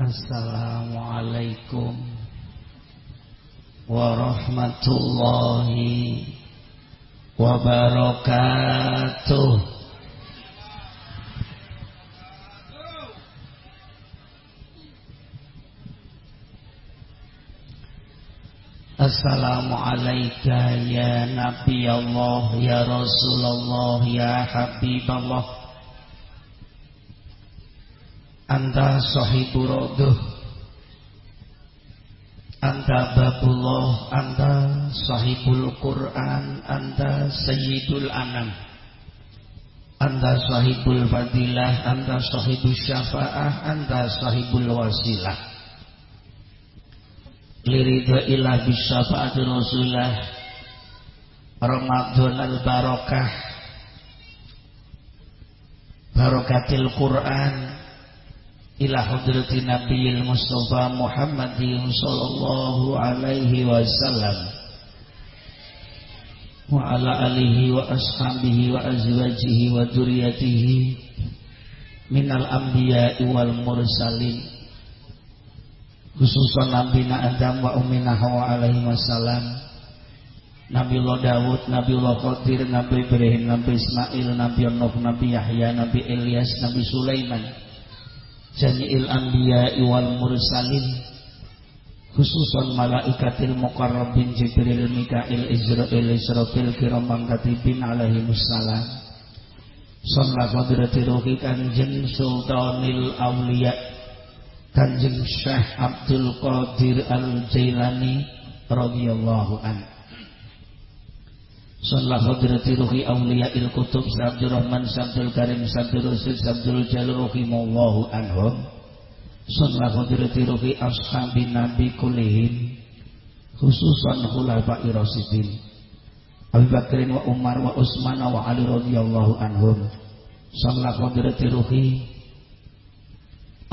Assalamualaikum warahmatullahi wabarakatuh. Assalamualaikum ya Nabi Allah ya Rasulullah ya Habibullah Anta sahibu roduh. Anta babullah Anta sahibul Quran. Anta sayyidul anam. Anta sahibul fadilah. Anta sahibul syafa'ah. Anta sahibul wasilah. Lirida ilah bisyafa'ati rasulah Ramadan al-barakah Barakatil Quran ila hadrati nabiyil mustofa muhammadin sallallahu alaihi wasallam. Wa ala alihi wa ashabihi wa azwajihi wa dzurriyyatihi minal anbiya wal mursalin. Khususan Nabi Adam wa Ummina Hawa alaihi wasallam. Nabi Allah Dawud, Nabi Allah Khadir, Nabi Ibrahim, Nabi Ismail, Nabi Nuh, Nabi Yahya, Nabi Ilyas, Nabi Sulaiman jami'il anbiya wal mursalin khususan malaikatil muqarrabin Jibril Mikail Israel Israfil kiramang katibin alaihi wassalam Sallallahu qadrati ruhi kanjeng sultanil awliya kanjeng Syekh Abdul Qadir Al-Jailani radhiyallahu anhu Sallallahu hadrati ruhi awliya il kutub Sabdul Rahman Sabdul Karim Sabdul Rasul Sabdul Jalur Rahimullahu anhum. Sallallahu hadrati ruhi ashabi Nabi kulihim Khususan khulafa'i rasidin. Abu Bakrin wa Umar wa Utsman wa Ali radhiyallahu anhum. Sallallahu hadrati ruhi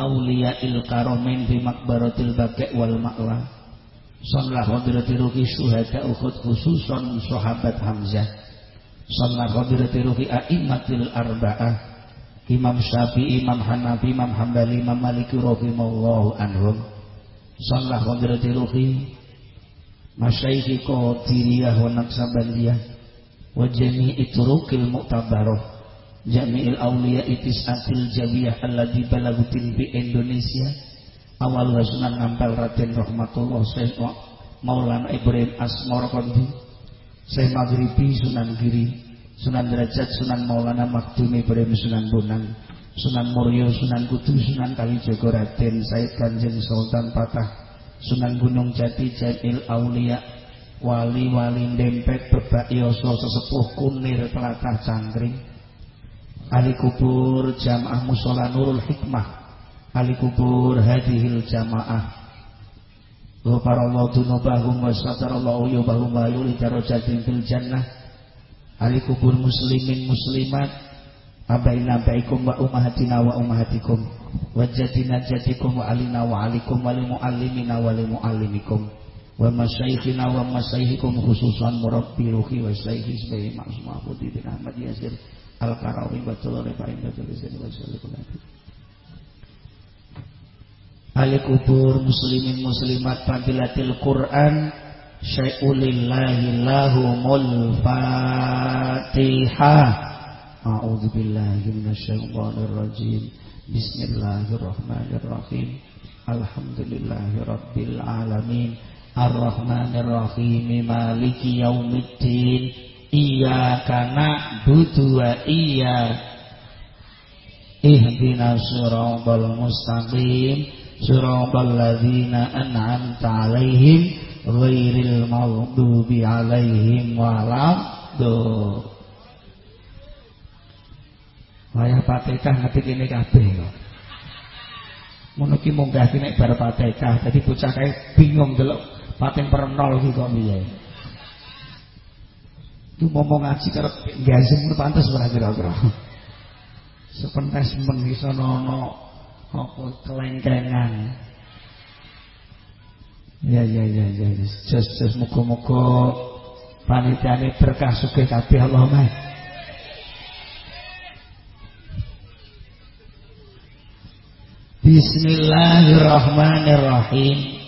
awliya il karomin bi makbaratil baqi' wal ma'la Sallah hadirati ruhi syuhada Uhud khususan sahabat Hamzah. Sallah hadirati ruhi a'immatil arba'ah. Imam Syafi'i, Imam Hanafi, Imam Hambali, Imam Maliki rahimallahu anhum. Sallah hadirati ruhi Masyaikhi Qadiriyah wa Naksabandiyah Wa jami'i turukil mu'tabaroh. Jami'il awliya itis atil jawiyah Alladhi balagutin bi Indonesia awal Sunan Ngampel Raden Rahmatullah Syekh Maulana Ibrahim Asmor Kondi Syekh Maghribi Sunan Giri Sunan Derajat Sunan Maulana Makdum Ibrahim Sunan Bonang Sunan Muryo Sunan Kudu Sunan Kalijogo Raden Said Kanjeng Sultan Patah Sunan Gunung Jati Jamil Aulia Wali-wali dempet bebak yoso sesepuh kunir pelatah cangkring Ali kubur jamaah musola nurul hikmah ahli kubur hadihil jamaah. Ghafarallahu dunubahum wa satarallahu yubahum wa yuli darajatin fil jannah. Ahli kubur muslimin muslimat. Abaina baikum wa umahatina wa umahatikum wa jadina jadikum wa alina wa alikum wa limuallimina wa limuallimikum. Wa masyayikhina wa masyayihikum khususan murabbi ruhi wa syaihi sebagai maksum mahfudi bin Ahmad Yasir Al-Karawi Batul Rifa'in Batul Izin wa Sallallahu ahli kubur muslimin muslimat fadilatil Quran. Syai'ulillahi lahumul fatihah. A'udzu billahi minasyaitonir rajim bismillahirrahmanirrahim. Alhamdulillahi rabbil alamin. Arrahmanir rahim maliki yaumiddin. Iyyaka na'budu wa iyyaka ihdinas siratal mustaqim ladzina an'amta 'alaihim ghairil maghdubi 'alaihim waladdallin Wayah Fatihah ngetik ini kabeh kok. Ngono ki munggah ki nek bar Fatihah, dadi bocah kae bingung delok pating perenol kok piye. Itu ngomong ngaji karo gazem pantes ora kira-kira. Sepentes men apa kelengkengan. Ya ya ya ya jos jos muga-muga panitiane berkah sugih kabeh Allahumma Bismillahirrahmanirrahim.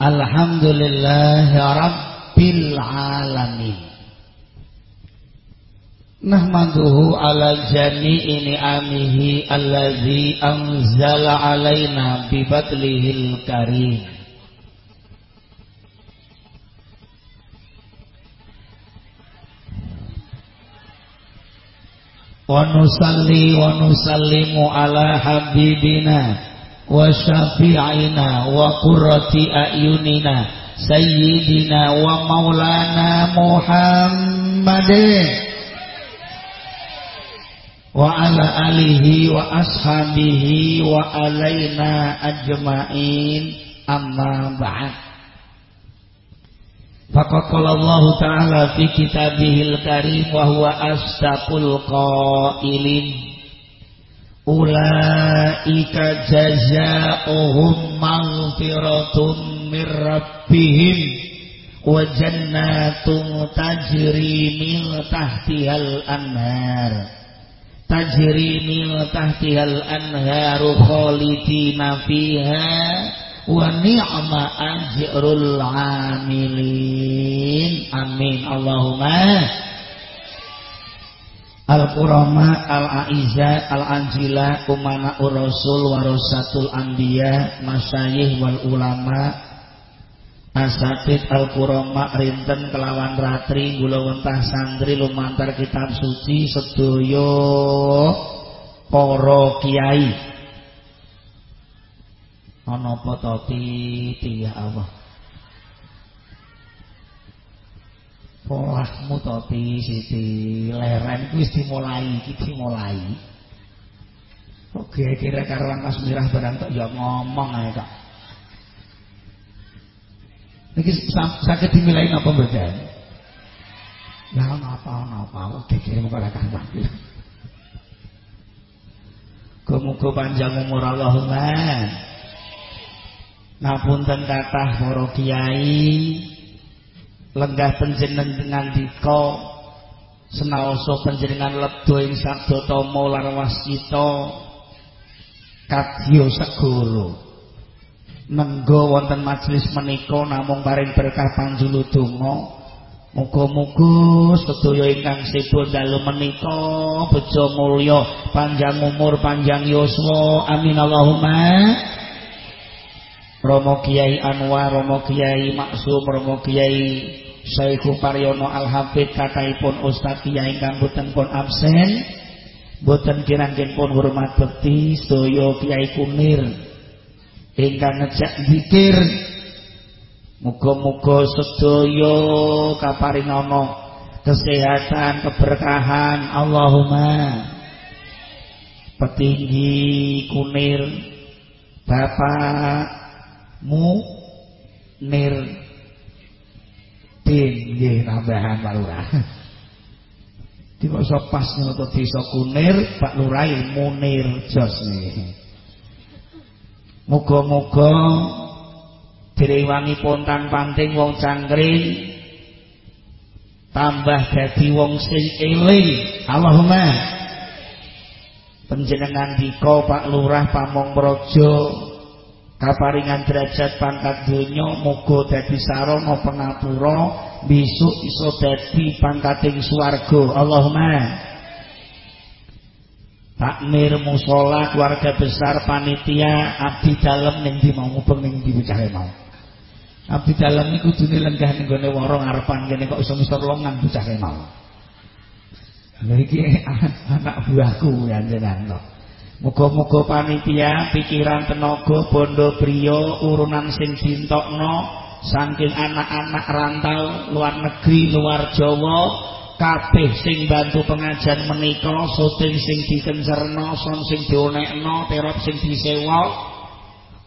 Alhamdulillah Rabbil Alamin Nahmaduhu ala jami'i ni'amihi Alladhi anzala alaina Bibatlihil karim. Wa nusalli wa nusallimu ala habibina Wa syafi'ina wa qurrati ayunina Sayyidina wa maulana Muhammadin wa ala alihi wa ashabihi wa alaina ajma'in. Amma ba'd. Faqad qala Allah ta'ala fi kitabihil karim wa huwa astaqul qailin. Ulaika jazaohum maghfiratun mir rabbihim wa jannatun tajri min tahtihal anhar tajri min tahtihal anharu khalidina fiha wa ni'ma ajrul amilin. Amin. Allahumma. Al-Qurama Al-Aiza Al-Anjila Umana Rasul Warasatul Anbiya Masyayih wal Ulama Asatid Al-Qurama rinten kelawan ratri gula wentah santri lumantar kitab suci sedoyo para kiai. Ana apa to ya Allah. Polahmu to siti leren kuwi dimulai iki dimulai. Oke kira karo angkas mirah barang tok ya ngomong ae Niki sakit dimilai napa mboten? Ya napa napa kekire mung ora kangkang. Muga panjang umur Allahumma. Ngapunten kathah para kiai lenggah panjenengan dika senaosa panjenengan lebdo ing sabdatama lan wasita kadya segara. Nenggo wonten majelis menika namung paring berkah panjuludonga muga-muga sedaya ingkang sipun dalu menika bejo mulya panjang umur panjang yuswa. Amin Allahumma. Romo Kiai Anwar Romo Kiai Maksum Romo Kiai Syaikhul Paryono Al-Hafid kataipun Ustaz Kiai ingkang boten pun absen. Boten kirang-kirang pun hormat bekti sedaya Kiai Kunir ingkang ngejak zikir. Muga-muga sedaya kaparingana kesehatan keberkahan. Allahumma petinggi kunir bapakmu nir. Tinggi tambahan Pak Lurah. Dikok pas nyoto desa kunir Pak Lurah munir jos nih Muga-muga direwangi pontan panting wong cangkring tambah dadi wong sing eling. Allahumma panjenengan dika Pak Lurah Pamong Praja kaparingan derajat pangkat donya muga dadi sarana pangapura besok iso dadi pangkating swarga. Allahumma takmir musola keluarga besar panitia abdi dalam ning di mau mubeng ning di bocah mau? Abdi dalam niku kudune lenggah ning gone waro ngarepan kene kok iso misor longan bocah mau? Lha anak buahku ya jenengan kok Muga-muga panitia pikiran tenaga bondo priya urunan sing dintokno saking anak-anak rantau luar negeri luar Jawa kabeh sing bantu pengajian menika syuting sing dikencerno son sing dionekno terop sing disewa.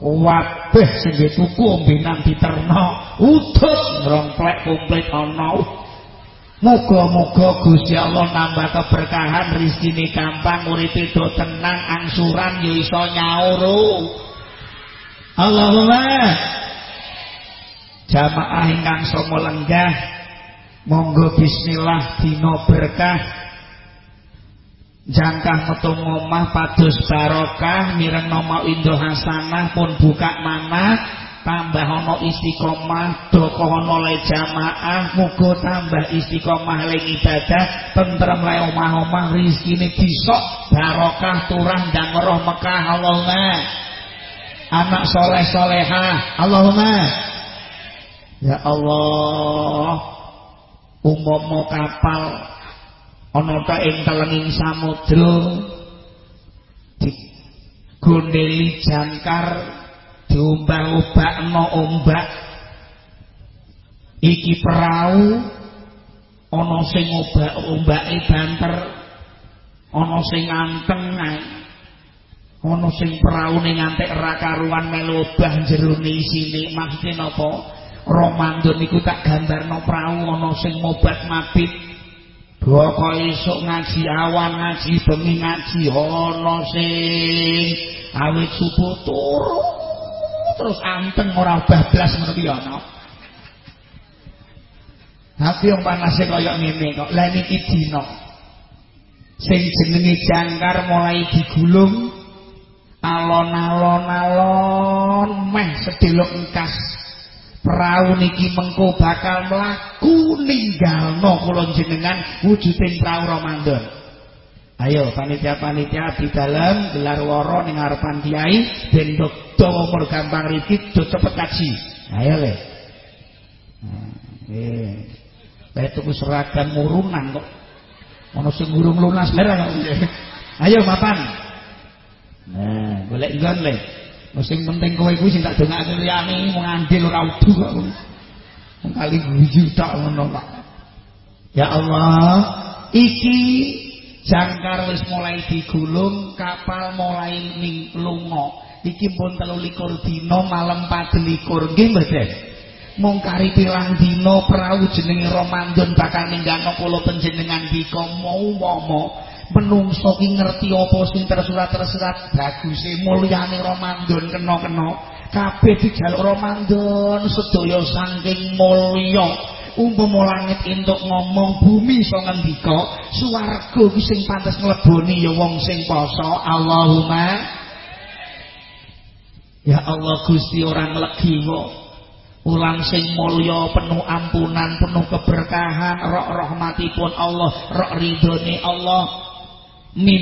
Kabeh sing dituku ombenan diterno udus ngrongklek komplit ana. Moga-moga Gusti Allah nambah keberkahan rezekine gampang uripe do tenang angsuran yo iso nyauru Allahumma. Jamaah ingkang somo lenggah Monggo bismillah dina berkah. Jangkah metu ngomah padus barokah mireng nama indah hasanah pun buka mana tambah ana istiqomah doko ana le jamaah. Muga tambah istiqomah le ibadah tentrem le omah-omah rezekine bisa barokah turah ndang roh Mekah. Allahumma. Anak soleh solehah Allahumma. Ya Allah umum kapal ana ta ing telenging samudra digondeli jangkar diombak-ombakno ombak. Iki perahu ana sing ombak-ombake banter ana sing nganteng ana sing praune ngantek ra karuan melu obah jero isine maksude napa Ramadan niku tak gambarno perahu ana sing mobat mabit Boko esuk ngaji awan ngaji bengi ngaji ana sing awit subuh turu terus anteng ora bablas ngono ki ana. Tapi yang panasnya kaya ngene kok, lah niki dina. Sing jenenge jangkar mulai digulung alon-alon-alon meh sedelok engkas. Perahu niki mengko bakal mlaku ninggalno kula jenengan wujuding perahu Ramadan. Ayo panitia-panitia di dalam gelar woro ning ngarepan kiai ben dawa umur gampang rikit do cepet kaji. Ayo le. Eh. Lah tuku seragam murunan kok. Ono sing ngurung lunas merah kok. Ayo mapan. Nah, golek nggon le. Sing penting kowe kuwi sing tak dongake liyane mung andil ora udu kok. Wong kali tok ngono kok. Ya Allah, iki jangkar wis mulai digulung kapal mulai ning lunga. Iki pun telu likur dina malam padelikur. Nggih mboten mung kari pilang dina prau jenenge Ramadan bakal ninggano kula panjenengan dika mau momo menungso ki ngerti apa sing tersurat-tersurat? Baguse mulyane Ramadan kena-kena. Kabeh dijaluk Ramadan sedaya saking mulya. Umpama langit entuk ngomong bumi iso ngendika swarga ki sing pantes ngleboni ya wong sing poso. Allahumma. Ya Allah Gusti orang legiwa ulang sing mulya penuh ampunan penuh keberkahan roh rahmatipun Allah roh ridhone Allah min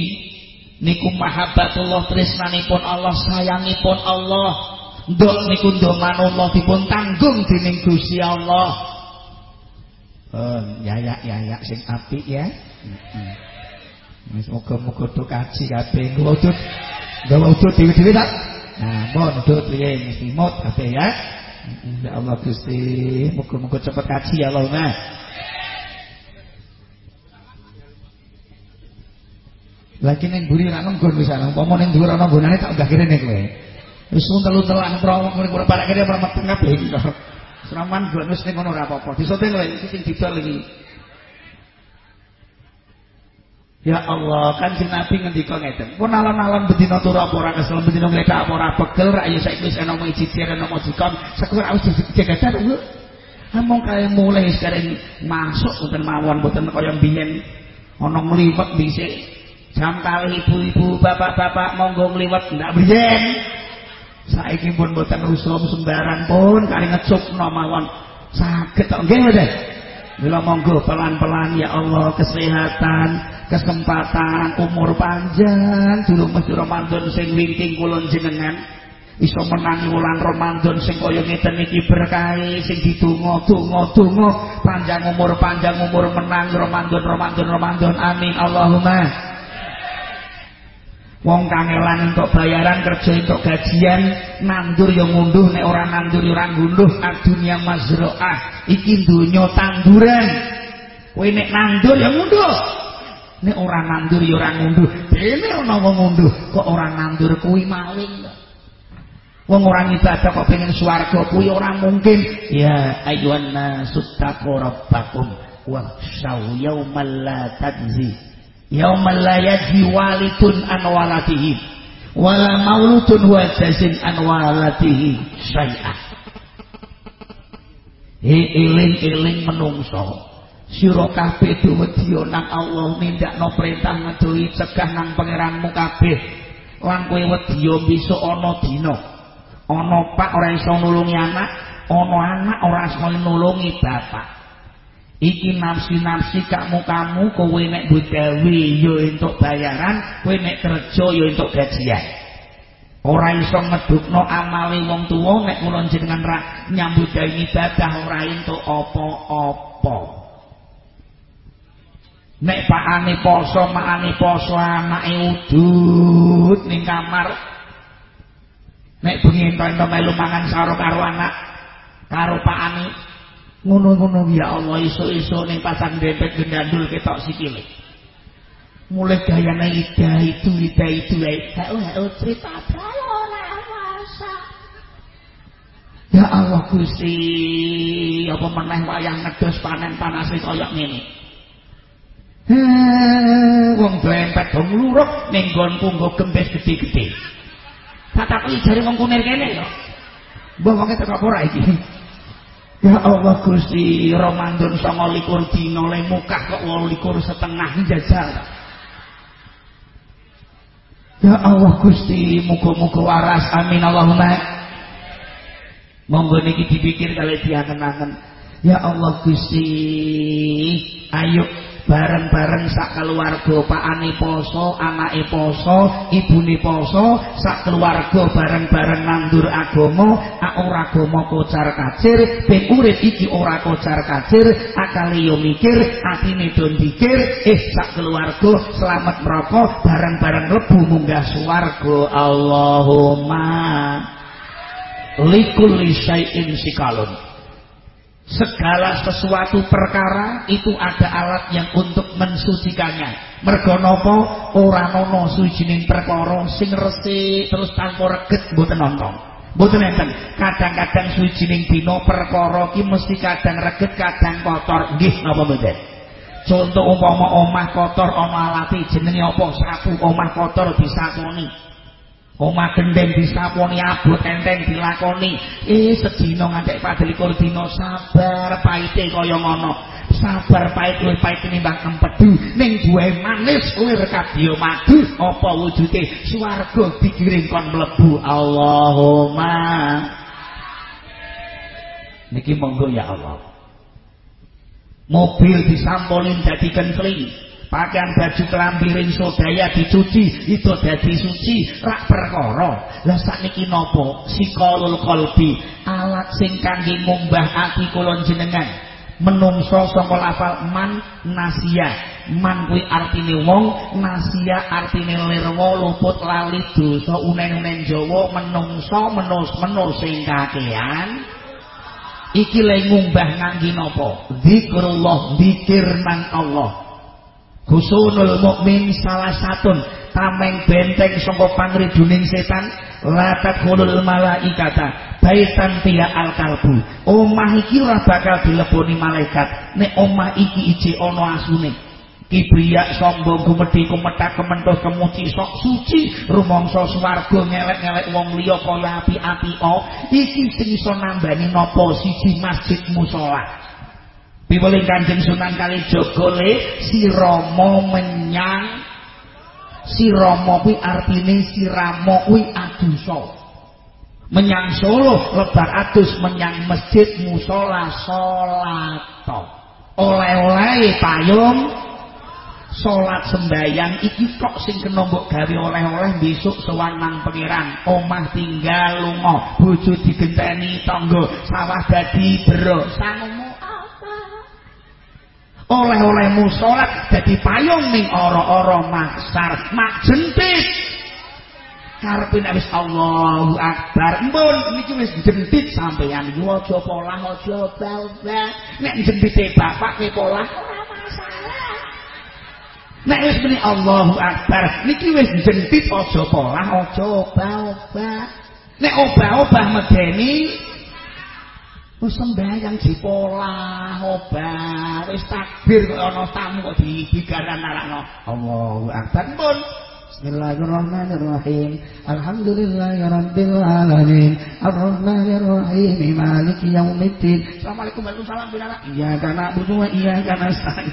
niku mahabbatullah tresnanipun Allah sayangipun Allah ndok niku ndomanullah dipun tanggung dening Gusti Allah ya ya ya ya sing apik ya. Wis muga-muga do kaji kabeh udut. Nggo udut dhewe-dhewe tak. Nah, mon udut piye mesti mut kabeh ya. Ya Allah Gusti, muga-muga cepet kaji ya Allahumma. Lagi ning buri ra nenggon wis ana. Umpama ning dhuwur ana nggonane tak gak kirene kowe. Wis telu-telan promo kowe para kene para metu kabeh iki kok. Seraman gua nus ning ngono ora apa-apa. Disoting lho iki sing didol. Ya Allah, kan si Nabi ngendika ngeten. Pun alon-alon bedina turu apa ora kesel bedina ngledak apa ora pegel ra ya saiki wis ana mung cicir ana majikan, sekur wis dijaga lho. Among kaya mulai sekarang masuk boten mawon boten kaya biyen ana ngliwet dhisik. Jam kali ibu-ibu, bapak-bapak monggo ngliwet ndak biyen. saiki pun boten rusum sembarang pun kali ngecupno mawon. Saged tok nggih mboten Mila monggo pelan-pelan ya Allah kesehatan, kesempatan, umur panjang. Durung mesti Ramadan sing wingking kula jenengan. Iso menangi wulan Ramadan sing kaya ngeten iki berkah sing didonga-donga-donga panjang umur panjang umur menang Ramadan Ramadan Ramadan. Amin Allahumma Wong kangelan untuk bayaran kerja untuk gajian nandur yang ngunduh nek ora nandur ora ngunduh adunya mazroah. Iki dunya tanduran. Kowe nek nandur yang ngunduh. Nek ora nandur ya ora ngunduh. Dene ana wong ngunduh kok ora nandur kuwi maling. Wong ora ibadah kok pengen swarga kuwi ora mungkin. Ya ayyuhan nasutaqu rabbakum wa yaumal la tajzi yaumal la yajzi walidun an waladihi. Wala mauludun wa jazin an waladihi syai'ah. Iling-iling menungso. Sira kabeh duwedya nang Allah nindakno perintah ngedohi cegah nang pangeranmu kabeh. Lan kowe wedya besok ana dina. Ana pak ora iso nulungi anak ana anak ora iso nulungi bapak iki nafsi-nafsi kamu-kamu kowe nek budawi ya entuk bayaran kowe nek kerja ya entuk gajian. Ora iso ngedukno amale wong tuwa nek kula jenengan ra nyambut gawe ibadah ora entuk apa-apa. Nek pakane poso makane poso anake udut ning kamar. Nek bengi ento melu mangan saro karo anak karo pakane ngono-ngono ya Allah iso-iso ning pasang dempet gendandul ketok sikile mulai gayane ida itu ida itu ae ha oh cerita Ya Allah Gusti, apa meneh wayang ngedos panen panas kaya ngene. wong blempet dong luruk ning nggonku nggo gembes gedhe-gedhe. Tak takoki jare wong kunir kene yo. Mbah wong teko ora iki. Ya Allah Gusti, Ramadan 29 dina le mukah kok 28 setengah jajal. Ya Allah Gusti, muga-muga waras. Amin Allahumma. Monggo niki dipikir kali diangen-angen. Ya Allah Gusti, ayo bareng-bareng sak keluarga pakane poso, anake poso, ibune poso, sak keluarga bareng-bareng nandur agama, ora agama kocar kacir, ben iki ora kocar kacir, akale yo mikir, atine do dikir, eh sak keluarga selamat merokok, bareng-bareng lebu munggah swarga. Allahumma likulli syai'in sikalun segala sesuatu perkara itu ada alat yang untuk mensucikannya. Mergo napa ora ana sujining perkara sing resik terus tanpa reget mboten nonton. Mboten kadang-kadang sujining dina perkara ki mesti kadang reget kadang kotor. Nggih napa mboten? Contoh umpama omah kotor ana alate jenenge apa? Sapu omah kotor disakoni Omah gendeng disaponi abot enteng dilakoni. Eh sedina ngantek padelikur dina sabar paite kaya ngono. Sabar pait luwih pait tinimbang empedu ning duwe manis lir kadya madu apa wujude swarga dikiring kon mlebu Allahumma. Niki monggo ya Allah. Mobil disamponi dadi kentling. Pakaian baju kelambi rinso daya dicuci itu dadi suci rak perkara. Lah sakniki napa? Sikolul kolbi alat sing kangge ngumbah ati kula jenengan menungso saka lafal man nasia. Man kuwi artine wong nasia artine lirwa luput lali dosa unen-unen Jawa menungso menus menus sing kakean. Iki le ngumbah ngangge napa? Zikrullah zikir nang Allah Husunul mukmin salah satun. Tameng benteng sangka pangriduning setan latat khulul malaikata baitan tiya al kalbu omah iki ora bakal dileboni malaikat. Nek omah iki ije ana asune. Kibriya sombong gumedhi kumetak kementuh kemuci sok suci rumangsa swarga ngelek-ngelek wong liya kaya api-api oh iki sing iso nambani napa siji masjid musala Piweling Kanjeng Sunan Kalijaga le si Rama menyang si Rama kuwi artine si Rama kuwi adusa. Menyang Solo lebar adus menyang masjid musala salat. Oleh-oleh payung salat sembayang iki kok sing kena mbok gawe oleh-oleh besok sowan nang pangeran omah tinggal lunga bojo digenteni tangga sawah dadi bero sanemu oleh-olehmu salat dadi payung ning ora-ora maksar mak jentit karepe nek wis Allahu Akbar mbon niki wis jentit sampeyan. Iki aja polah aja bal-bal. Nek jentite bapak ke masalah. Nek wis muni Allahu Akbar niki wis jentit aja polah aja obah-obah nek obah-obah medeni Wis sembayang dipolah obah, wis takbir kok ana tamu kok dibigaran narakno. Allahu Akbar. Pun Bismillahirrahmanirrahim. Alhamdulillahirabbil alamin. Arrahmanirrahim. Maliki yaumiddin. Assalamualaikum warahmatullahi wabarakatuh. Iya kana butuh iya kana nasta'in.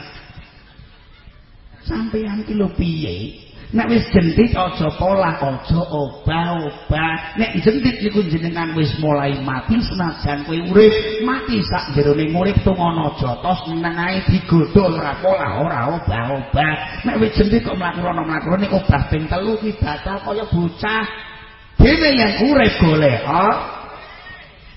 Sampeyan ki lho piye? Nek wis jentik aja pola, aja obah-obah. Nek jentik iku jenengan wis mulai mati senajan kowe urip, mati sak jerone urip tungono jotos nengae digodhol ora pola, ora obah-obah. Nek wis jentik kok mlaku-mlaku nek obah ping telu ki bocah. Dene yang urip golek.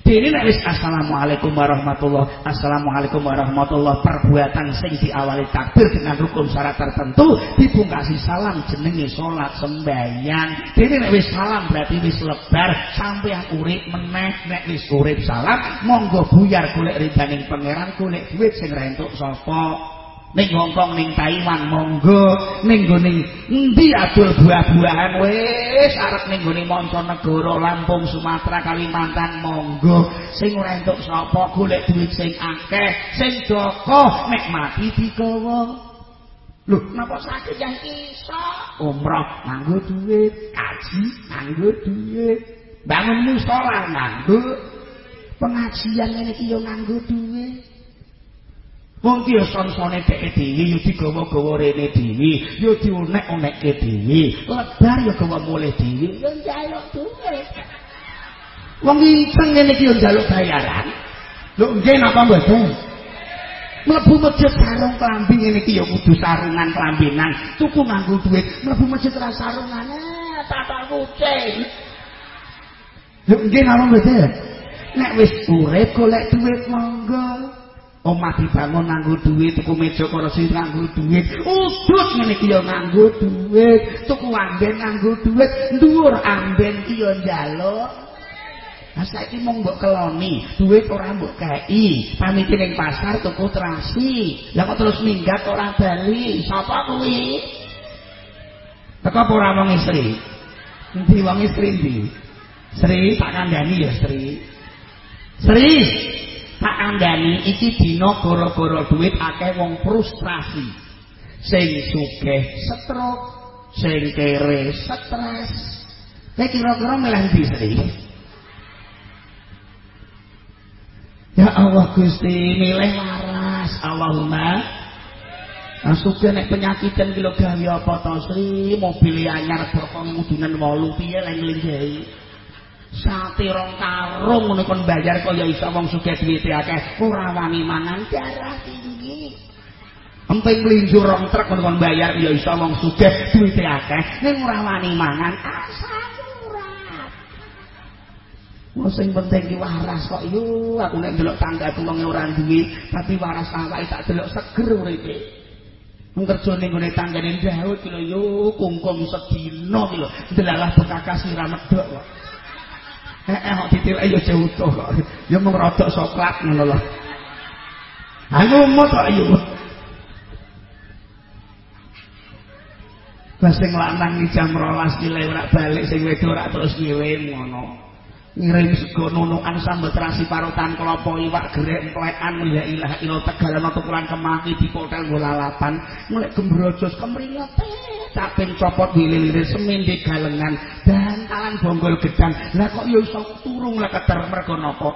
Dene nek wis warahmatullah, assalamualaikum warahmatullah perbuatan sing diawali takbir dengan rukun syarat tertentu dipungkasi salam jenenge salat sembahyang. Dene nek wis salam berarti wis lebar sampai urip meneh nek wis urip salam monggo buyar golek ridaning pangeran golek duit sing ra entuk sapa. Ning Hongkong ning Taiwan monggo. Ning gone endi adol buah-buahan. Wis arep ning gone mancanegara Lampung Sumatera Kalimantan monggo. Sing ora entuk sapa golek duit sing akeh sing doko nek mati digawa. Lho napa sakit yang iso? Umroh nganggo duit. Kaji nganggo duit. Bangun musala nganggo. Pengajian ngene iki yo nganggo duit Wong ki yo son-sone dheke dhewe yo digawa-gawa rene dhewe, yo diunek-unekke dhewe. Lebar yo gawa mulih dhewe, yo njaluk dhuwit. Wong inceng ngene iki yo njaluk bayaran. Lho nggih napa mboten? Mlebu masjid sarung klambi ngene iki yo kudu sarungan klambinan, tuku nganggo dhuwit. Mlebu masjid ra sarungan, eh tata kucing. Lho nggih napa mboten? Nek wis urip golek dhuwit monggo. Omah dibangun nganggo duit tuku meja kursi nganggo duit udut ngene iki ya nganggo duit tuku amben nganggo duit dhuwur amben iki ya njaluk Nah saiki mung mbok keloni, duit ora mbok kei, pamit ning pasar tuku terasi. Lah kok terus minggat ora bali? Sapa kuwi? Teko ora wong istri? Endi wong istri ndi? Sri tak kandhani ya, Sri. Sri, tak kandhani iki dina gara-gara duit akeh wong frustrasi. Sing sugih stroke sing kere stres. Nek kira-kira milih ndi Ya Allah Gusti milih waras Allahumma. Asuke nek penyakitan kilo gawe apa to Sri? Mobil anyar bokong mudunan 8 piye lek nglinggahi sate rong karung ngono kon bayar kaya iso wong sugih duwite akeh. Ora wani mangan darah tinggi. Emping mlinjur rong truk kon bayar ya iso wong sugih duwite akeh. Ning ora wani mangan wong sing penting ki waras kok. Yo aku nek delok tangga wong ora duwe tapi waras awake tak delok seger uripe Wong kerja ning gone tanggane Daud lho yo kungkum sedina lho. Delalah bekakas ira medhok kok Eh, eh, kok ditilek ya jauh kok. Ya mung rodok soklat ngono lho. Aku mau kok yo. Lah sing lanang iki jam 12 ki ora balik sing wedok ora terus ngirim ngono. Ngirim sego nunukan sambel terasi parutan klopo iwak gerek emplekan la ilaha illallah tegalan tukuran kemaki di hotel golalapan mulai gembrojos kemringet caping copot wilir-wilir semin di galengan bantalan bonggol gedang. Lah kok ya iso turung lah keter mergo napa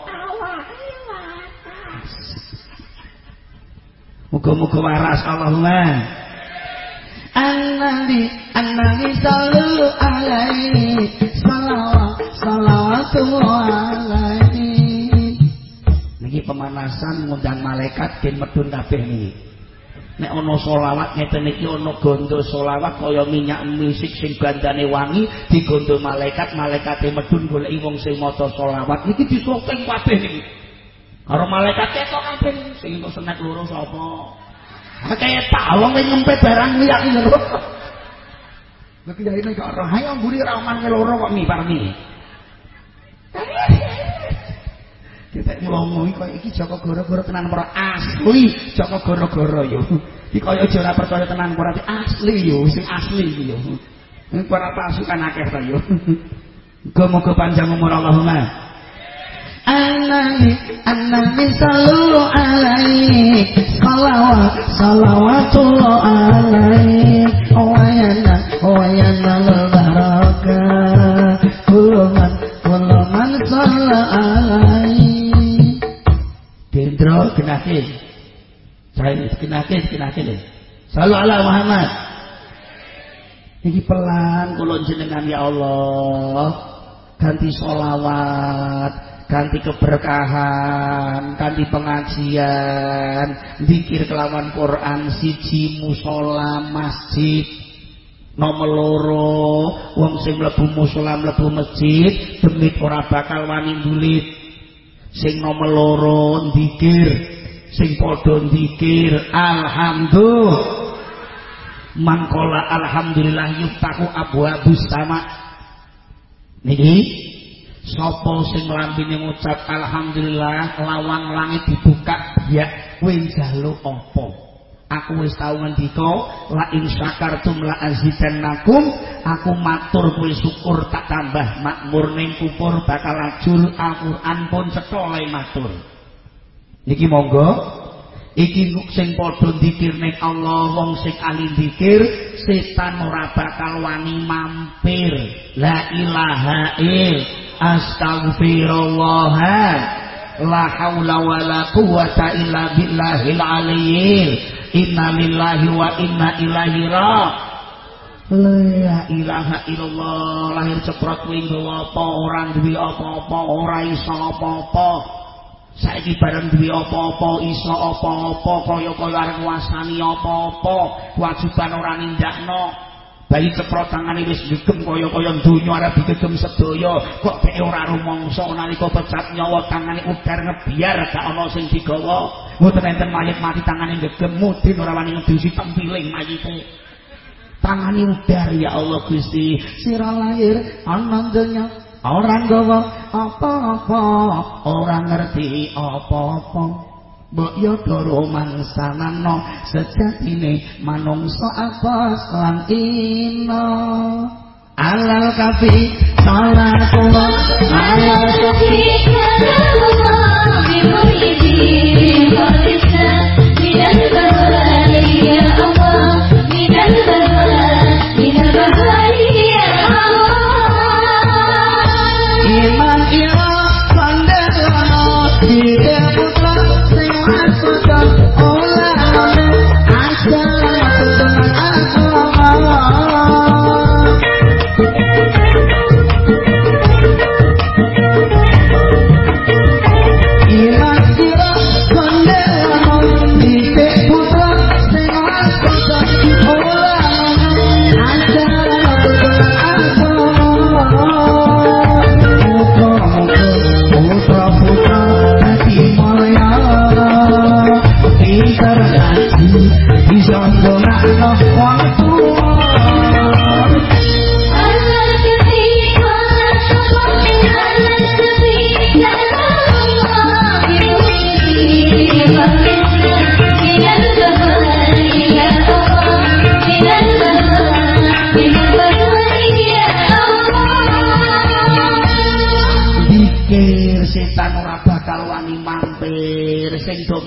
Muga-muga waras Allahumma An-Nabi An-Nabi sallallahu alaihi salawat salawatullah alaihi Niki pemanasan ngundang malaikat den medun kabeh niki. Nek ana selawat ngeten iki ana gondo selawat kaya minyak misik sing gandane wangi digondo malaikat malaikate medun goleki wong sing maca selawat. Iki disopeng kabeh niki. Karo malaikat ketok kabeh sing entuk senek loro sapa akeh tak wong sing ngempet barang liya iki lho dari ini kok roh, ayo mburi ke loro kok mi parmi. kita ngomong kaya iki Joko Goro-goro tenan ora asli Joko Goro-goro yo. Iki kaya aja ora percaya tenan ora asli yo sing asli iki yo. Para pasukan akeh ta yo. Muga-muga panjang umur Allahumma alaihi annabi sallu alaihi salawat salawatullah alaihi. Wayana wayana lil barakah kuluman kuluman sallu alaihi. Dendro kenakin Saya kenakin kenakin Sallu ala Muhammad. Ini pelan kulon jenengan ya Allah. Ganti solawat ganti keberkahan ganti pengajian dikir kelawan Quran siji musola masjid. Nomor loro wong sing mlebu musola mlebu masjid demit ora bakal wani bulit sing nomor loro dikir sing padha dikir alhamdulillah. Mangkola alhamdulillah yuftahu abu abu sama. Niki Sopo sing lambene ngucap alhamdulillah lawang langit dibuka ya kowe njaluk apa? Aku wis tau ngendika la in syakartum la azidannakum. Aku matur kowe syukur tak tambah makmur ning kupur bakal ajur Al-Qur'an pun cetha matur. Niki monggo. Iki sing padha dzikir ning Allah wong sing ahli dzikir setan ora bakal wani mampir. La ilaha il astagfirullah la haula wala quwata illa billahil aliyyil. Inna lillahi wa inna ilaihi ra La ilaha illallah. Lahir ceprot kuwi apa ora duwe apa-apa ora iso apa-apa. Saiki bareng duwe apa-apa iso apa-apa kaya-kaya arep nguasani apa-apa. Kewajiban ora nindakno bayi ceprot tangane wis gegem kaya-kaya donya arep digegem sedaya kok dhek ora rumangsa nalika pecat nyawa tangane udar ngebiar gak ana sing digawa. Mboten enten mayit mati tangane gegem mudin ora wani ngedusi tempiling mayite. Tangane udar ya Allah Gusti. Sira lahir ana donya orang gawa apa-apa orang ngerti apa-apa mbok yo doro mangsanano sejatine manungsa apa lan ino. Alal kafi salatullah alal kafi salatullah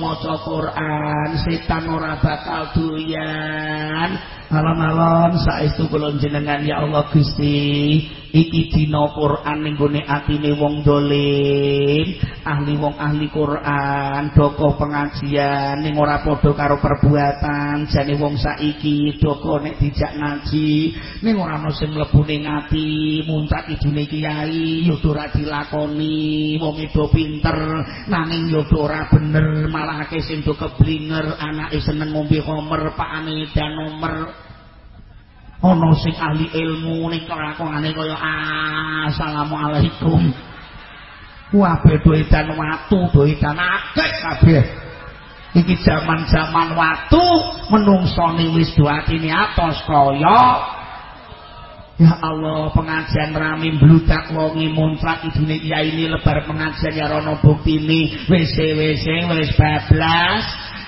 maca Quran setan ora bakal doyan. Alon-alon saestu kula jenengan ya Allah Gusti iki dina Quran ning gone atine wong dolim. Ahli wong ahli Quran doko pengajian ning ora padha karo perbuatan. Jane wong saiki doko nek dijak ngaji ning ora ana sing mlebu ning ati muncak idune kiai yo ora dilakoni wong itu pinter nanging yo ora bener malah akeh sing do keblinger anake seneng ngombe homer pakane dan nomor ana sing ahli ilmu ning kelakone kaya assalamualaikum. Kabeh doedan watu doedan akeh kabeh. Iki jaman-jaman watu menungsone wis duatine atos kaya Ya Allah, pengajian rame bludak wonge muncrat idune kiai ini lebar pengajian ya rono buktine. Wis wis wis bablas.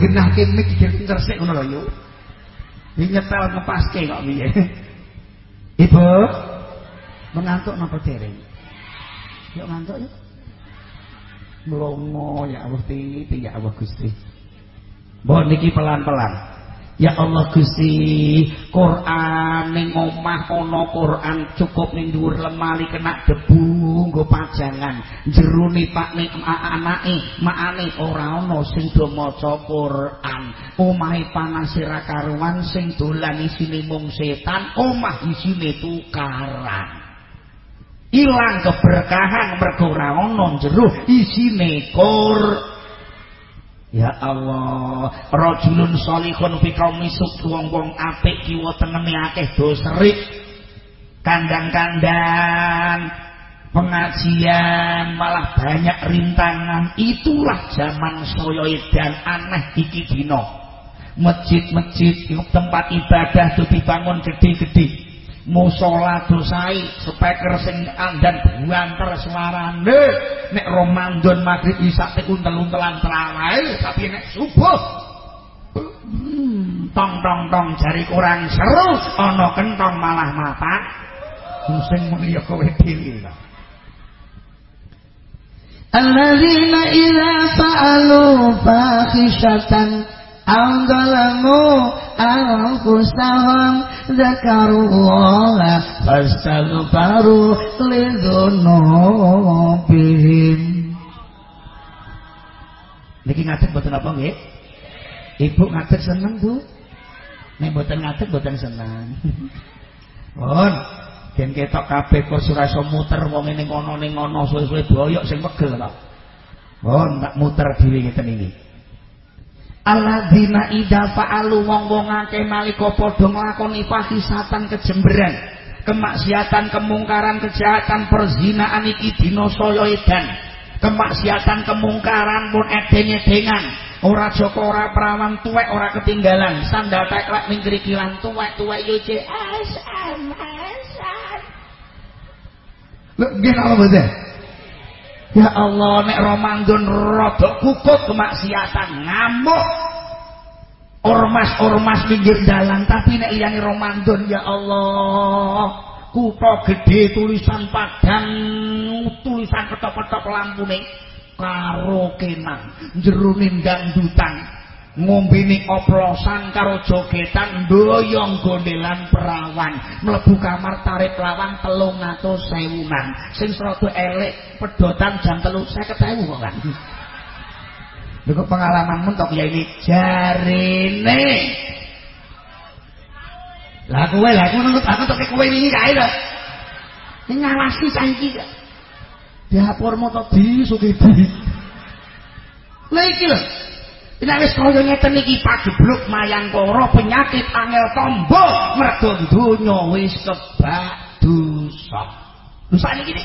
genahke mik dia pinter sik ngono lho yo. Nyetel ngepaske kok piye. Ibu mengantuk napa dereng? Yuk ngantuk yuk. Melongo ya Allah titik ya Allah Gusti. Mbok niki pelan-pelan. Ya Allah Gusti, Quran ning omah ana Quran cukup ning dhuwur lemari kena debu nggo pajangan. Jerone Pak ning anake, makane ora ana sing do maca Quran. Omahe panas ora karuan sing dolan isine mung setan, omah isine tukaran. Ilang keberkahan mergo ora ana jero isine Quran. Ya Allah, rajulun salihun fi qaumi wong-wong apik kiwa tengene akeh doserik. Kandang-kandang pengajian malah banyak rintangan. Itulah zaman saya dan aneh iki dina. Masjid-masjid tempat ibadah itu dibangun gede-gede. Musola dosai speaker sing andan buanter suarane. Nek romandon maghrib isak te untel-untelan terawai tapi nek subuh hmm, tong tong tong jari kurang seru ana kentong malah mata sing muni ya kowe dhewe Alladzina idza fa'alu fakhishatan أظلموا أنفسهم ذكروا الله فاستغفروا لذنوبهم Niki ngadeg mboten apa nggih? Ibu ngadeg seneng, Bu? Nek mboten ngadeg mboten seneng. Pun, den ketok kabeh kursi rasa muter wong ning kono ning ngono suwe-suwe boyok sing pegel kok. Pun tak muter dhewe ngeten iki. Alladzina idza fa'alu wong-wong akeh nalika padha nglakoni fahisatan kejemberan, kemaksiatan, kemungkaran, kejahatan, perzinaan iki dina saya edan. Kemaksiatan, kemungkaran pun edeng-edengan. Ora joko ora perawan tuwek ora ketinggalan. Sandal teklek ning krikilan tuwek-tuwek yo SMS. Lho, nggih apa mboten? Ya Allah nek Ramadan rada kukut kemaksiatan ngamuk. Ormas-ormas pinggir dalan tapi nek liyane Ramadan ya Allah. Kutha gede tulisan padang tulisan ketop-ketop lampune karo kenang jerone dangdutan ngombini oplosan karo jogetan doyong gondelan perawan. Mlebu kamar tarik lawang telung atau sewunan sing serodo elek pedotan jam telung saya ketemu kok kan itu pengalaman mentok ya ini? Jarine. Lah kowe lah aku nurut aku tok kowe ini kae lho. Ini ngawasi saiki dapur moto di sugih lha iki lho Nek wis kaya ngeten iki pagebluk mayangkara penyakit angel tombo mergo donya wis kebak dosa. Lho sakniki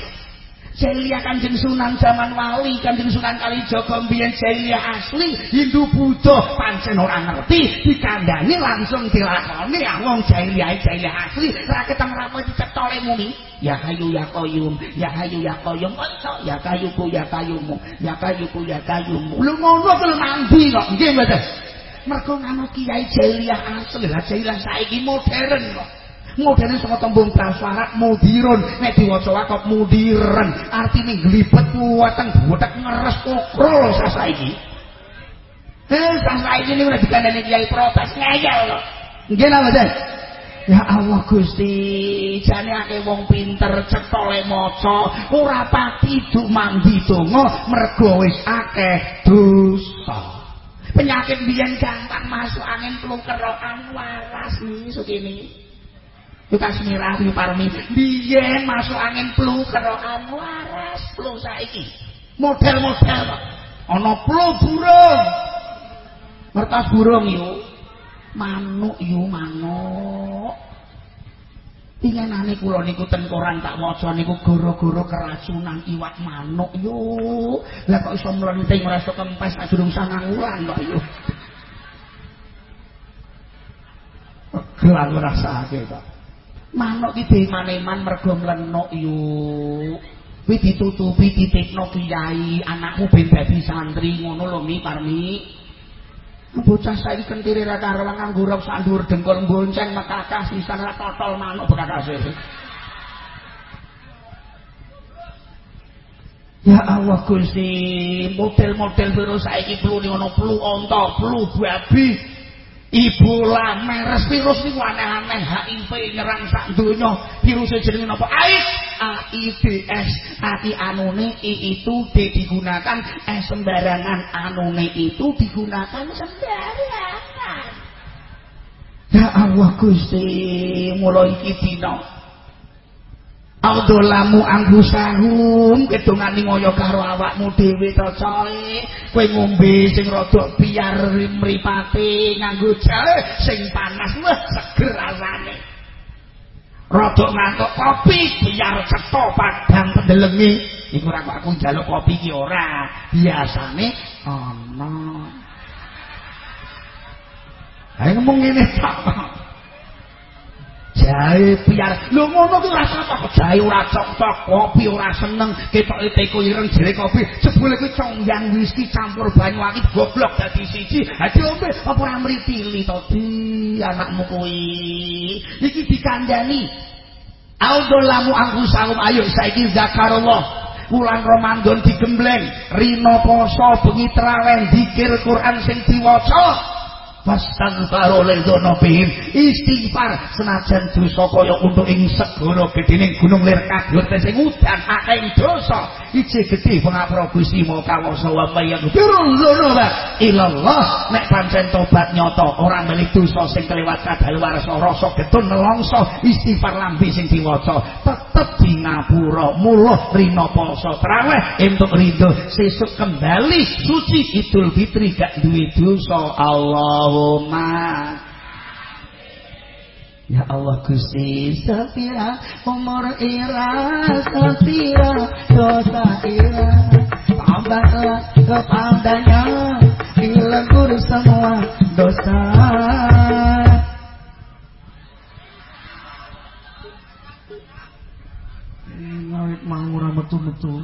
Jahiliyah Kanjeng Sunan zaman wali Kanjeng Sunan Kalijaga mbiyen jahiliyah asli Hindu Buddha. Pancen ora ngerti dikandani langsung dilakoni. Ya wong jahiliyah jahiliyah asli. Ra keteng rapo dicetole muni. Ya kayu ya koyum. Ya kayu ya koyum. Kok ya kayuku ya kayumu. Ya kayuku ya kayumu. Lho ngono kuwi mandi kok? Nggih mboten mergo ngono kiai jahiliyah asli. Lah jahiliyah saiki modern kok modene saka tembung prasyarat mudirun nek diwaca wakop mudiren. Artine glibet weteng botek ngeres kokro sasaiki. Eh sasaiki niku nek dikandani kiai protes ngeyel nggih napa Mas Ya Allah Gusti, jane akeh wong pinter cetole maca, ora pati mandi donga mergo wis akeh dosa. Penyakit biyen gampang masuk angin flu kerokan waras iki sukini. Itu kasmirah yu parmi. Biyen masuk angin flu kerokan waras flu saiki. Model-model. Ana flu burung. Mertas burung yu. Manuk yu manuk. Pingenane kula niku ten koran tak waca niku gara-gara keracunan iwak manuk yu. Lah kok iso mlenting ora iso kempes sak durung sangang wulan kok yu. Gelang rasake kok. Manuk iki maneman mergo mlenuk yu kuwi ditutupi dititipno kiai anakmu ben dadi santri ngono lho mi parmi bocah saiki kentire ra karo nganggo rok sak dhuwur dengkul bonceng mekakah sisan ra totol manuk bekakase Ya Allah Gusti, model-model virus saiki flu ni ono flu onta, flu babi, Ebola, meres virus niku aneh-aneh, HIV nyerang sak donya. Virus jenenge napa? AIDS, AIDS. Ati anune I itu D digunakan, eh sembarangan anune itu digunakan sembarangan. Ya Allah Gusti, mulai iki dina Audolamu anggusahum kedongane ngoyo karo awakmu dhewe to coy. Kowe ngombe sing rada biar mripate nganggo jahe sing panas wah seger rasane. Rada ngantuk kopi biar cetha padang pendelengi. Iku ora aku njaluk kopi iki ora. Biasane ana. Ayo ngomong ngene tok. Jahe biar lho ngono ki rasa apa? Jahe ora cocok kopi ora seneng ketoke teko ireng jere kopi jebule kuwi congyang whisky campur banyu aki goblok dadi siji. Ha diombe apa ora mripili to? Di anakmu kuwi. Iki dikandani. Aldo lamu angku sangum ayo saiki zakarullah. Bulan Ramadan digembleng. Rino poso bengi traweh dikir Quran sing diwaca Fastaghfaru lil dzunubihim istighfar. Senajan dosa kaya untuk ing segara gedhening gunung lir kabur sing udan akeh dosa. Iki gedhe pangapura Gusti Moga wasa wa mayang firul dzunuba ilallah nek pancen tobat nyata ora milik dosa sing kelewat kadaluwarsa rasa getun nelongso istighfar lambi sing diwaca. Tetep di ngapura muluh rina poso traweh entuk ridho sesuk kembali suci Idul Fitri gak duwe dosa. Allah Allahumma Ya Allah Gusti sepira umur ira sepira dosa ira. Tambahlah kepadanya dilebur semua dosa. Ngawit mau metu-metu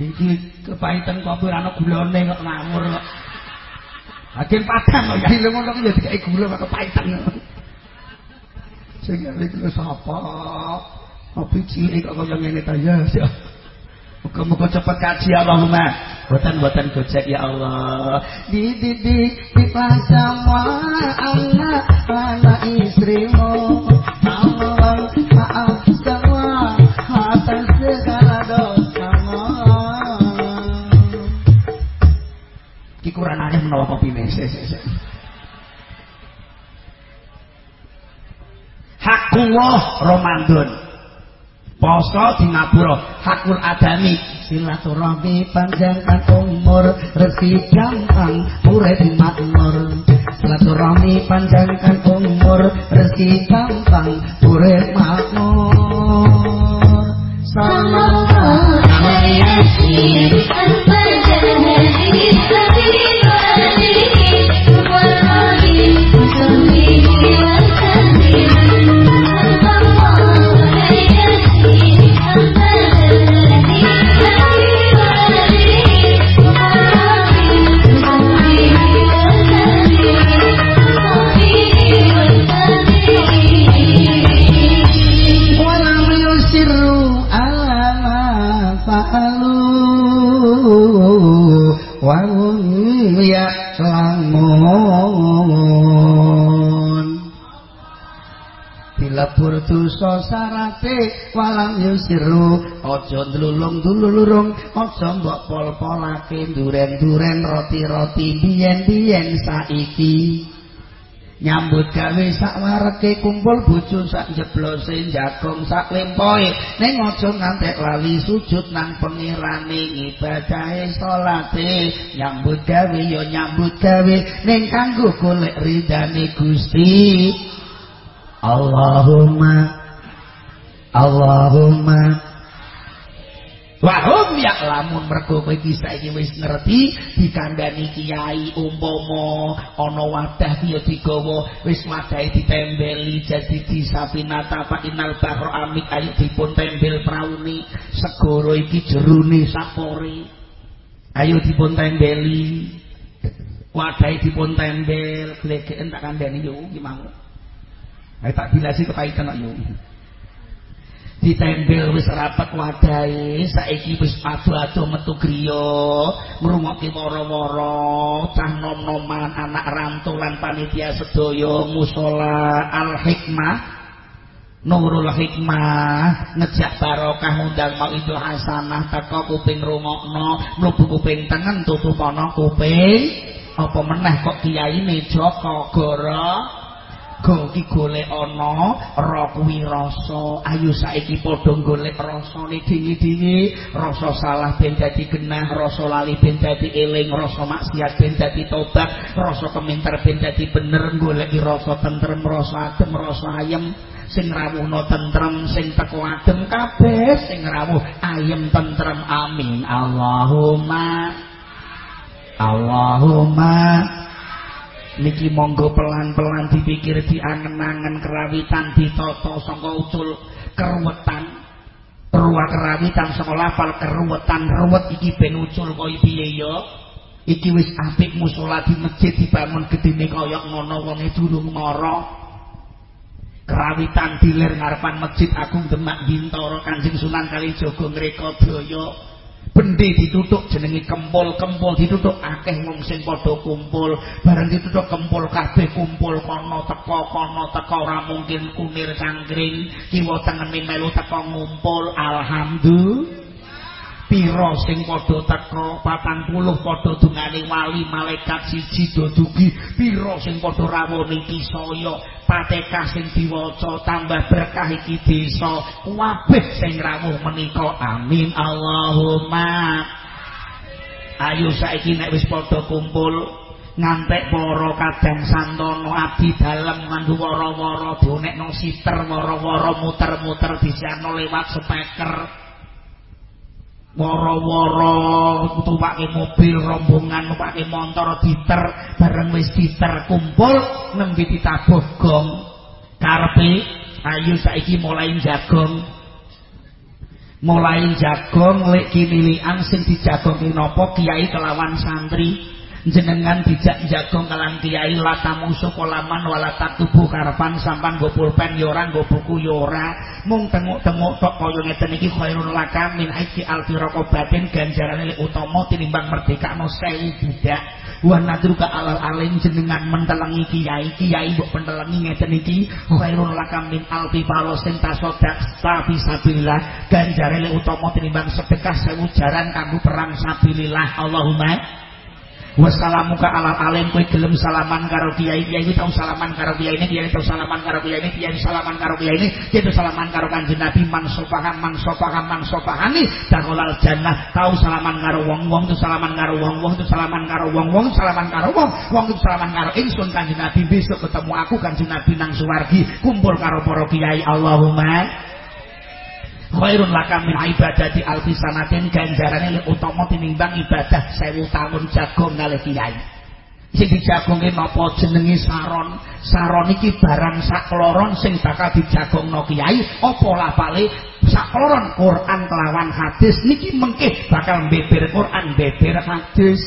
iki kepahitan kopi ana gulane kok ngamur kok. Agen padang kok ya. Ngono ki ya dikai gula kok kepahitan. Sing iki lho sapa? Kopi cilik kok kaya ngene ta? Ya Muka-muka cepat kaji Allahumma. Buatan-buatan gojek ya Allah. Di di di di semua anak anak istrimu Kurang aneh menawa kopi nese. Hakullah Ramadan. Poso di ngapura hakul adami silaturahmi panjangkan umur rezeki gampang urip makmur silaturahmi panjangkan umur rezeki gampang urip makmur sallallahu alaihi wasallam Hallelujah. Dilebur dosa sarate walam yusiru aja ndlulung dulurung aja mbok pol-polake duren-duren roti-roti biyen-biyen saiki. Nyambut gawe sak wareke kumpul bojo sak jeblose jagong sak lempoe. Ning aja ngantek lali sujud nang pengirane ibadahe salate nyambut gawe ya nyambut gawe. Ning kanggo golek ridane Gusti Allahumma Allahumma. Wahum ya lamun mergo iki saiki wis ngerti dikandani kiai umpama ana wadah ya digawa wis wadahe ditembeli jadi disapinata fa inal bahru amik ayo dipun tembel prauni segara iki jerone sapore. Ayo dipun tembeli wadahe dipun tembel glegeken tak kandhani yo iki mau ayo tak bilasi kepaitan yo. Ditembel wis rapat wadahe saiki wis adu-adu metu griya ngrungokke wara-wara cah nom-noman anak rantulan panitia sedaya musala al hikmah Nurul hikmah ngejak barokah ngundang mau itu hasanah teko kuping rungokno mlebu kuping tengen tutup ana kuping. Apa meneh kok kiai ne Joko Goro go ki golek ana ra kuwi rasa ayo saiki padha golek rasane dingi-dingi. Rasa salah ben dadi genah rasa lali ben dadi eling rasa maksiat ben dadi tobat rasa keminter ben dadi bener golek rasa tentrem rasa adem rasa ayem. Sing rawuhna tentrem sing teko adem kabeh sing rawuh ayem tentrem. Amin. Allahumma Allahumma niki monggo pelan-pelan dipikir diangen-angen kerawitan ditata saka ucul keruwetan. Ruwa kerawitan saka lafal keruwetan. Ruwet iki ben ucul kaya piye ya? Iki wis apik musala di masjid dibangun gedene kaya ngono wonge durung mara kerawitan dilir ngarepan masjid agung Demak Bintoro Kanjeng Sunan Kalijaga ngrekodaya bendi ditutuk jenenge kempul-kempul ditutuk. Akeh wong sing padha kumpul bareng ditutuk kempul kabeh kumpul. Kono teko kono teko ora mungkin kunir cangkring kiwa tengene melu teko ngumpul. Alhamdulillah pira sing padha teko 40 padha dungane wali malaikat siji do dugi pira sing padha rawuh kisaya patekah sing diwaca tambah berkah iki desa kabeh sing rawuh menika. Amin. Allahumma. Ayo saiki nek wis padha kumpul ngantek para kadang santono abdi dalem nganggo wara-wara donekno siter wara-wara muter-muter disano lewat speaker woro-woro tumpake mobil rombongan tumpake motor diter bareng wis diter kumpul nembe ditabuh gong. Karepe ayo saiki mulai jagong mulai jagong lek kinilian sing dijagong napa kiai kelawan santri jenengan dijak jagong kalan kiai latamu sukolaman walatak tubuh karpan sampan go pulpen yoran go buku yora mung tenguk-tenguk tok kaya ngeten iki khairul laka min aiki alfiroko batin ganjaran utama tinimbang merdeka no sewu budak. Wa nadruka alal alim jenengan mentelengi kiai kiai mbok pentelengi ngeten iki khairul laka min alfi palosin tasodak sabi sabilillah ganjaran utama tinimbang sedekah sewu jaran kanggo perang sabilillah. Allahumma wassalamuka ala alim kowe gelem salaman karo kiai kiai tau salaman karo kiai ini kiai tau salaman karo kiai ini kiai salaman karo kiai ini kiai salaman karo kanjeng nabi man sopahan man sopahan man sopahani dakolal jannah tau salaman karo wong wong itu salaman karo wong wong itu salaman karo wong wong salaman karo wong wong itu salaman karo insun kanjeng nabi besok ketemu aku kanjeng nabi nang suwargi kumpul karo para kiai Allahumma khairun laka min ibadati alfi sanatin ganjarane luwih utama tinimbang ibadah 1000 tahun jagung kalih kiai. Sing dijagongke napa jenenge saron? Saron iki barang sakloron sing bakal dijagongno kiai. Apa lafale sakloron Quran kelawan hadis niki mengke bakal beber Quran beber hadis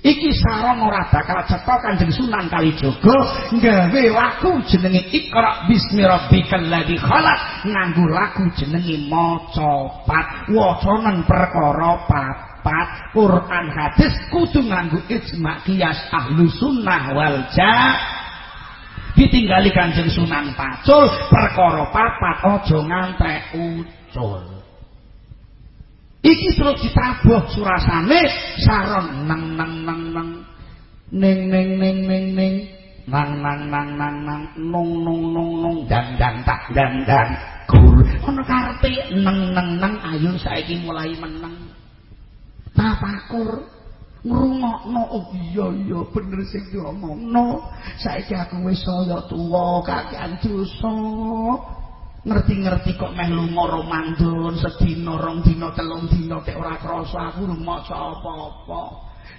iki sarong ora bakal cetha Kanjeng Sunan Kalijaga gawe lagu jenenge Iqra bismi rabbikal ladzi khalaq nganggo lagu jenenge maca pat. Wacanen perkara papat. Quran hadis kudu nganggo ijma qiyas ahlu sunnah wal ditinggali Kanjeng Sunan Pacul perkara papat aja ngantek ucul iki terus ditabuh surasane saron neng neng neng neng. Ning ning ning ning ning nang nang nang nang nang. Nung nung nung nung. Dan dan tak dan dan gur. Ana karepe? Neng neng neng. Ayo saiki mulai meneng. Tapakur. Ngrungokno. Oh iya iya. Bener sing diomongno. Saiki aku wis saya tuwa kakean dosa ngerti-ngerti kok meh lunga romandun sedina rong dina telung dina tek ora krasa aku maca apa-apa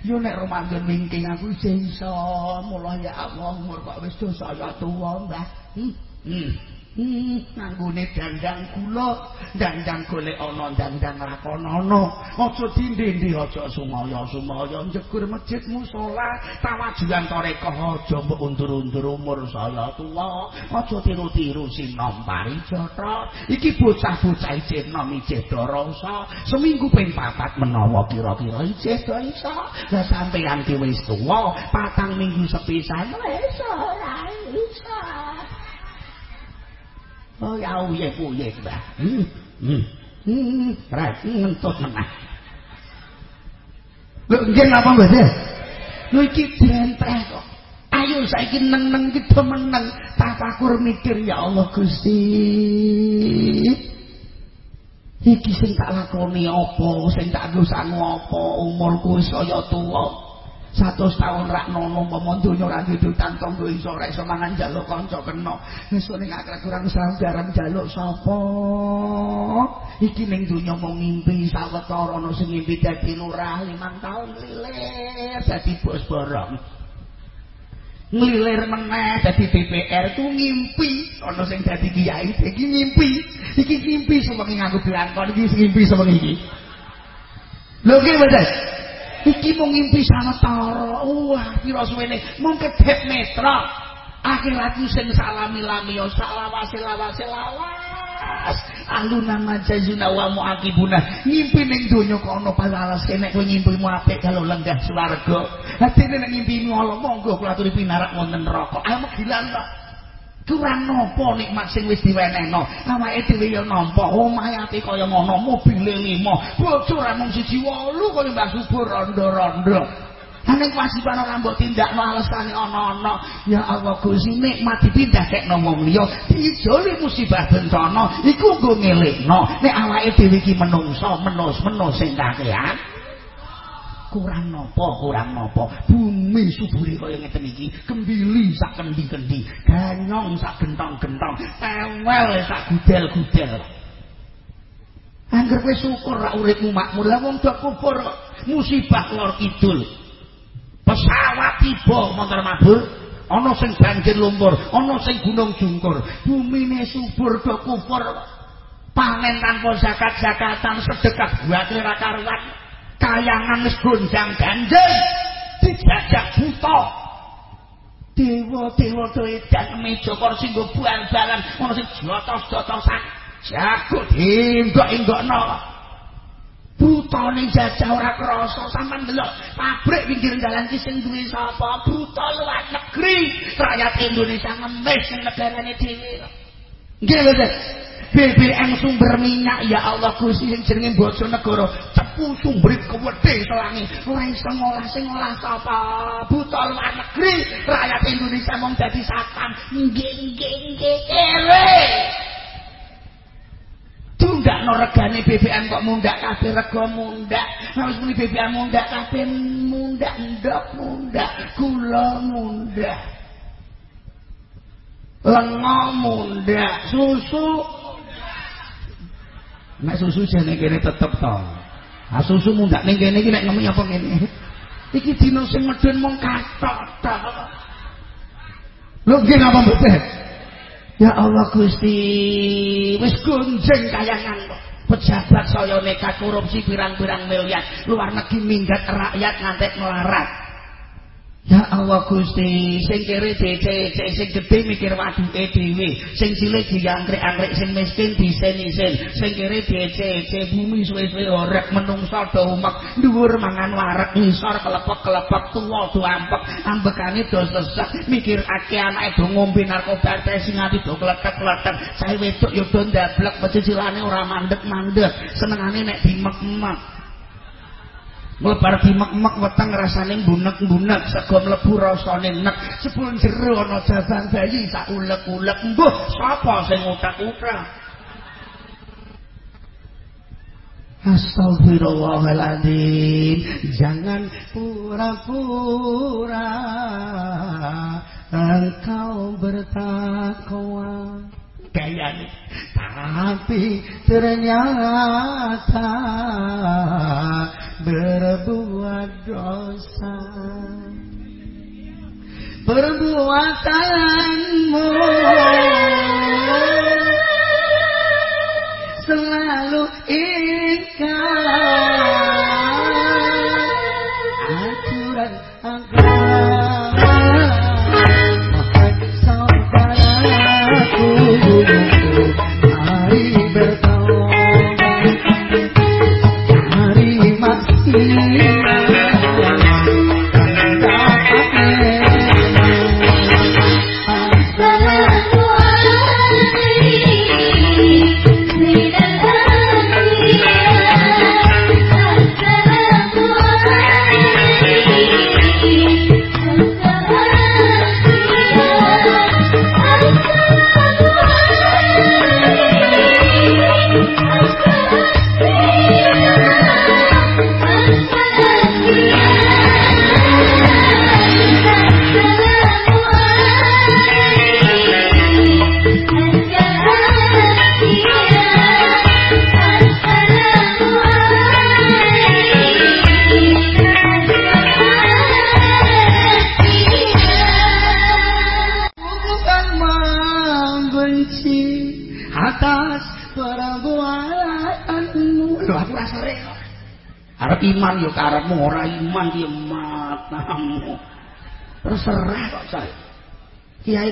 yo nek romandun mingking aku iso mula ya Allah umur kok wis dosa ya tuwa mbah hmm. hmm. Nganggone dandang kula, dandang golek ana dandang rakonono. Aja dindi-dindi aja sumaya-sumaya njegur masjid musala, tawajuan tarekah aja mbok undur-undur umur saya tuwa. Aja tiru-tiru sinom parijata. Iki bocah-bocah ijeno mijih dorasa, seminggu ping papat menawa kira-kira ijih do iso. Lah sampeyan ki wis tuwa, patang minggu sepisan wis ora iso. Oh ya uye uye ba. Hmm. Hmm. Hmm. Rai ngentut menah. Lho nggih napa mboten? Lho iki drentreh kok. Ayo saiki neng-neng iki do meneng. Tafakur mikir ya Allah Gusti. Iki sing tak lakoni apa, sing tak dosangu apa, umurku wis kaya tuwa. Satu tahun rak nono momon dunya ora hidup tantong iso ora iso mangan jaluk kanca kena. Esuk ning akhirat kurang garam jaluk sapa? Iki ning dunya mau ngimpi sawetara ana sing ngimpi dadi lurah limang tahun lilir dadi bos borong. Nglilir meneh dadi DPR ku ngimpi ana sing dadi kiai iki ngimpi. Iki ngimpi semoga nganggo belangkon iki ngimpi semoga iki. Lho ki iki mung ngimpi sawetara wah pira suwene. Mung kedhep netra akhirat sing salami-lami yo salawase lawase lawas. Aluna majazuna wa muakibuna. Ngimpi ning donya kono palalas nek kowe ngimpimu apik kalau lenggah swarga. Atine nek ngimpimu ala monggo kula aturi pinarak wonten neraka. Ayo gilan kok kurang nopo nikmat sing wis diwenehno awake dhewe ya nampa omahe ati kaya ngono mobile limo bocor mung siji wolu kaya mbah subur rondo-rondo. Ning wasiban ora mbok tindakno alesane ana-ana ya Allah Gusti nikmat dipindah kekno wong liya. Dijoli musibah bencana iku nggo ngelekno. Nek awake dhewe iki menungso menus-menus sing kakean kurang nopo kurang nopo. Bumi subure kaya ngeten iki kembili sak kendi-kendi. Ganyong sak gentong-gentong tewel sak gudel-gudel. Angger kowe syukur ra uripmu makmur. Lah wong do kubur musibah lor kidul. Pesawat tiba montor mabur. Ana sing banjir lumpur ana sing gunung jungkur. Bumine subur do kubur. Panen tanpa zakat-zakatan sedekah buat ra karuan kayangan gonjang ganjeng dijajak buta. Dewa-dewa to edan meja kursi nggo bal-balan ana sing jotos-jotosan. Jago enggok-enggokno buta ning jajah ora krasa. Sampean delok pabrik pinggir dalan ki sing duwe sapa? Buta luar negeri. Rakyat Indonesia ngemis ning negarane dhewe. Nggih lho BBM sumber minyak. Ya Allah Gusti sing jenenge Bojonegoro cepu sumber kewedhe selangi ora iso ngolah sing ngolah sapa? Buta luar negeri. Rakyat Indonesia mong dadi satpam nggih nggih nggih ewe. Tundak no BBM kok mundak kabeh rego mundak. Wis muni BBM mundak kabeh mundak ndok mundak kula mundak. Lengo mundak. Susu Nek susu jane kene tetep to. Ah susu mundak ning kene iki nek ngemi apa ngene. Iki dina sing medun mung katok tok. Lho nggih napa mboten? Ya Allah Gusti, wis gonjeng kayangan kok. Pejabat saya nekat korupsi pirang-pirang miliar luar negeri minggat rakyat ngantek melarat. Ya Allah Gusti, sing kere DC, sing gedhe mikir waduke dhewe, sing cilik diangkrek-angkrek, sing miskin disen-isen, sing kere DC, bumi suwe-suwe orek menungso do umek, dhuwur mangan warek, ngisor kelepek-kelepek, tuwa do ampek, ambekane do sesek, mikir akeh anake do ngombe narkoba sing ati do kletek-kletek, sae wedok yo do ndablek, pecicilane ora mandek-mandek, senengane nek dimek-mek. Mlebar dimek-mek weteng rasane bunek-bunek sego mlebu rasane nek sepul jero ana jabang bayi sak ulek-ulek. Mbuh sapa sing utak-utak? Astagfirullahaladzim. Jangan pura-pura Engkau bertakwa. Kayaknya Tapi ternyata berbuat dosa. Perbuatanmu selalu ini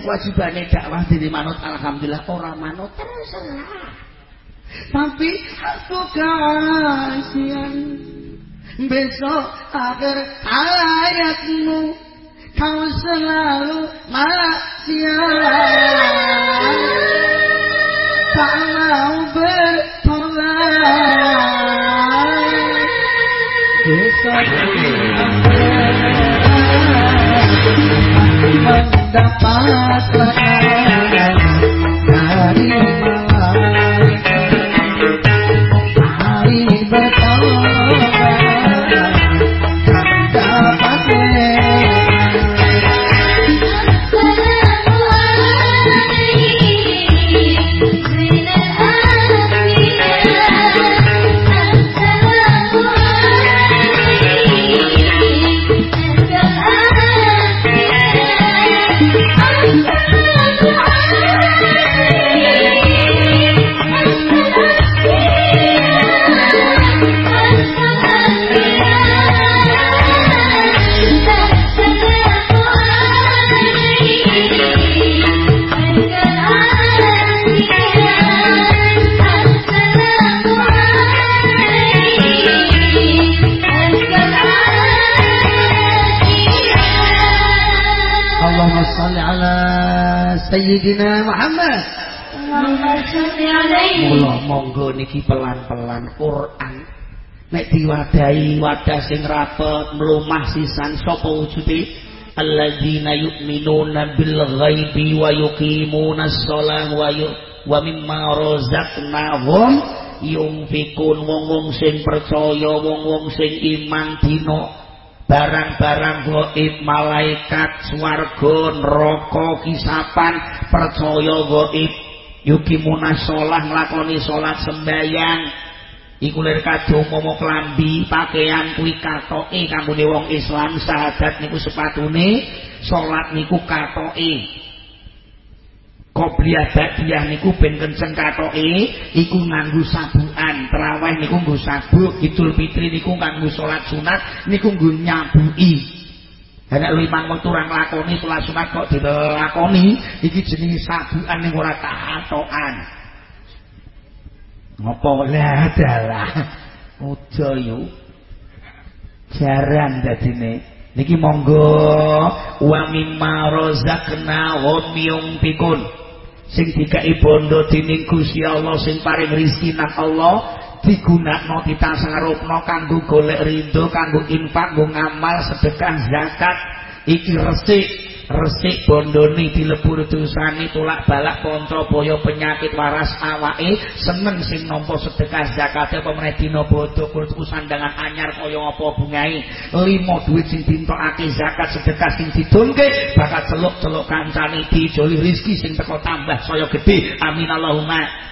kewajibane dakwah dene manut alhamdulillah. Ora manut terserah tapi aku kasihan. Besok akhir hayatmu kau selalu maksiat. Tak mau bertolak besok dari Sayyidina Muhammad. Mula monggo niki pelan-pelan Quran. Nek diwadahi wadah sing rapet mlumah sisan sapa wujude alladzina yu'minuna bil ghaibi wa yuqimuna shalah wa yu wa mimma razaqnahum yunfikun wong-wong sing percaya wong-wong sing iman dina barang-barang gaib malaikat swarga neraka kisapan percaya gaib yuki munasolah nglakoni salat sembayang iku lir momo klambi pakaian kuwi katoke kanggo wong Islam syahadat niku sepatune salat niku katoke Qobliyah ba'diyah niku ben kenceng katoke iku nganggo sabukan. Traweh niku nggo sabuk Idul Fitri niku nganggo salat sunat niku nggo nyabuki. Nek limang wektu ora nglakoni salat sunat kok dilakoni iki jenenge sabukan ning ora katokan Ngopo? Lah dalah Ujo yu Jarang dadine. Niki monggo. Wa mimma razaqna hum yunfikun sing dikai bondo dening Gusti Allah sing paring rezeki nang Allah digunakno ditasarufno kanggo golek ridho kanggo infak kanggo ngamal sedekah zakat iki resik resik bondone dilebur dosane tulak balak ponco boyo penyakit waras awake seneng sing nampa sedekah zakate apa meneh dina bodho kudu sandangan anyar kaya apa bungae limo duit sing dintokake zakat sedekah sing didunke bakal celuk-celuk kancane dijoli rezeki sing teko tambah saya gede amin Allahumma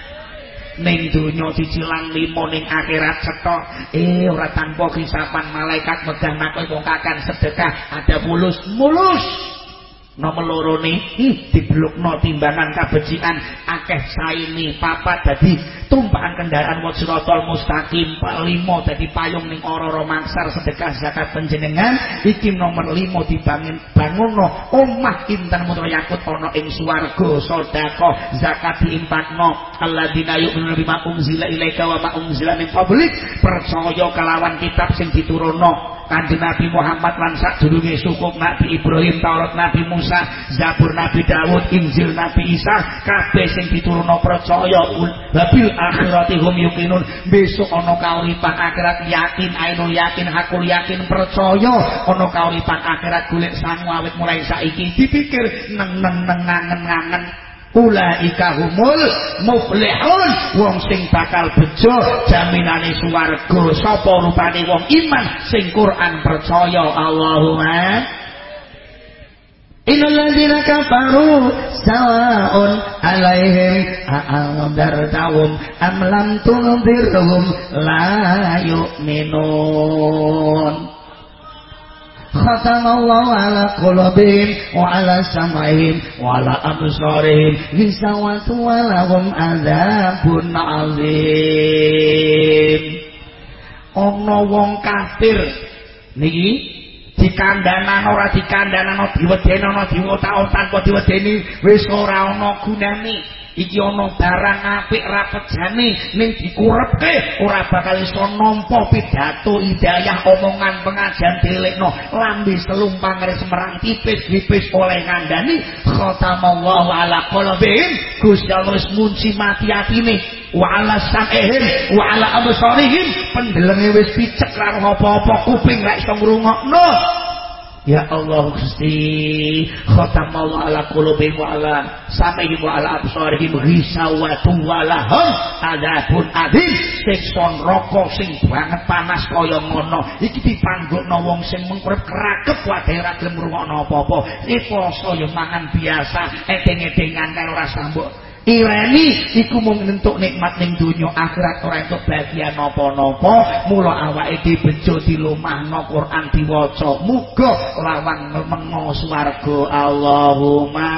ning donya dicilang limo ning akhirat cetok eh ora tanpa kisapan malaikat megah nakoi wong kakan sedekah ada mulus mulus nomor loro nih diblokno timbangan kabecikan. Akeh saini papat dadi tumpahan kendaraan wa siratal mustaqim limo dadi payung ning ora-ora sedekah zakat panjenengan. Iki nomor limo dibangun bangunno omah intan mutra yakut ana ing swarga. Sedekah zakat diimpakno. Alladzina yu'minuna bima unzila ilaika wa ma unzila min qablik. Percaya kalawan kitab sing diturunno kanjeng Nabi Muhammad lan sadurunge suku Nabi Ibrahim Taurat Nabi Musa Zabur Nabi Dawud Injil Nabi Isa kabeh sing diturunno percaya babil akhirati hum yuqinun. Besok ana kauripan akhirat yakin ainul yakin hakul yakin percaya ana kauripan akhirat golek sangu awit mulai saiki. Dipikir neng neng neng ngangen ngangen ulaika humul muflihun. Wong sing bakal bejo jaminane swarga. Sapa rupane wong iman sing Quran percaya? Allahumma. Innal ladzina kafaru sawa'un 'alaihim a'andartahum am lam tunzirhum la yu'minun qulubihim wa ala sam'ihim wa ala absarihim. Gisawatu wa lahum adzabun azim. Ana wong kafir niki dikandanan ora dikandanan diwedeni ana diwotak-otak kok diwedeni wis ora ana gunane iki ana barang apik ra pejane ning dikurepke ora bakal iso nampa pidato hidayah omongan pengajian dilekno. Lambe selumpang res merang tipis-tipis oleh ngandani khatamallahu ala qalbihim Gusti Allah wis munci mati atine. Wa ala sam'ihim wa ala absarihim. Pendelenge wis picek karo apa-apa kuping ra iso ngrungokno Ya Allah Gusti khatamallahu ala qulubihim wa ala sam'ihim wa ala absarihim ghisawatu wa lahum adzabun adzim siksa neraka sing banget panas kaya ngono. Iki dipanggukno wong sing mengkurep krakep wae ora gelem ngrungokno apa-apa. Iki poso ya mangan biasa edeng-edengan karo ora sambuk ireni iku mung nentuk nikmat ning donya. Akhirat ora entuk bagian napa-napa. Mula awake dibejo dilumahno Quran diwaca. Muga lawang mengo swarga. Allahumma.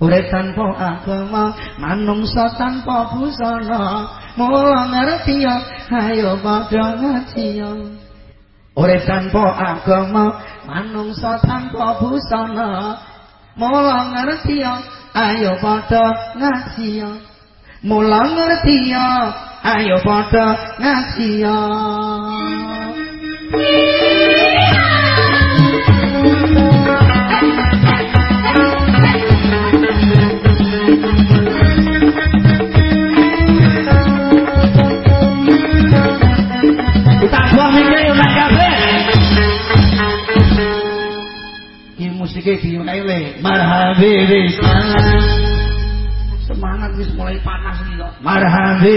Urip tanpa agama manungsa tanpa busana. Mula ngerti ya ayo padha ngaji urip tanpa agama manungsa tanpa busana. Mula ngerti ya ayo padha ngaji mula ngerti ayo padha ngaji musike diunele marhabi wis semangat wis mulai panas iki kok marhabi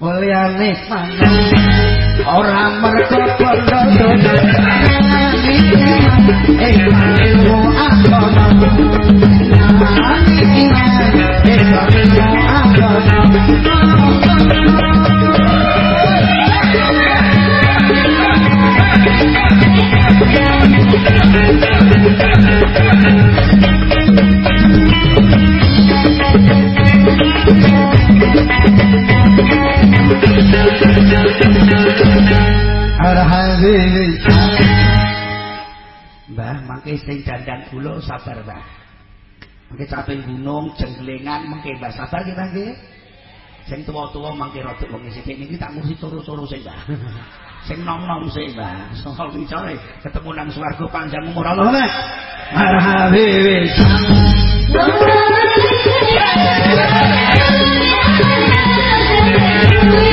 mulyane ora mergo padha eh agama. Eh ilmu Mbah, mangke sing dandan kula sabar, Mbah. Mangke caping gunung jenglengan mangke Mbah sabar nggih. Sing tuwa-tuwa mangke rada wong sithik niki tak mesti turu-turu sing, Mbah. sing nom-nom sik, Mbah. Soal bicara ketemu nang swarga panjang umur Allah, Mbah. Wis. Thank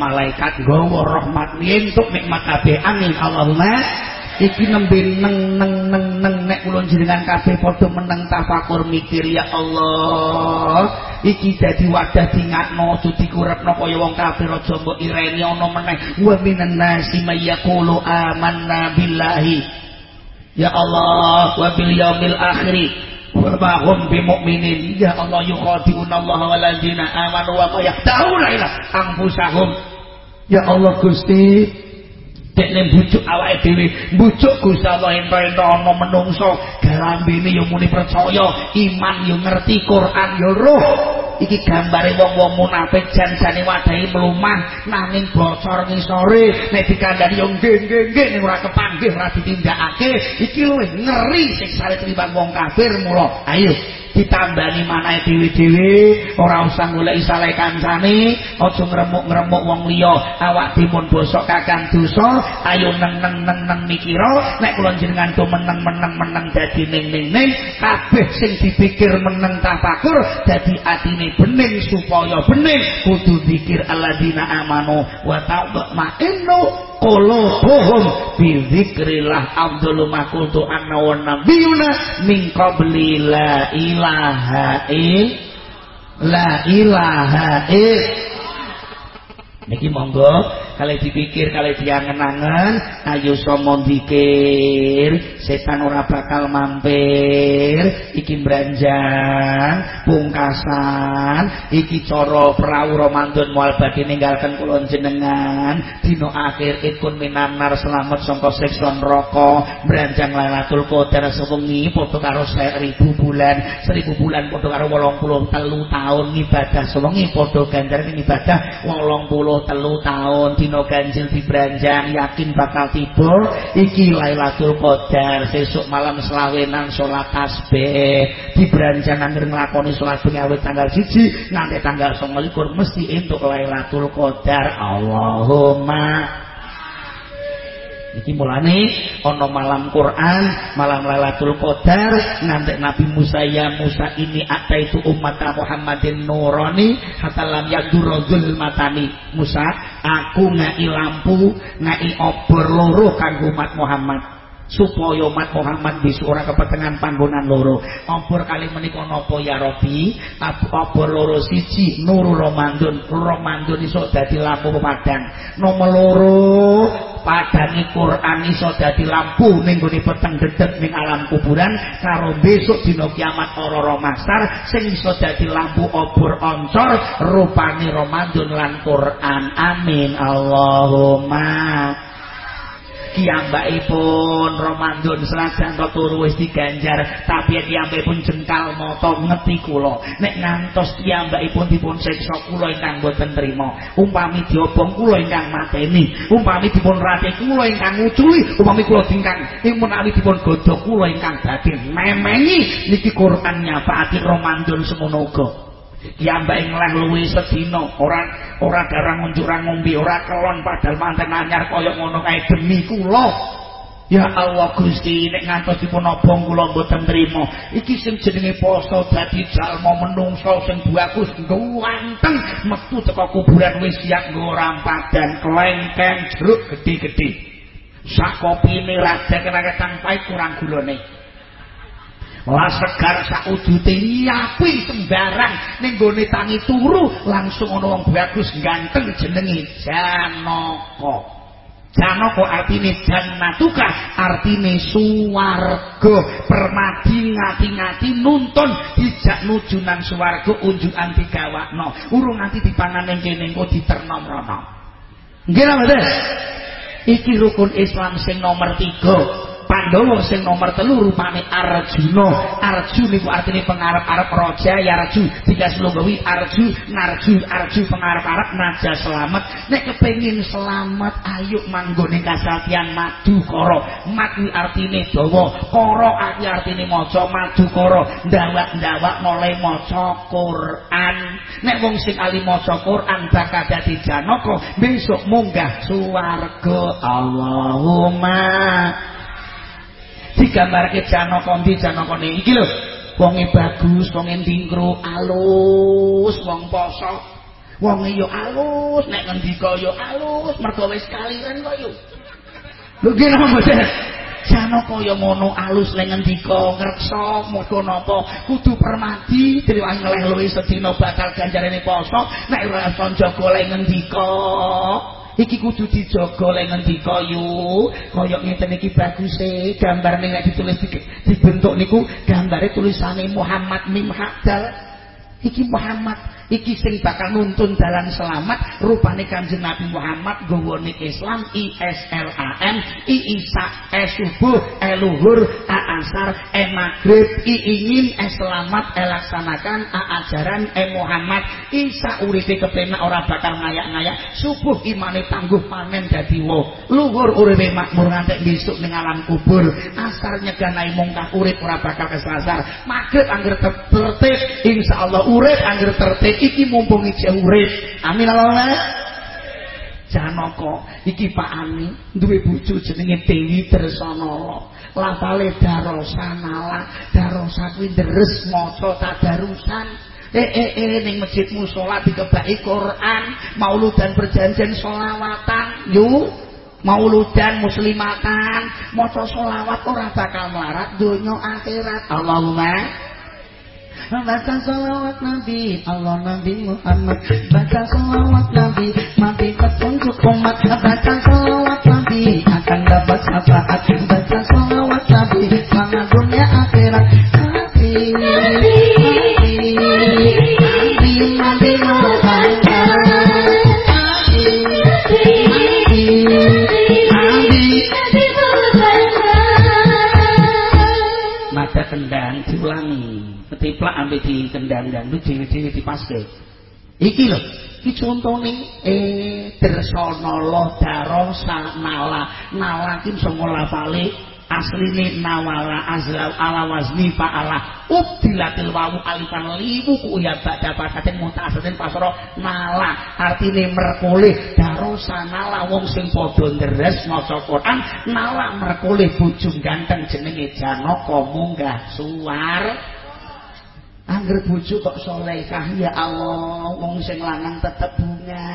malaikat nggawa rahmat entuk nikmat kabeh. Amin. Allahumma. Iki nembe neng neng neng neng. Nek kula jenengan kabeh padha meneng tafakur mikir ya Allah. Iki dadi wadah dingatno aja dikurepno kaya wong kafir aja mbok ireni ana meneh. Wa minan nasi mayyaqulu amanna billahi. Ya Allah wa bil yaumil akhir wa ma hum bimumin ya Allah yukhadi'una Allah waladina amanu wa yahda'una ila anfusahum. Ya Allah Gusti dekne bujuk awake dhewe bujuk Gusti Allah ento-ento ana menungso. Galambene ya muni percaya iman ya ngerti Quran ya roh iki gambare wong-wong munafik jan-jane wadahi mlumah nanging bocor ngisore. Nek dikandani yo ning ora kepanggih ora ditindakake. Iki luwih ngeri siksane timbang wong kafir mula. Ayo ditambani manahe dhewe-dhewe ora usah golek saleh kancane aja ngremuk-ngremuk wong liya. Awak dipun bosok kakang dosa ayo neng neng neng neng mikira. Nek kula jenengan do meneng meneng meneng dadi ning ning ning kabeh sing dipikir meneng tafakur dadi atine bening supaya bening. Kudu zikir alladzina amanu wa ta'ma'innu qulubuhum bi dzikrillah afdalu ma kuntu anna wa nabiyuna min qabli la ilaha illa la ilaha illa niki monggo kali dipikir kali diangen-angen ayo somo dikir setan ora bakal mampir. Iki branjang pungkasan iki cara prau Ramadan mual badhe ninggalken kula jenengan dina akhir ikun minanar selamat sangka siksa neraka. Branjang Lailatul Qadar sewengi padha karo 1000 bulan. 1000 bulan padha karo 83 tahun ibadah sewengi padha ganjar ibadah 80 telu tahun dino ganjil di beranjang yakin bakal tiba iki Lailatul Qadar sesuk malam selawenan sholat tasbih. Di beranjang anggar ngelakoni sholat awet tanggal siji nanti tanggal 29 mesti untuk Lailatul Qadar. Allahumma Iki mulane ana malam Quran, malam Lailatul Qadar, ngantek Nabi Musa ya Musa ini itu umat Muhammadin nurani hatta lam yadurul matani. Musa, aku ngai lampu, ngai obor loro kanggo umat Muhammad. Supaya umat Muhammad bisa ora kepetengan panggonan loro. Obor kali menika napa ya Robi obor loro siji nuru Ramadan. Ramadan iso dadi lampu pemadang. Nomor loro padangi Quran iso dadi lampu ning gone peteng dedet ning alam kuburan. Karo besok dina kiamat ora masar sing iso dadi lampu obor oncor rupane Ramadan lan Quran. Amin. Allahumma kiyambakipun Ramadan senajan to turu wis diganjar tapi kiyambakipun jengkal mata ngeti kula. Nek ngantos kiyambakipun dipun siksa kula ingkang boten trima. Umpami diobong kula ingkang mateni. Umpami dipun rate kula ingkang nguculi. Umpami kula dingkang menawi dipun godhog kula ingkang badhe memengi. Niki Quran nyapati Ramadan semono uga Ya mbak ngleh luwi sedina, ora ora darang unjuk ra ngombe, ora kelon padahal manten anyar kaya ngono kae demi kula. Ya Allah Gusti, nek ngantos dipun obong kula mboten trima. Iki sing jenenge poso dadi jalma menungso sing bagus ganteng metu teko kuburan wis siap nggo rampadan klengkeng jeruk gedhe-gedhe. Sak kopine radek kena pahit kurang gulane. Lah segar saujute nyapi sembarang ning gone tangi turu langsung ana wong bagus ganteng jenenge Janaka. Janaka artine jannatuka, artine suwarga, permadi ngati-ngati nuntun dijak nuju nang suwarga unjukan digawakno. Urung nanti dipangan ning kene engko diternom rono. Nggih mboten? Iki rukun Islam sing nomor 3. Pandawa sing nomor telu rupane Arjuna. Arju niku artine pengarep-arep raja ya Arju. Tiga slogawi Arju, Narju, Arju pengarep-arep naja selamat. Nek kepengin selamat ayo manggone kasatian madu koro. Madu artine dawa, koro arti artine maca koro. Ndawak-ndawak mulai maca Quran. Nek wong sing ali maca Quran bakal dadi janaka besok munggah swarga. Allahumma digambarke janaka ndi janakane iki lho wonge bagus wonge ndingkro alus wong poso. Wong yo alus nek ngendika yo alus mergo wis kaliren kok yo. Lho nggih napa mboten Jano kaya ngono alus ning ngendika ngreksa mergo napa? Kudu permati diwangi ngeleh luwih sedina bakal ganjarane poso nek ora jaga lek ngendika iki kudu dijaga lek ngendika yu kaya ngeten iki baguse gambar ning nek ditulis dibentuk niku gambare tulisane Muhammad Mim Hadal iki Muhammad iki sing bakal nuntun dalan selamat rupane kanjeng Nabi Muhammad gowone Islam I I Isa E subuh E luhur A asar E maghrib I ingin E selamat E laksanakan A ajaran E Muhammad. Isa uripe kepenak ora bakal ngayak-ngayak subuh imane tangguh panen dadi wo luhur uripe makmur ngantek besok ning alam kubur. Asar nyeganai mungkah urip ora bakal kesasar. Maghrib angger tertib insyaallah urip angger tertib iki mumpung iki urip. Amin Allahumma. Janaka iki Pak Ani duwe bojo jenenge Dewi Dresana. Lafale Darosanala. Darosa kuwi deres maca tadarusan. Eh eh eh ning masjid musala dikebaki Quran, mauludan perjanjian selawatan. Yuk mauludan muslimatan maca selawat ora bakal melarat donya akhirat Allahumma Baca salawat Nabi Allah Nabi Muhammad. Baca salawat Nabi Nabi petunjuk umat. Baca salawat Nabi Akan dapat syafaat. Baca salawat Nabi Mana dunia akhirat. Nabi Nabi Nabi Nabi Muhammad. Mata kendang diulangi ketiplak ambil di kendang dangdut dewi-dewi dipaske. Iki lho iki contone eh dersono lo darosa nala nala kim songo lafale asline nawala azlau ala wazni fa'ala ubdilatil wawu alifan liwu ku ya bada bakatin mutasatin pasro nala artine merkoleh darosa nala wong sing podo ngeres maca Quran nala merkoleh bujung ganteng jenenge janaka munggah suar Angger bojo kok solehah ya Allah, wong sing lanang tetep bunga.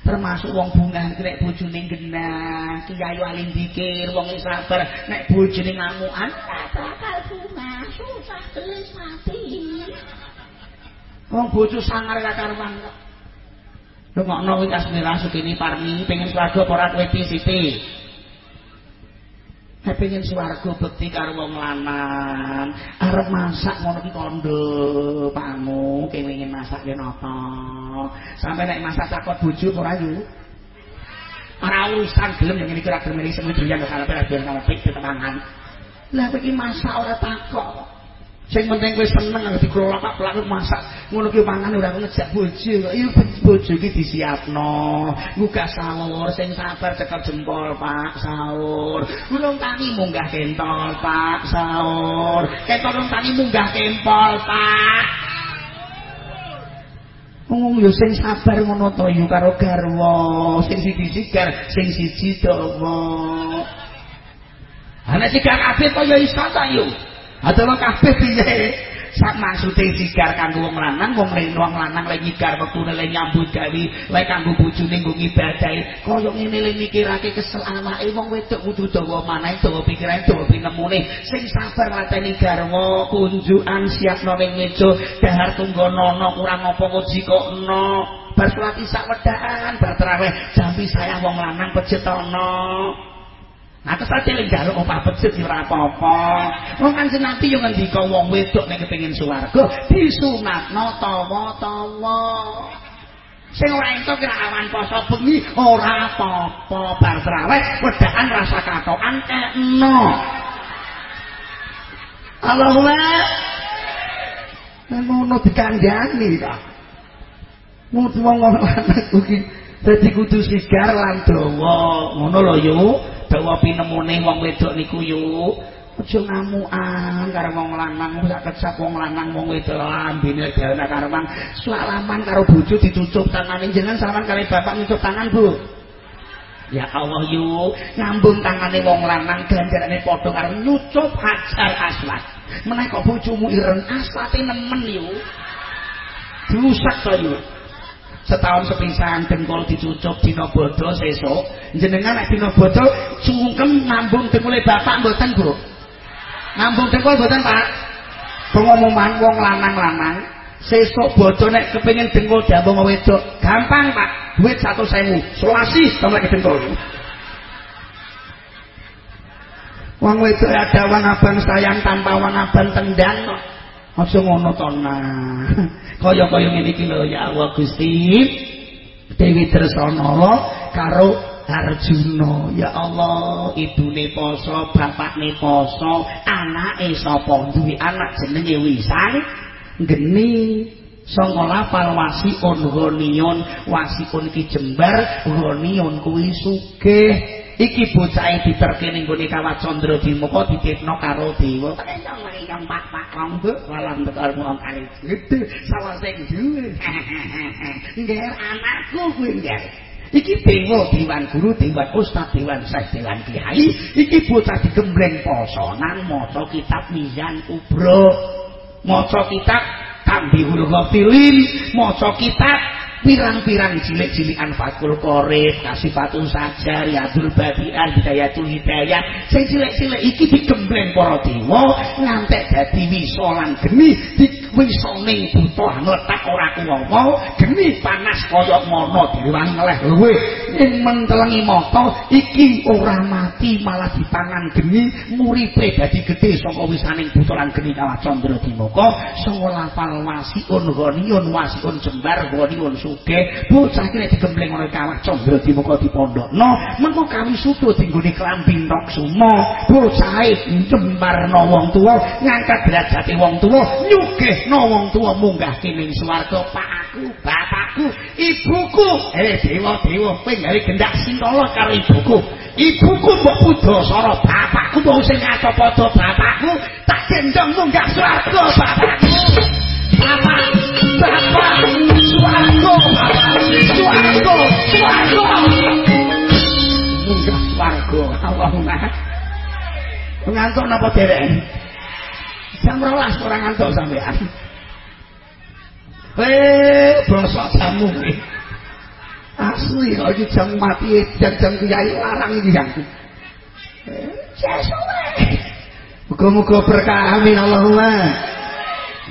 Termasuk wong bunga nek bojone genah, kiai wali dikir, wong sabar nek bojone ngamukan bakal bunga, susah gelis mati. Wong bojo sangar kakarwan kok. Lho kok ono wis asmira sukini parmi pengen swarga ora kowe pengen swarga bekti karo wong lanang, arep masak ngono ki kondo, pamu, kepengin masak yen apa? Sampai nek masak takut bojo ora yo. Ora urusan gelem yang iki ora gelem iki semuanya doyan karo doyan karo pik tetangan. Lah iki masak ora. Sing penting kowe seneng nang dikelola Pak Pelakut masak. Ngono ki mangan ora ngejak bojo. Kok bojo iki disiapno. Buka sahur sing sabar cekel jempol Pak sahur. Urung tani munggah kentol Pak sahur. Kentol urung tani munggah kempol Pak. Ngomong yo sing sabar ngono to yo karo garwa. Sing siji sigar sing siji dawa. Ana sigar kabeh to yo iso ta yo Adalah kabeh piye? Sak maksude sigar kanggo wong lanang, wong wong lanang lek nyigar wektune lek nyambut gawe, lek kanggo bojone nggo ngibadahi. Kaya ngene lek mikirake kesel awake wong wedok kudu dawa manahe, dawa pikirane, dawa pinemune. Sing sabar lateni garwa, kunjukan siapno ning meja, dahar tunggu nono kurang apa kok no. Bar salat isak wedaan, bar traweh jambi saya wong lanang pejetono. Nah kesal cilik jaluk opah becet ora apa-apa. Wong Kanjeng Nabi yo ngendika wong wedok nek kepengin swarga disunatno tawa-tawa. Sing ora entuk kira poso bengi ora apa-apa bar traweh wedaan rasa katokan kekno. Allahumma ngono dikandhani ta. Mutu wong kuwi dadi kudu sigar lan dawa. Ngono lho yo. Dawa pinemune wong wedok niku yo aja ngamukan karo wong lanang sak kecap wong lanang wong wedok lambene dhewe karo mang. Salaman karo bojo dicucuk tangane jenengan salaman karo bapak nyucuk tangan Bu. Ya Allah yu ngambung tangane wong lanang ganjarane padha karo nyucuk hajar aswad. Meneh kok bojomu ireng aswate nemen yu rusak to yu setahun sepisan dengkul dicucuk dina bodho sesuk. Jenengan nek dina bodho cungkem ngambung dengkule bapak mboten Bu. Ngambung dengkul mboten Pak? Pengumuman wong lanang-lanang sesuk bodho nek kepengin dengkul diambung wedok gampang Pak. Duit 100.000 selasi sama dengkul. Wong wedok ada wong abang sayang tanpa wong abang tendang Aja ngono to nah. Kaya-kaya ngene iki lho ya Allah Gusti. Dewi Dresana karo Arjuna. Ya Allah, ibune poso, bapakne poso, anake sapa duwe anak jenenge Wisang geni. Sangka lapal wasiun gonion, wasiun ki jembar, gonion kuwi sugih. Iki bocahe diterke ning gone kawat candra dimuka dititno karo dewa? Yang pak pak? Rambut walam tekar wong kali. Gede salah sing duwe ngger anakku kuwi ngger iki dewa dewan guru dewan ustaz dewan syekh dewan kiai. Iki bocah digembleng posonan maca kitab mizan kubro maca kitab tambihul ghafilin. Maca kitab pirang-pirang cilik-cilikan fakul korif kasifatu sajar yadul badian hidayatul hidayat sing cilik-cilik iki digembleng para dewa ngantek dadi wisolan geni wisone buta ngletak ora kuwowo geni panas kaya ngono diwan ngeleh luwe ing mentelengi mata iki ora mati malah dipangan geni muripe dadi gedhe saka wisaning buta lan geni kawat candra dimoko sanga lafal wasiun ghaniun wasiun jembar ghaniun sugih bocah iki nek digembleng ana kawat candra dimoko dipondhokno mengko kami sutu dinggone klambi tok sumo bocahe jembarno wong tuwa ngangkat derajate wong tuwa nyugih no wong tua munggah kene swarga. Pakku bapakku ibuku. Eh dewa dewa kowe gawe gendak sintala karo ibuku. Ibuku mbok pudhasara bapakku wong sing ngaco padha bapakku tak gendong munggah swarga bapakku. Bapak bapak swarga swarga swarga munggah swarga Allahumma ngantuk napa derek jam rolas orang ngantuk sampean Eh, bosok jamu. Asli kok iki jam mati jam-jam kiai larang iki kan. Sesuwe. Muga-muga berkah amin Allahumma.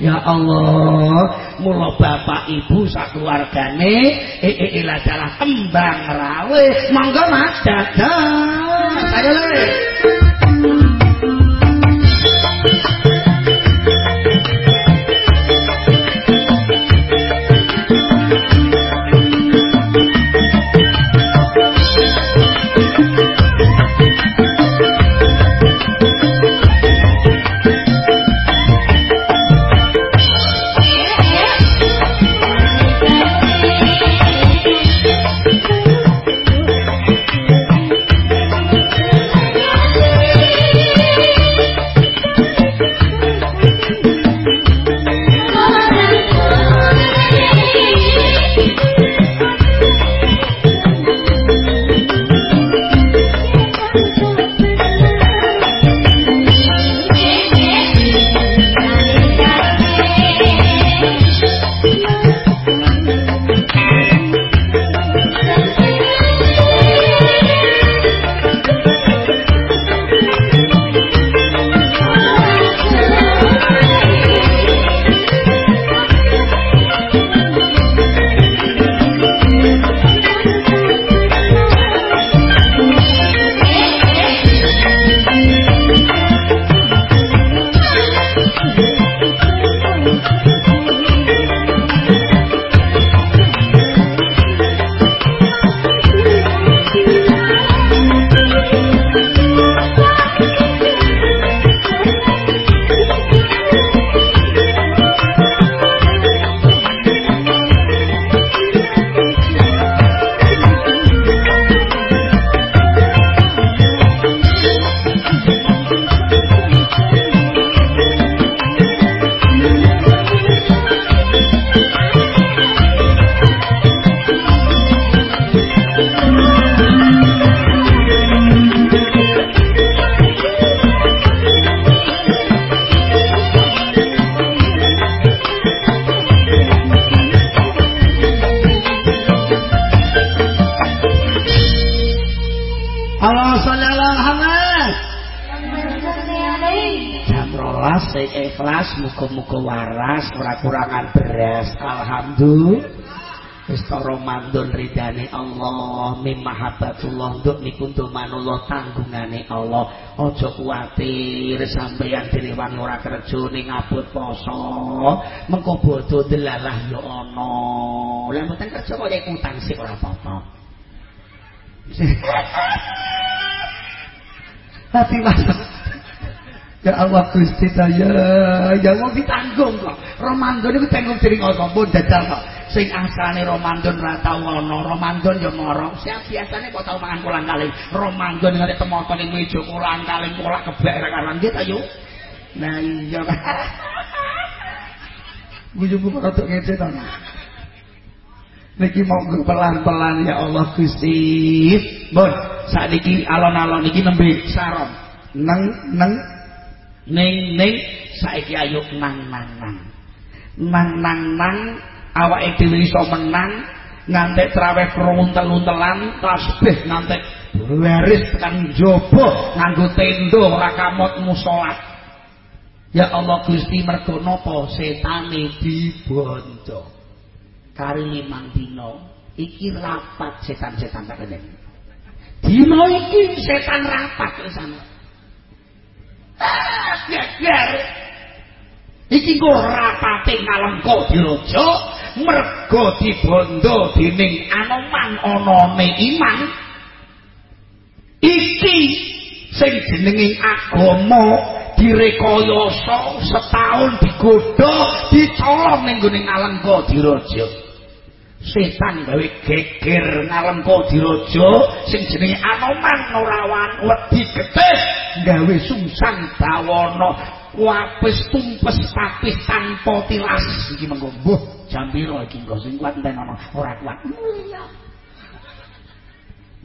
Ya Allah, mula bapak ibu sakeluargane eh eh adalah kembang rawe. Monggo Mas dadah. Ayo le. Mim mahabbatullah nduk niku manullah tanggungane Allah aja kuwatir sampeyan dene wong ora kerja ning abot poso mengko bodho delalah yo ana lha mboten kerja kok utang sik ora apa-apa Tapi masa Ya Allah Gusti ta ya mau ditanggung kok. Ramadan iku tanggung dening apa pun dadal kok. Sing asalane Ramadan ra tau ana, Ramadan ya moro. Siap biasane kok tau mangan kolang kaling. Ramadan ngarep temoto ning meja kolang kaling kolak kebek ra karan nggih ta yo. Nah iya. Guyu buka rotok ngece ta. Niki monggo pelan-pelan ya Allah Gusti. Mun, sakniki alon-alon iki nembe saron. Neng neng ning ning saiki ayo nang nang nang nang nang nang awake dhewe iso menang ngantek traweh kruntel-untelan tasbih ngantek baris tekan jaba nganggo tenda ora kamot musala ya Allah Gusti mergo napa setane dibonco kari limang dina iki rapat setan-setan tak kene. Dina iki setan rapat kesana geger iki kok rapate ngalengka diraja merga dibondo dening anoman anane iman. Iki sing jenenge agama direkayasa setahun digodha dicolong ning gone ngalengka diraja. Setan gawe geger ngalengka diraja sing jenenge anoman norawan wedi getih gawe sungsang bawana wapis tumpes tapih tanpa tilas. Iki mengko. Mbuh jam pira iki engko sing kuat enten ana ora kuat. Iya.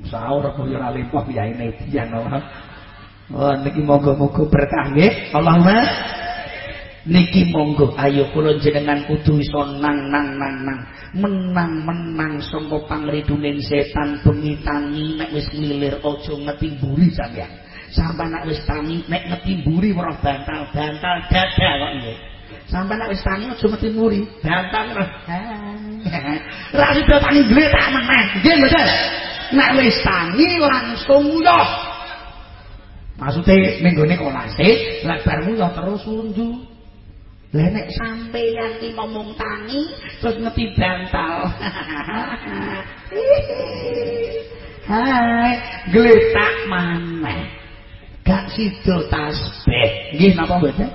Sahur kok ora limpah yaine dian ora oh niki monggo-monggo berkah nggih. Allahumma. Niki monggo. Ayo kula jenengan kudu iso nang nang nang nang. Menang menang saka pangriduning setan bengi tangi nek wis ngilir aja ngetimburi sampeyan sampai nak wis tangi nek ngetimburi weruh bantal bantal dada kok nggih. Sampai nak wis tangi aja ngetimburi bantal weruh ra sida tangi gletak meneh. Nggih mboten. Nek wis tangi langsung yo maksude ning gone kolase lek bar yo terus unju Lah nek sampeyan iki ngomong tangi terus ngeti bantal. Hai, gletak maneh. Gak sida tasbih. Nggih napa mboten?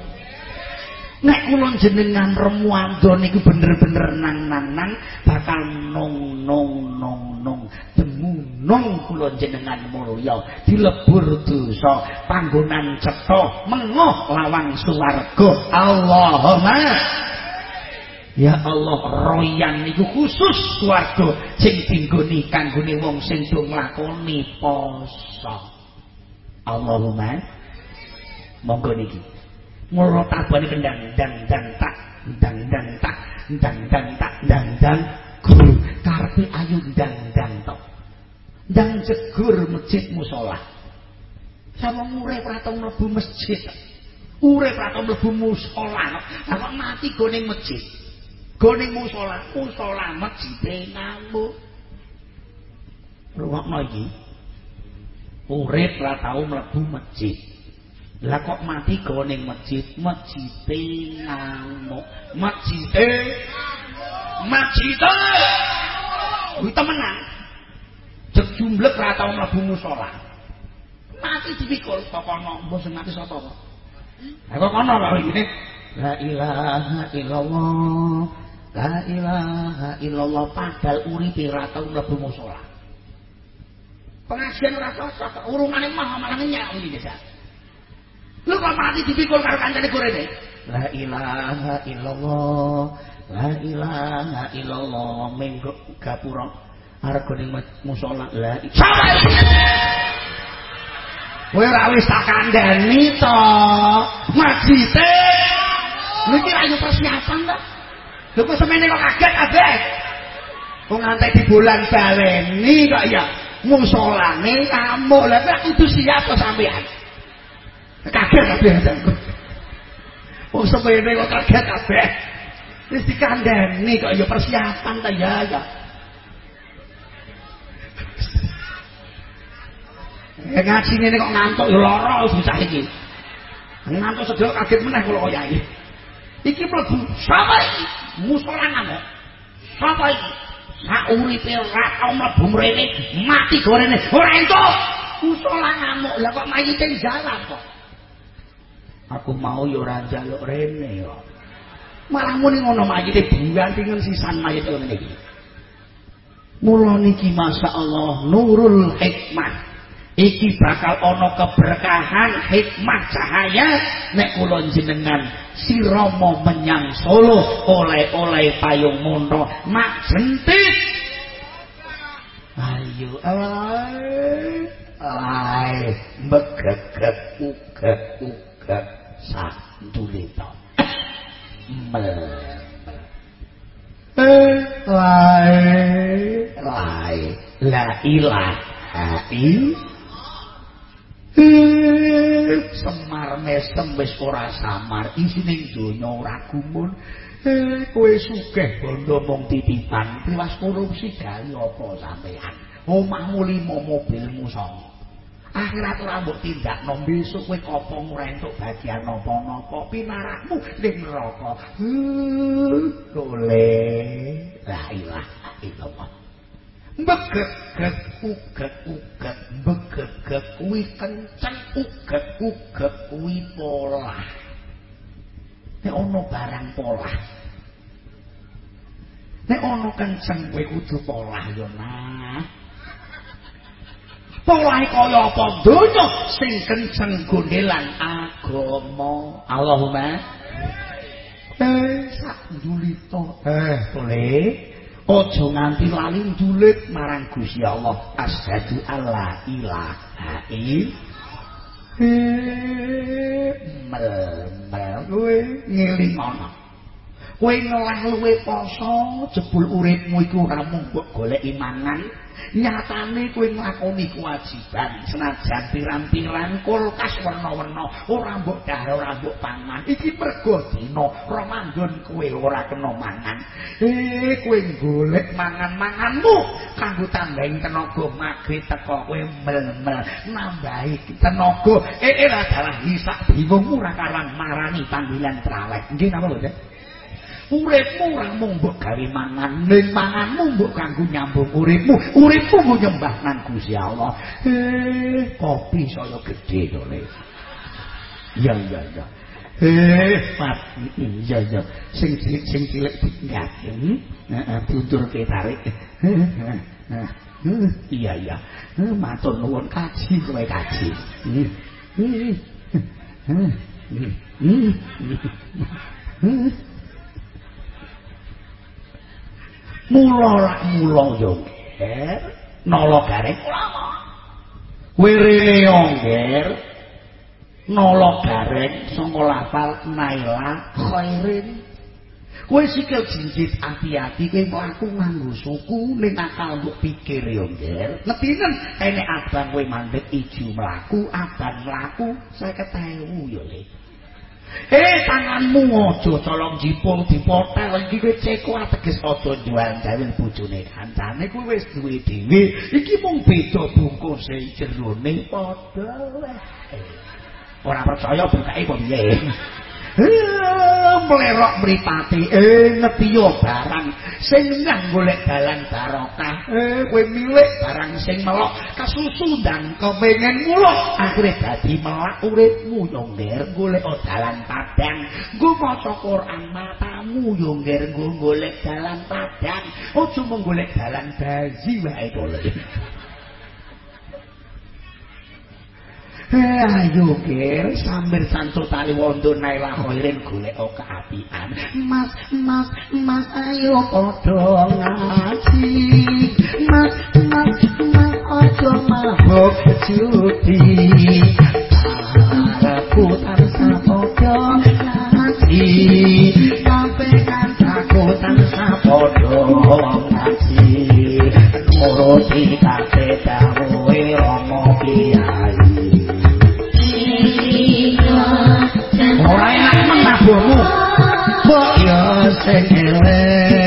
Nek kula jenengan remuando niku bener-bener nang nang nang bakal nong nong nong nong temu nong kula jenengan mulya. Dilebur dosa panggonan cetha mengoh lawang swarga Allahumma. Ya Allah royan niku khusus swarga sing dinggoni kanggone wong sing do nglakoni poso Allahumma monggo niki. Mulo tabane kendang dang dang tak dang dang tak dang dang tak dang dang. Guru karepe ayu dang dang tok. Dang jegur masjid musala sama urip tau mlebu masjid. Urip tau mlebu musala apa mati gone masjid. Gone musala musala masjid ngamuk. Ruwakno iki urip ra tau mlebu masjid. Lah kok mati gawe ning masjid? Masjide ngamuk. Masjide masjide kuwi temenan. Jek jumblek ra tau mlebu musala. Mati dipikul. Pokono mbok sing mati sapa kok ha kok kono kok ngene la ilaha illallah. La ilaha illallah. Padahal uripe ra tau mlebu musala pengajian ora cocok urungane mah malah ngenyak iki desa lu kok mati dipikul karo kancane gorene la ilaha illallah la ilaha illallah minggu gapura arep ning musala la Kowe ora wis tak kandhani to. Majite. Niki ra yo persiapan to. Lho kok semene kok kaget kabeh. Wong ngantek di bulan baleni kok ya. Musolane kamu lah kudu siap to sampean kaget kabeh Wong sepene kok kaget kabeh. Wis dikandani kok ya persiapan ta ya ya. Ya ngaji kok ngantuk ya lara bocah iki. Ngantuk sedok kaget meneh kula kaya iki. Iki mlebu sapa iki? Musola. Sapa? Sak uripe ora tau mlebu mrene, mati gorene. Ora entuk. Musola ngamuk. Lah kok mayite jalan kok. Aku mau ya ora njaluk rene kok. Malah muni ngono mayite buantingen sisan mayit ngene iki. Mula niki masyaallah nurul hikmah. Iki bakal ana keberkahan hikmah cahaya. Nek kula jenengan sirama menyang Solo oleh-oleh payung mondo mak jentik. Ayo ay ay megeget uget uget. Sak dulita mel lai lai la ilaha illallah Semar mesem wis ora samar, isine donya ora gumun. Eh, kowe sugih bondo mung titipan, tiwas korupsi gawe apa sampean? Omahmu limo mobilmu song. Akhirat ora mbok tindakno besok kowe kopong ora entuk bagian napa-napa, pinarakmu ning neraka. Heh, lole. La ilaha illallah. Begeget uget uget begeget kuwi kenceng uget uget kuwi pola. Nek ana barang pola. Nek ana kenceng kuwi kudu pola ya nah. Polahe kaya apa donya sing kenceng gondelan agama. Allahumma Eh, sak julito. Eh, boleh. Aja nganti lali ndulit marang Gusti Allah. Asyhadu alla ilaha illallah. Kowe ngeleh luwe poso, jebul uripmu iku ora mung goleki mangan, nyatane kowe nglakoni kewajiban senajan piran-piran kulkas werna-werna ora mbok dahar ora mbok pangan. Iki mergo dina Ramadan kowe ora kena mangan. Eh kowe golek mangan-manganmu kanggo tambahi tenaga magrib teko kowe mel-mel nambahi tenaga. Eh ora dalah hisak bingung ora karang marani panggilan traweh. Nggih napa mboten uripmu ora mung mbok gawe mangan ning manganmu mbok kanggo nyambung uripmu. Uripmu mbok nyembah nang Gusti Allah. Eh kopi saya gedhe to le. Iya iya iya eh mat iya iya sing cilik sing cilik tingkat heeh buntur ke tarik. Iya iya. Matur nuwun kaji kowe kaji. Heeh heeh mula lak mula yo ger nala gareng ulama wirene ongger nala gareng sanga lafal naila khairin. Kowe sikil jinjit ati-ati kowe mlaku nganggo suku ning akal mbok pikir yo nger ngetinen enek abang kowe mandek ijo mlaku abang mlaku 50000 yo le Eh tanganmu aja colong jipul dipotel iki kowe ceko ateges aja jual jawil bojone. Kancane kuwi wis duwe dhewe. Iki mung beda bungkuse jerone padha ora percaya bukake kok piye mlerok mripate eh ngepiyo barang? Sing nyang golek dalan barokah. Eh kowe milik barang sing melok. Kasusu dan kepengin mulo akhire dadi melak uripmu yo ngger golek dalan padang. Nggo maca Quran matamu yo nggo golek dalan padang. Aja mung golek dalan bazi wae to ayo ger sambil santo tali wondo naila khairin golek o keapian mas mas mas ayo padha ngaji. Mas mas mas aja mabuk judi. Arepku tansah padha ngaji. Sampai kan aku tansah padha ngaji. Nuruti kabeh dawuhe Rama Kiai ora enak menah abomu mbok yo sing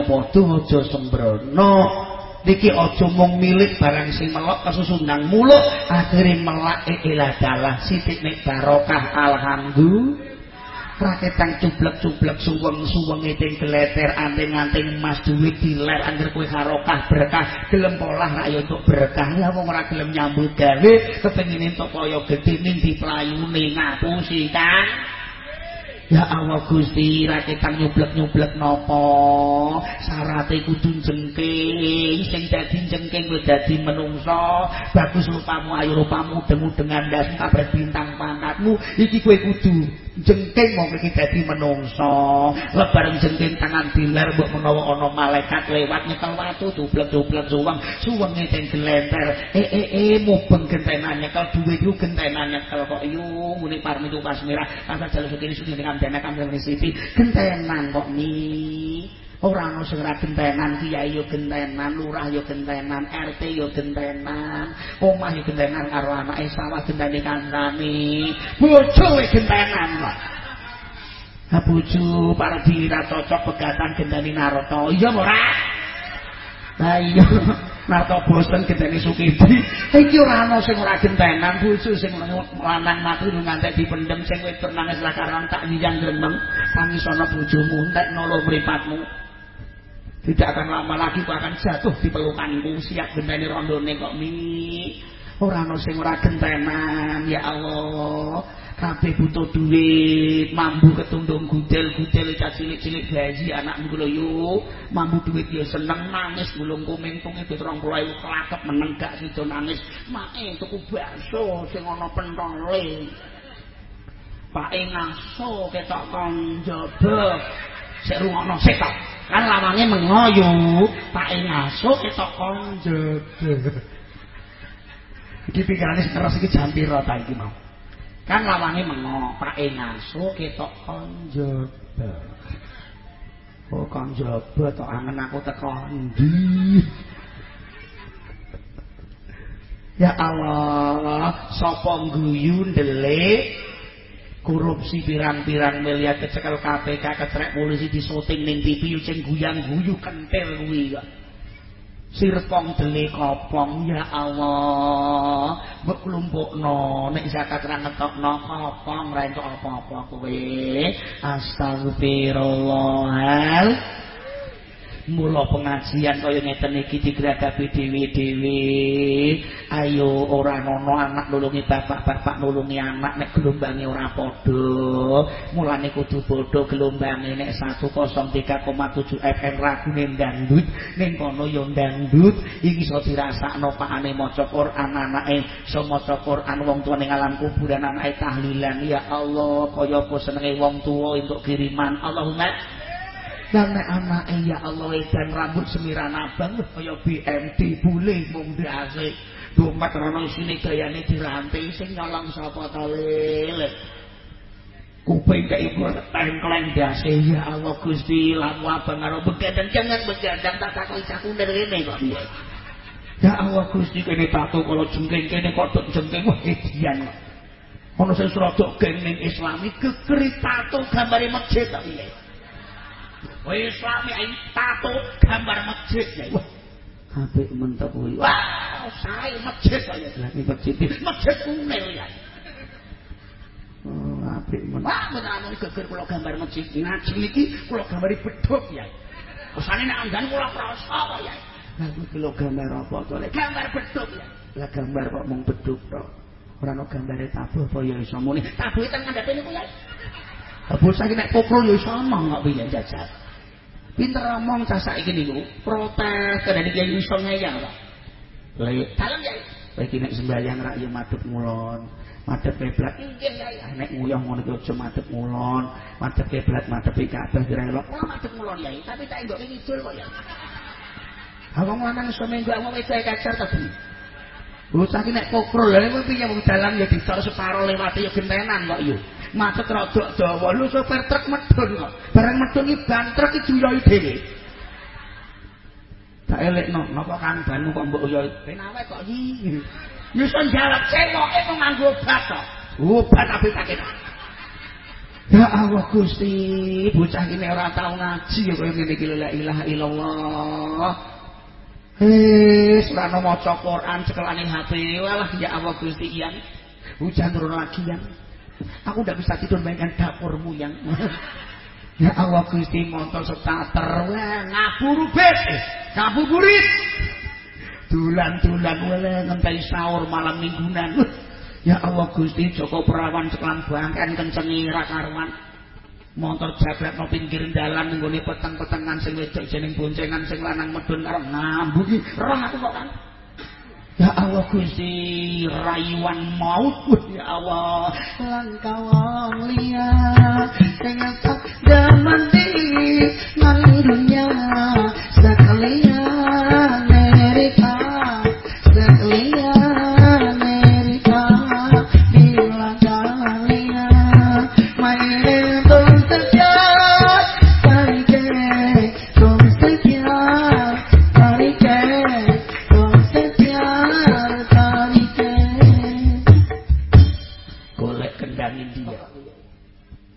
aja sembrono. Niki aja mung milik barang sing melok kesusundang muluk akhire melak ilah dalah sithik nek barokah alhamdulillah. Raketang cublek-cublek suweng-suwenge ting geleter anting-anting emas duit diler angger kowe harokah berkah gelem polah rak ya untuk berkah. Ya wong ora gelem nyambut gawe kepengin entuk kaya gedhe ning diplayune ngapusi kan Ya Allah Gusti, raketan nyublek-nyublek nopo? Sarate kudu jengking, sing dadi jengking kuwi dadi menungso. Bagus rupamu, ayo rupamu demu dengan das kabeh bintang pangkatmu. Iki kowe kudu jengking mau iki dadi menungso. Lebaran jengking tangan diler mbok menawa ana malaikat lewat nyekel watu dublek-dublek suweng, suwenge sing glenter. Eh eh eh mubeng gentenan nyekel duwe yo gentenan nyekel kok yo muni parmi tu pasmira. Kata kene sudah dengan dana kambil resipi gentenan kok ni ora ana sing ora gentenan kiai yo gentenan lurah yo gentenan RT yo gentenan omah yo gentenan karo anake sawah gentene kancane bojo we gentenan kok Ha bojo pardi ra cocok pegatan gendani Narata. Iya ora? Lah iya. Narto bosen gedene Sukidi. Iki ora ana sing ora gentenan bojo sing lanang mati lu ngantek dipendem sing wedok nangis lakaran tak nyang gremeng. Tangis ana bojomu entek nolo mripatmu. Tidak akan lama lagi kau akan jatuh di pelukanku siap gendane rondone kok mi. Ora ana sing ora gentenan ya Allah. kabeh butuh duit, mambu ketundung gudel-gudel cilik-cilik bayi anakmu lho yo, mambu duit yo seneng nangis gulung kuming tung itu 20.000 kelakep meneng gak sido nangis. Mae tuku bakso sing ana pentole. Pak ngaso ketok kon jaba. Sik rungokno sik. Kan lawange mengoyo, Pak ngaso ketok kon jaba. Iki pikirane terus iki jam pira ta iki mau? kan lawange mengo pake ngaso ketok konjoba oh konjoba tok angen aku teko ndi ya Allah sapa guyu ndelik korupsi pirang-pirang miliar kecekel KPK ketrek polisi di syuting ning TV sing guyang guyu kentir kuwi sirpong dele kopong ya Allah. Mbok klumpukno nek zakat ra ngetokno kopong ra entuk apa-apa kowe astagfirullah mula pengajian kaya ngeten iki digragapi dhewe-dhewe. Ayo ora ana anak nulungi bapak-bapak nulungi anak nek gelombange ora padha. Mulane kudu padha gelombange nek 103,7 FM ragune dangdut. Ning kono yo dangdut iki iso dirasakno pakane maca Quran anake. Iso maca Quran wong tuwa ning alam kuburan anake tahlilan. Ya Allah kaya apa senenge wong tuwa entuk kiriman. Allahumma Dan nek anake ya Allah edan rambut semiran abang kaya BMD bule mung diase. Dompet rono isine gayane dirantai sing nyolong sapa to lele. Kuping kaya iku tengkleng diase ya Allah Gusti lamu abang karo begadang jangan begadang tak takoki sakunder kene kok. Ya Allah Gusti kene tato kalau jengking kene kok tok jengking wah edian kok. Ono sing serodok geng ning Islami gegeri tato gambare masjid kok iki. Wah Islami ae tato gambar masjid ya. Wah. Apik mentok kuwi. Wah, sae masjid kaya lagi masjid. Masjid kunel ya. Oh, apik men. Wah, menawa geger kula gambar masjid. Ngaji iki kula gambari bedhog ya. Kesane nek andan kula prasa kok ya. Lah kula gambar apa to? Gambar bedhog ya. Lah gambar kok mung bedhog tok. Ora ana gambare tabuh apa ya iso muni. Tabuh teng ngandhape niku ya. Tabuh saiki nek pokro ya iso omong kok piye jajal. Pinter ngomong cah saiki niku, protes kadang iki iso ngeyang kok. Lah dalem ya. Saiki nek sembahyang rak ya madhep ngulon, madhep kiblat. Inggih ya, nek nguyah ngono ki aja madhep ngulon, madhep kiblat, madhep Ka'bah kira elok. Ora madhep ngulon ya, tapi tak ndok ngidul kok ya. Awang lanang iso menggo awak wedok kacar ta, Bu. Bocah ki nek kokro lha niku piye wong dalan ya dicor separo lewat ya gentenan kok yo. Macet rodok dawa lu sopir truk medun kok. Barang medun iki ban truk iki juyoi dhewe. Tak elekno napa kan banmu kok mbok yo penawe kok iki. Iso jawab cewoke kok nganggo obat kok obat tapi sakit Ya Allah Gusti, bocah ini ora tau ngaji ya kaya ngene iki. La ilaha illallah. Eh, ora maca Quran cekelane HP. Walah ya Allah Gusti iyan. Hujan turun lagi yang Aku ndak bisa tidur bayangkan dapurmu yang Ya Allah Gusti motor starter wah ngaburu bet ngabuburit dulan-dulan wale ngentai sahur malam mingguan Ya Allah Gusti Joko Perawan sekelan bangkan kencengi rakarwan motor jabrak no pinggir dalan nggone peteng-petengan sing wedok jeneng boncengan sing lanang medun karo ngambu iki roh aku kok kan Ya Allah Gusti rayuan maut ya Allah. Langkawang lia sing zaman iki nang dunya sekalian Amerika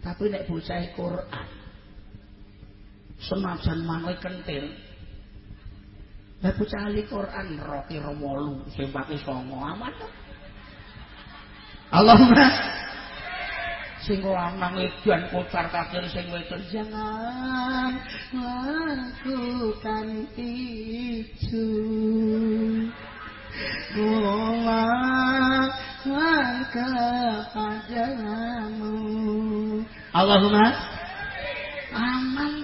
tapi nek bocah Quran senajan manwe kentil. Lah bocah ali Quran roki romolu sing pake songo aman to. Allahumma. Sing lanang edan kocar kacir sing wedok jangan lakukan itu. Gua kepadamu Allahumma. Aman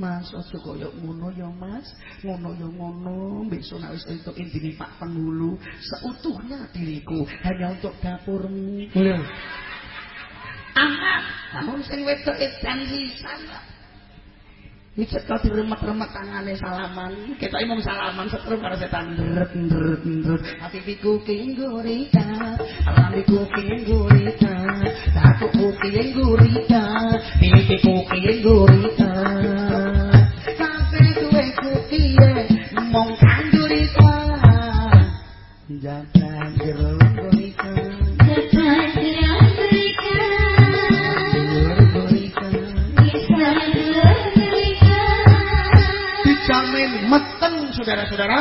Mas aja kaya ngono ya Mas. Ngono ya ngono. Besok nek wis entuk intine Pak Penghulu seutuhnya diriku. Hanya untuk dapurmu. Lho aman. Namun sing wedok edan sisan Ijek kau diremet-remet tangane salaman. Kita imam salaman setrum karo setan ndret ndret ndret. Hatiku kinggurita, alamku kinggurita, takuku kinggurita, pipiku kinggurita. Sampai tuwe kukiye mong saudara-saudara.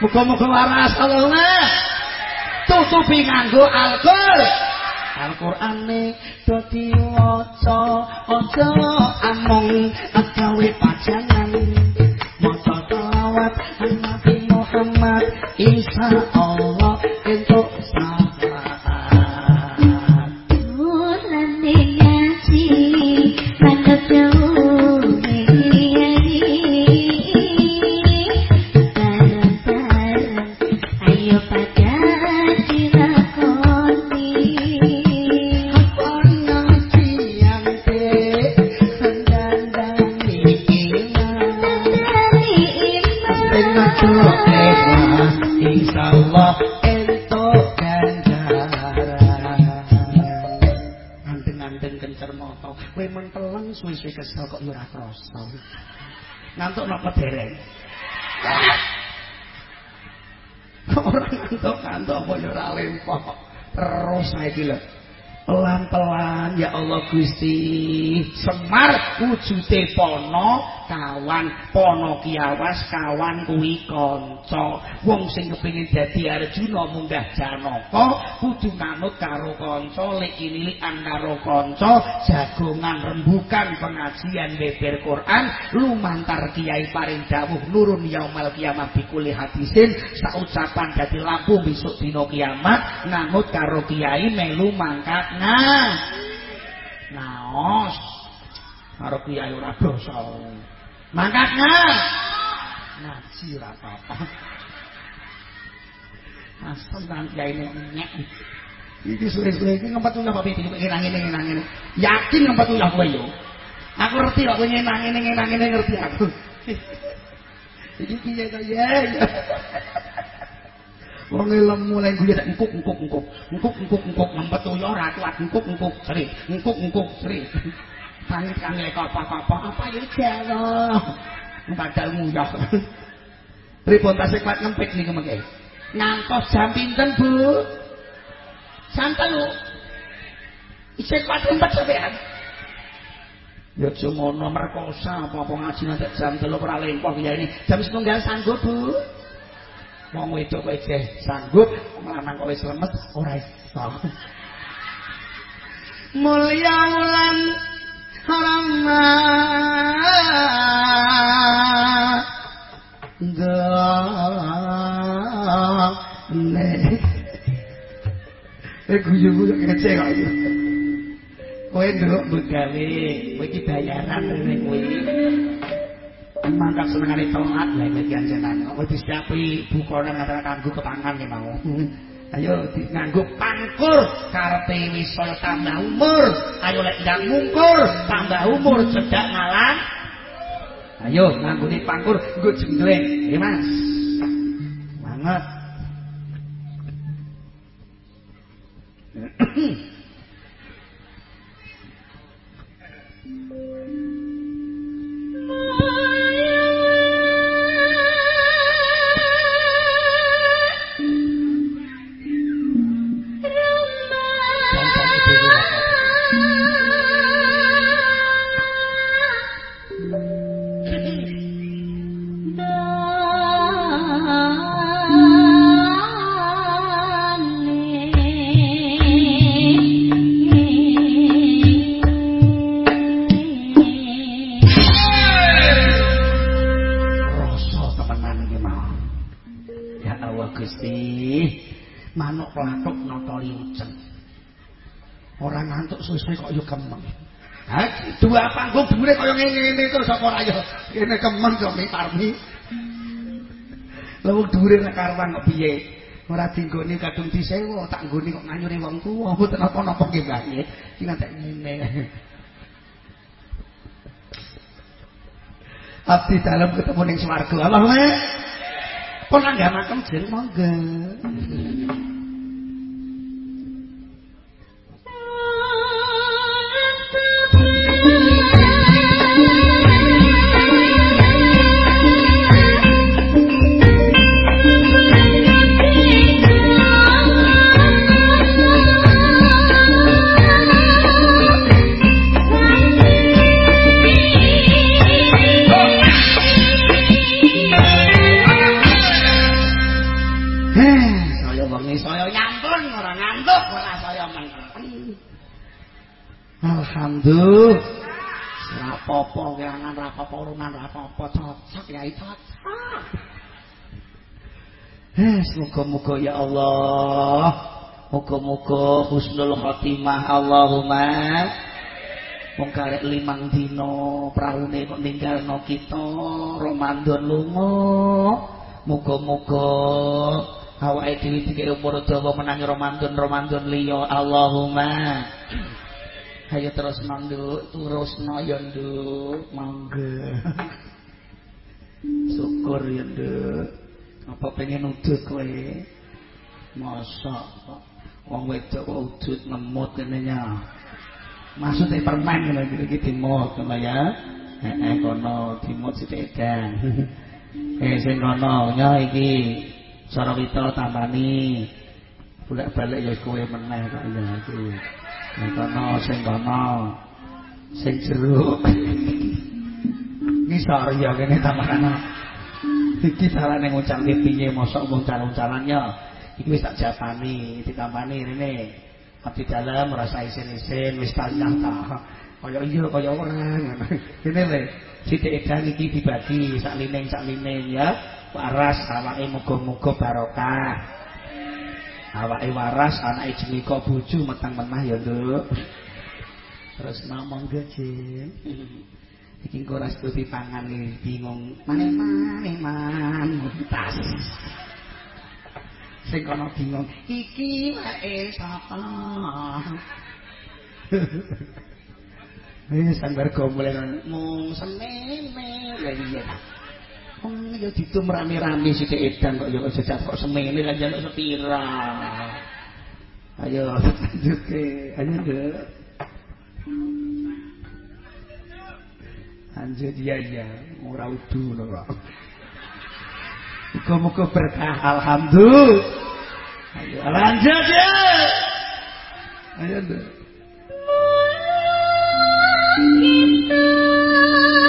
Muga-muga waras Allahumma. Tutupi nganggo Al-Qur'an. Al-Qur'ane dadi waca, aja amung gawe pajangan. Maca selawat Nabi Muhammad insya Allah suwe-suwe kesel kok yo ora krasa. Ngantuk napa dereng? Ora ngantuk-ngantuk apa yo ora lempok. Terus saiki lho. Pelan-pelan ya Allah Gusti. Semar wujude pono kawan, pono kiawas kawan kuwi kanca. Wong sing kepengin dadi Arjuna munggah Janaka kudu manut karo kanca, liki-likan karo kanca, jagongan rembukan pengajian beber Quran, lumantar kiai paring dawuh nurun yaumal kiamah bikuli hadisin, saucapan dadi lampu besok dina kiamat, nganut karo kiai melu mangkat nah. Naos. Karo kiai ora basa. Mangkat nah. Ngaji ora apa-apa. Asal nang kiai nyek. Iki sore-sore iki ngempet apa piye iki nang ngene nang ngene. Yakin ngempet uyah kowe yo. Aku ngerti kok kowe nang ngene nang ngene ngerti aku. Iki piye to ya. ya. Wong lemu mulai guyu tak engkuk engkuk engkuk. Engkuk engkuk engkuk ngempet uyah ora kuat engkuk engkuk seri. Engkuk engkuk seri. Pangit kami lek apa-apa apa ya Jawa. Padahal nguyah. Pripun tasik kuat ngempit niku mengke. Ngantos jam pinten, Bu? Santen lho. Isih kuat ngempet sampean. Ya ngono merkosa apa-apa ngaji nanti jam 3 ora lempok ya ini. Jam setunggal sanggup, Bu. Wong wedok kowe jeh sanggup, wong lanang kok wis lemes ora iso. Mulya wulan Ramadan Gane Eh guyu-guyu kece kok iki. Kowe ndelok begawe, kowe iki bayaran rene kowe. Mangkat senengane telat lha iki anjenan. Kowe disiapi bukane ngatakan kanggo kepangan ki mau. Ayo nganggo pangkur karepe wis tambah umur. Ayo lek ndang mungkur tambah umur cedak malam. Ayo nganggone pangkur nggo jenggleng. Nggih Mas. Banget. Rasa kok mitarmi. Lah wong dhuwure nek karuan kok piye? Ora dinggone kadung disewa, tak nggone kok nganyure wong tuwa, mboten nggih Mbah nggih. Iki ngantek ngene. Abdi dalam ketemu ning swarga. Allahumma pun anggamaken jeng monggo. Alhamdulillah. Rapopo kelangan rapopo urunan rapopo cocok ya cocok. Eh, semoga-moga ya Allah. Moga-moga husnul khotimah Allahumma. Wong karek limang dina praune kok ninggalno kita Ramadan lunga. Muga-muga awake dhewe dikek umur dawa menangi Ramadan Ramadan liya Allahumma. Ayo terus manduk, terusno ya mangga. Syukur ya nduk. Apa pengen udut kowe? Masa kok wong wedok kok udut ngemut kene nya. Maksudnya permen ngono iki dimut ngono ya. Heeh kono dimut sithik edan. Eh sing kono ya iki Sarawita tambani. Bolak-balik ya kowe meneh kok ya iki. Nek kono sing kono sing jeruk. Ngisor ya kene tambahana. Iki salane ngucapke piye mosok wong calon-calonnya. Iki wis tak japani, ditambani rene. Abdi dalam merasa isin-isin wis tanyah ta. Kaya iya kaya ora. Kene le, sithik edan iki dibagi sak lining sak lining ya. Waras awake muga-muga barokah. Awake waras anake jemika bojo metang menah ya, Nduk. Terus ngomong gejeng. Iki engko ora setuti pangan bingung. Mane-mane man tas. Sing kono bingung, iki wae sapa? Eh sanggar gomble mung semene lha iya. Wong ya ditum rame-rame sithik edan kok ya aja kok semene lan jaluk sepira. Ayo lanjutke, ayo Nduk. Lanjut ya ya, ora udu lho kok. Muga-muga berkah alhamdulillah. Ayo lanjut ya. Ayo Nduk. Syukur,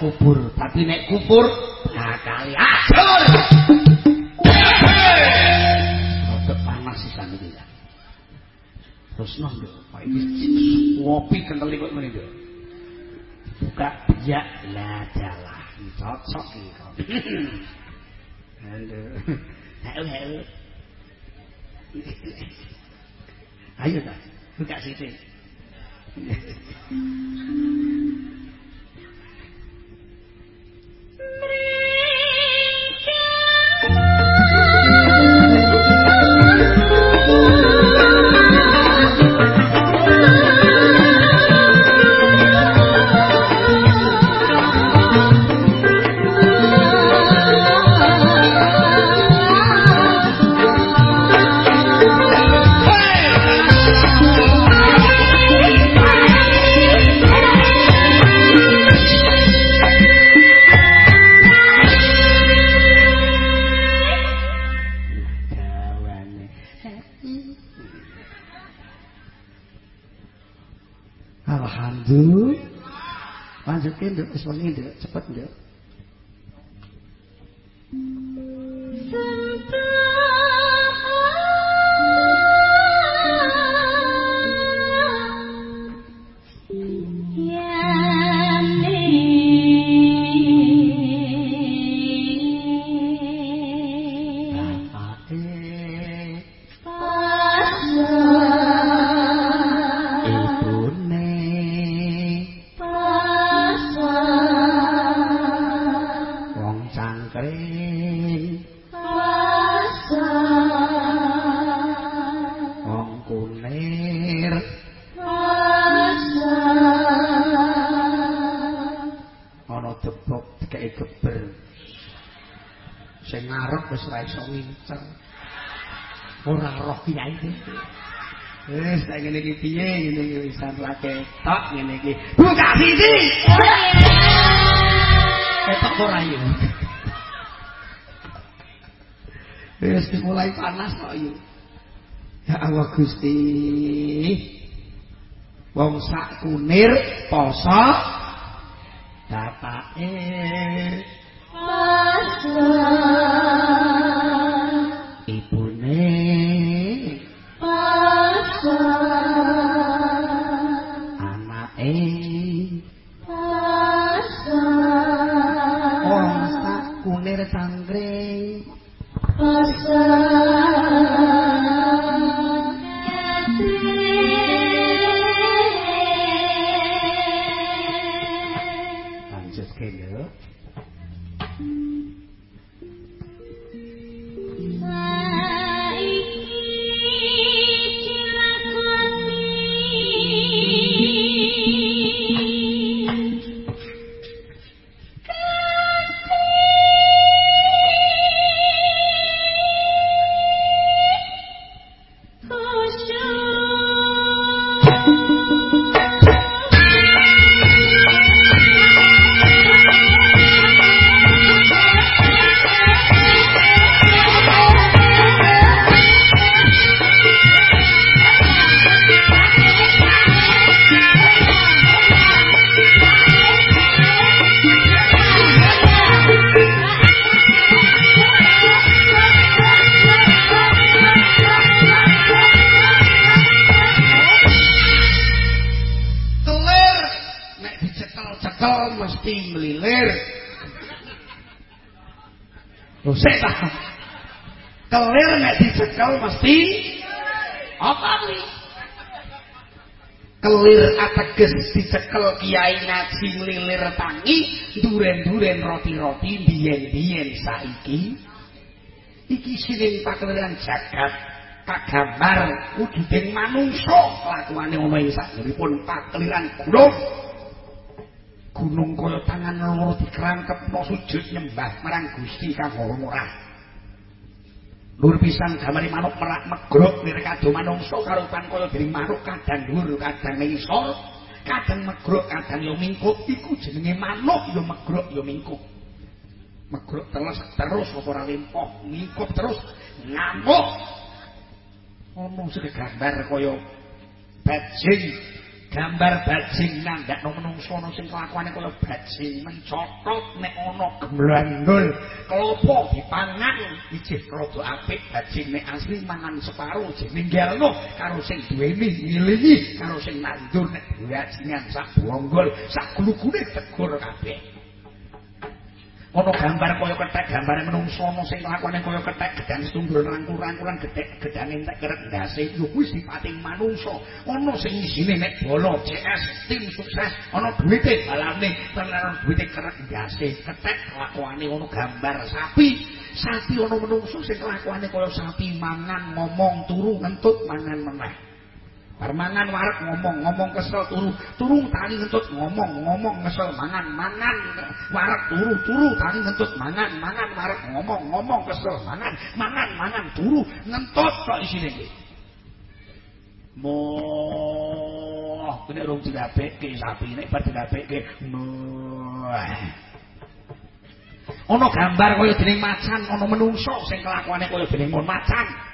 kubur. Tapi nek kubur bakal acur. Rada panas sisan ya. Terus nang Pak iki ngopi kentel kok ngene lho. Buka biak lah dalah. Cocok iki kok. Halo. Halo, halo. Ayo ta, buka sithik. Piye ngene iki wis ora ketok ngene iki. Buka sisi. Ketok ora yo. Wis mulai panas kok yo. Ya Allah Gusti. Wong sak kunir poso kiai ngaji melilir tangi duren-duren roti-roti biyen-biyen saiki. Iki sining pakeliran jagat kagambar wujuding manungsa. Kelakuane ana ing sakjroning pakeliran gunung. Gunung kaya tangan loro dikerangkepno sujud nyembah marang Gusti kang Maha Lur pisan gamane manuk merak megrok lirik kado manungsa karo pan kaya dening manuk kadang dhuwur kadang ngisor kadang megrok kadang ya mingkup iku jenenge manuk ya megrok ya mingkup megrok terus terus ora lempoh mingkup terus ngamuk. Ono sing gambar kaya bajing gambar bajing nandakno menungso ana sing kelakuane kaya bajing mencotot nek ana gemlandul klopo dipangan ijih rada apik bajing nek asli mangan separo jek ninggalno karo sing duweni ngilingi karo sing nandur nek bajingan sak bonggol sak glugune tegur kabeh ana gambar kaya kethek gambare menungso ana sing lakone kaya kethek gedang setunggal rangkul-rangkulan gedhek gedang entek kerep ndase yo kuwi sipating manungsa ana sing isine nek bola CS tim sukses ana duwite balane tenan duwite kerep ndase kethek kelakuane ana gambar sapi. Sapi ana menungso sing kelakuane kaya sapi mangan ngomong turu ngentut mangan meneh Permangan warek ngomong, ngomong kesel turu, turu tani ngentut ngomong, ngomong kesel mangan, mangan warek turu, turu tani ngentut mangan, mangan warek ngomong, ngomong kesel mangan, mangan mangan turu ngentut kok isine iki. Moh, kene rung digabekke sapi nek bar digabekke. Moh. Ana gambar kaya dening macan, ana menungso sing kelakuane kaya mon macan.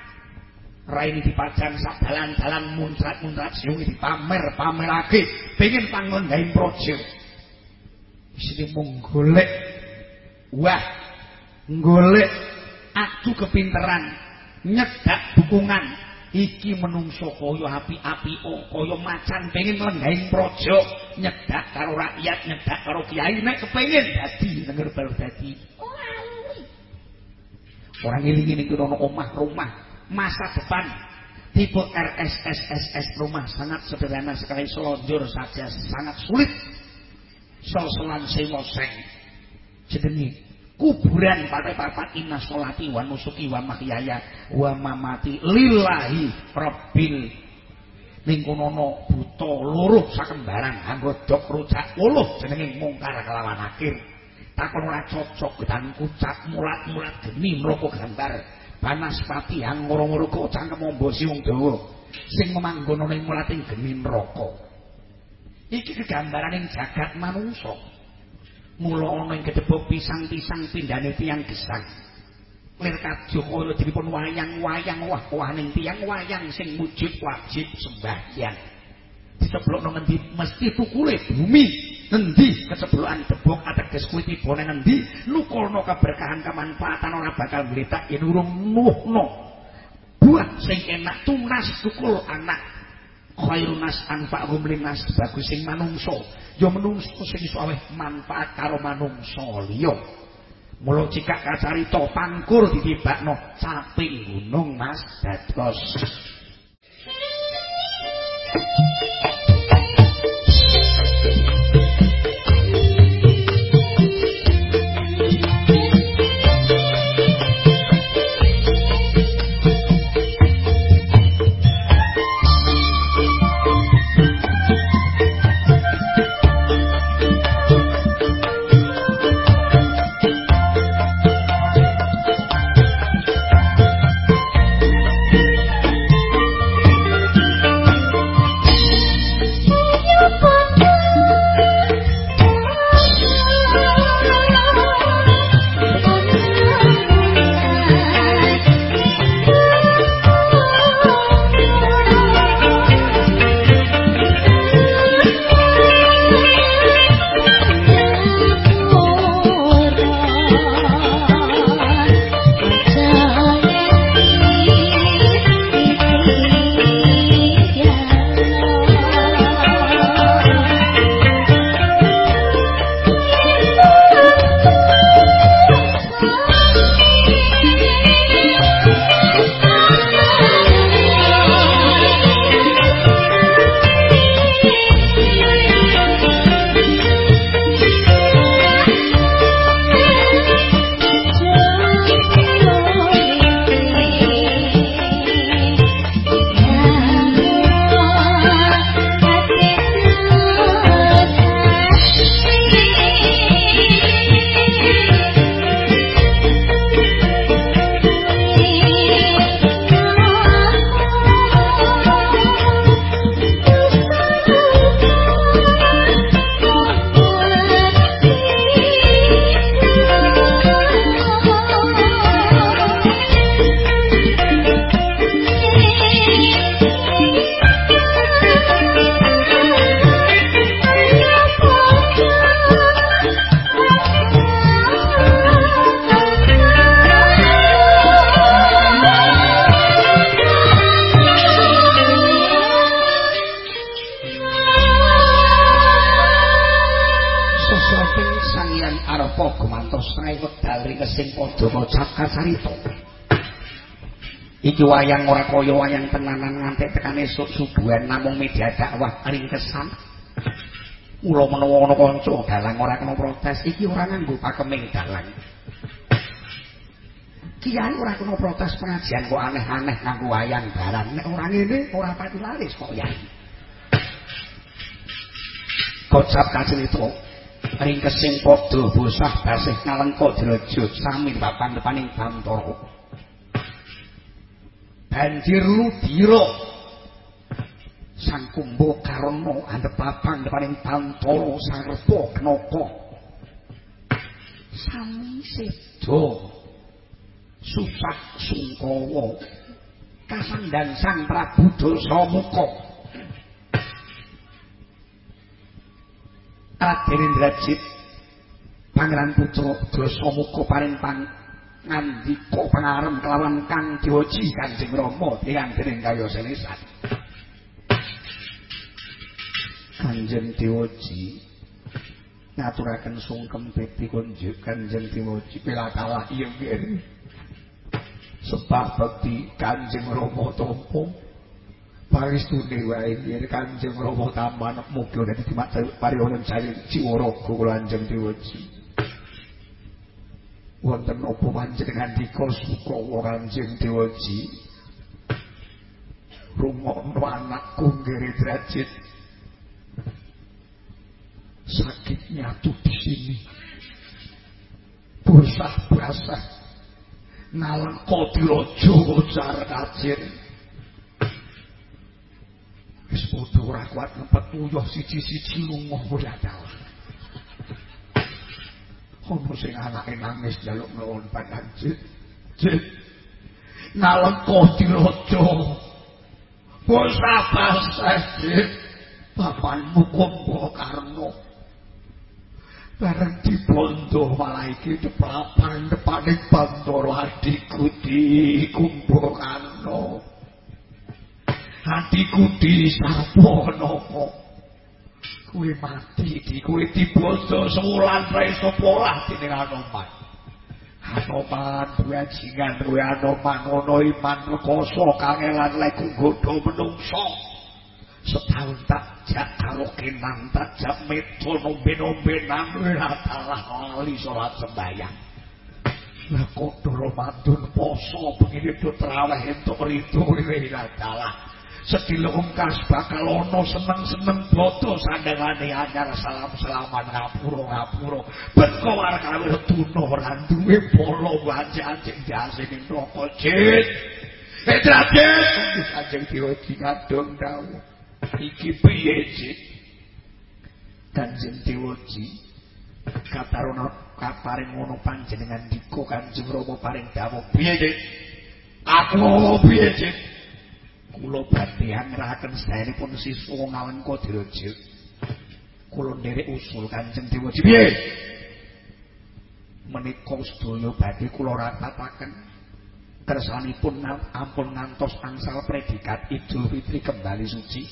Raine dipajang sak dalan-dalan muncrat-muncrat siung dipamer-pamerake pengen panggon gawe project isine mung golek wah golek adu kepinteran nyedak dukungan iki menungso kaya api-api kaya macan pengen lenggaing project nyedak karo rakyat nyedak karo kiai nek kepengin dadi denger baru dadi orang ngilingi ning ana omah rumah masa depan. Tipe RSSSS rumah sangat sederhana sekali selonjor saja sangat sulit. Sol-solan sewoseng jenenge kuburan pada papat inna sholati wa nusuki wa mahyaya wa mamati lillahi rabbil. Ning kono buta loro sakembaran anggo dok rujak wuluh jenenge mungkar kelawan akhir. Takon ora cocok dan kucap mulat-mulat geni mroko gambar banaspati yang kok cangkem ombo siung dawa. Sing memanggono ning mulating geni neraka iki kegambaran ing jagat manungsa. Mula ana ing kedebok pisang-pisang pindhane tiyang gesang. Lir kadya kaya dipun wayang-wayang wah waning tiyang wayang sing wujud wajib sembahyang. Diceblokno ngendi mesti tukule bumi Endi keceblokan debok ateges kuwi tiba nang endi nukulno keberkahan kemanfaatan ora bakal mletak yen urung nuhno. Buah sing enak tunas tukul anak khairunas anfa'hum linas bagus sing manungsa ya manungsa sing iso manfaat karo manungsa liya. Mula cekak kacarita pangkur ditibakno caping gunung Mas Dados. Iki wayang ora kaya wayang tenanan nganti tekan esuk subuhan namung media dakwah ringkesan kula menawa ana kanca dalang ora kena protes. Iki ora nganggo pakeming dalang. Kiai ora kena protes pengajian kok aneh-aneh nganggo wayang barang. Nek ora ngene ora pati laris kok yai. Kocap kacil itu ringkesing padha bosah basih ngalengka drajat sami bapak depaning bantara banjir ludira sang kumba karna andhepapang depaning pantara sang reba kenapa? Sami sedo. Susah sungkawa. Kasandang sang prabu dosa muka Raden Indrajit Pangeran Putra dosa muka paring pang ngandika pangarem kelawan Kang Diwaji Kanjeng Rama tiyang dening kaya senesan. Kanjeng Diwaji ngaturaken sungkem peti kunjuk Kanjeng Diwaji pilakalah iya nggih. Sebab bekti Kanjeng Rama tampa paristune wae yen Kanjeng Rama taman mugi dadi dimak pariwono jare jiwara kula Kanjeng Diwaji. Wonten apa panjenengan dika sukawa Kanjeng Dewaji rumono anakku nggih derajat sakit nyatu di sini Bosah-basah ngaleng kodiraja jar kacir. Wis padha ora kuat ngempet uyuh siji-siji lunga. Ono sing anake nangis njaluk nuwun panjenengan. Jit. Ngaleng kodiraja. Bosah-basah jit. Bapakmu kumbo karno. bareng dibondo malah iki depapan depane bandara adiku di kumbokano adiku di sarpono kuwi mati iki kuwi dibondo sewulan ra iso polah dening anoman. Anoman kuwi anoman ngono iman rekoso kangelan lek nggodho menungso setahun tak jak karo kenang tak jak meto nombe-nombe nang talah lali sholat sembahyang. Lah kok Ramadan poso begini do terawih entuk rido ora dalah sedilo ungkas bakal ono seneng-seneng bodo sandangane anyar. Salam-salaman ngapura ngapura. Ben kowar kawir tuna ora duwe polo jase ning neraka jit. Eh, Draden, Kanjeng Dewa ngadong dawuh. iki piye cik kanjeng dewaji katarono kaparing ngono panjenengan diko kanjeng romo paring dawuh. Piye cik aku piye cik kula badhe angrahaken saenipun siswa ngawen kodiraja. Kula nderek usul kanjeng dewaji piye? Menika sedaya badhe kula ratataken kersanipun ampun ngantos angsal predikat Idul Fitri kembali suci.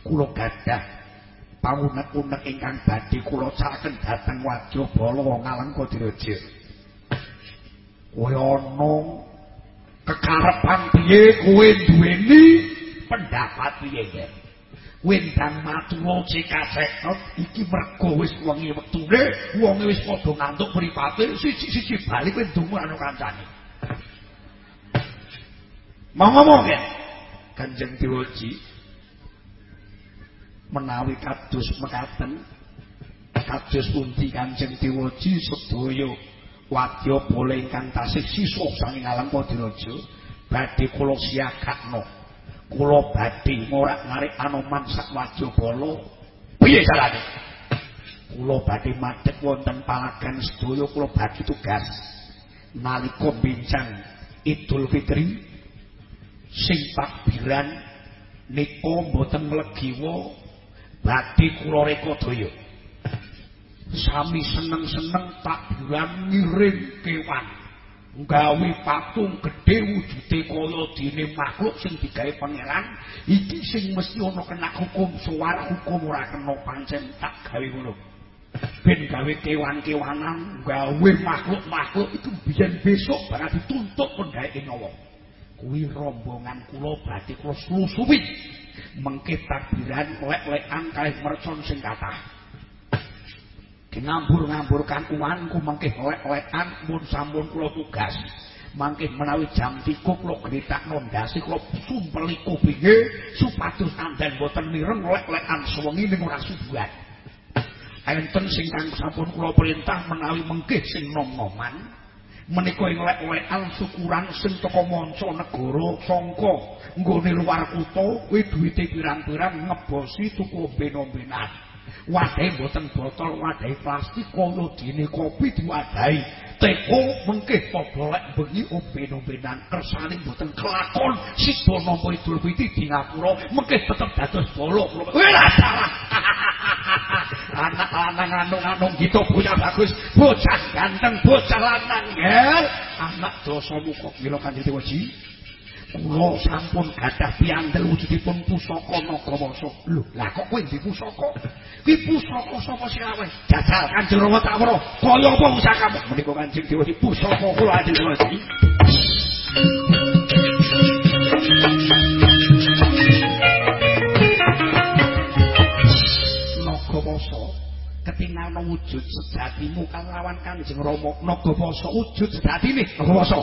Kula gadah pawunek-unek ingkang badhe kula caken dhateng Wajabala ngalengka diraja. Kowe ana kekarepan piye kowe duweni pendapat piye ya? Wendang matura cekacetot iki mergo wis wengi wektune wong wis padha ngantuk mripate siji-siji bali kowe ndonga ana kancane. Mau ngomong ya? Kanjeng Dewaji, menawi kados mekaten kados pundi Kanjeng Dewaji sedaya wadya boleh ingkang tasih siswa sanging alam Padiraja badhe kula siagakno. Kula badhe ngorak-ngarik anoman sak wajabala piye carane kula badhe madhep wonten palagan sedaya kula badhe tugas. Nalika bincang Idul Fitri sing takbiran nika mboten mlegiwa badhe kula reka daya sami seneng-seneng takbiran ngiring kewan. Gawe patung gedhe wujude kaya dene makhluk sing digawe pangeran iki sing mesti ana kena hukum suwar hukum ora kena pancen tak gawe ngono. Ben gawe kewan-kewanan gawe makhluk-makhluk itu biyen besok bakal dituntut pendhaeke nyawa. Kuwi rombongan kula badhe kula slusuwi mengke takbiran lek-lekan kalih mercon sing kathah. Ngambur-ngamburkan uwanku mengke lek-lekan mun sampun kula tugas. Mangke menawi jam 3 kula gritakno ndase kula sumpeli kupinge supados andan boten mireng lek-lekan sewengi ning ora subuhan. Enten sing kang sampun kula perintah menawi mengke sing nom-noman menika ing lek-lekan syukuran sing teko manca negara sangka nggone luar kutha kuwi duwite pirang-pirang ngebosi tuku omben-ombenan wadahe mboten botol wadahe plastik kaya dene kopi diwadahi. Teko mengke padha lek bengi omben-ombenan kersane mboten kelakon. Sida nampa idul fitri di ngapura mengke tetep dados bolo wis salah. Anak lanang anung-anung gitu punya bagus. Bocah ganteng bocah lanang. Anak dosa muka gila kan jadi wajib kula sampun gadah piandel wujudipun pusaka nagawasa lho lah kok kowe ndi pusaka? Ki pusaka sapa sing awe jajal kanjeng Rama tak weruh kaya apa pusakamu menika kanjeng Dewa pusaka kula ajeng wajib ketingal wujud sejatimu kalawan Kanjeng Rama. Nagapasa wujud sejatine Nagapasa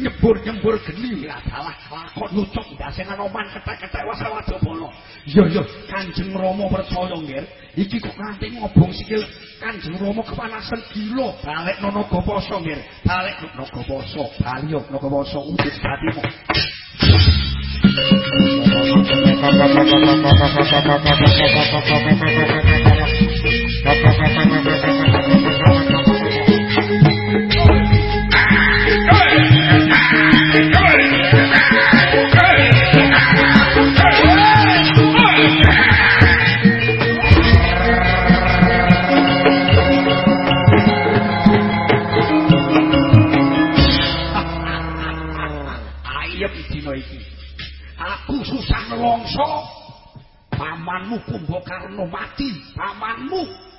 Nyebur-nyebur geni adalah lakon nucuk ndasengan oman ketek-ketek wasawadabala. Iya iya, Kanjeng Rama percaya nggih. Iki kok nganti ngobong sikil Kanjeng Rama kepanasan gila balik Nagapasa nggih. Balik Nagapasa, bali Nagapasa udus batimu. Ayem susah nelongso. Pamanmu Kumbakarna mati, pamanmu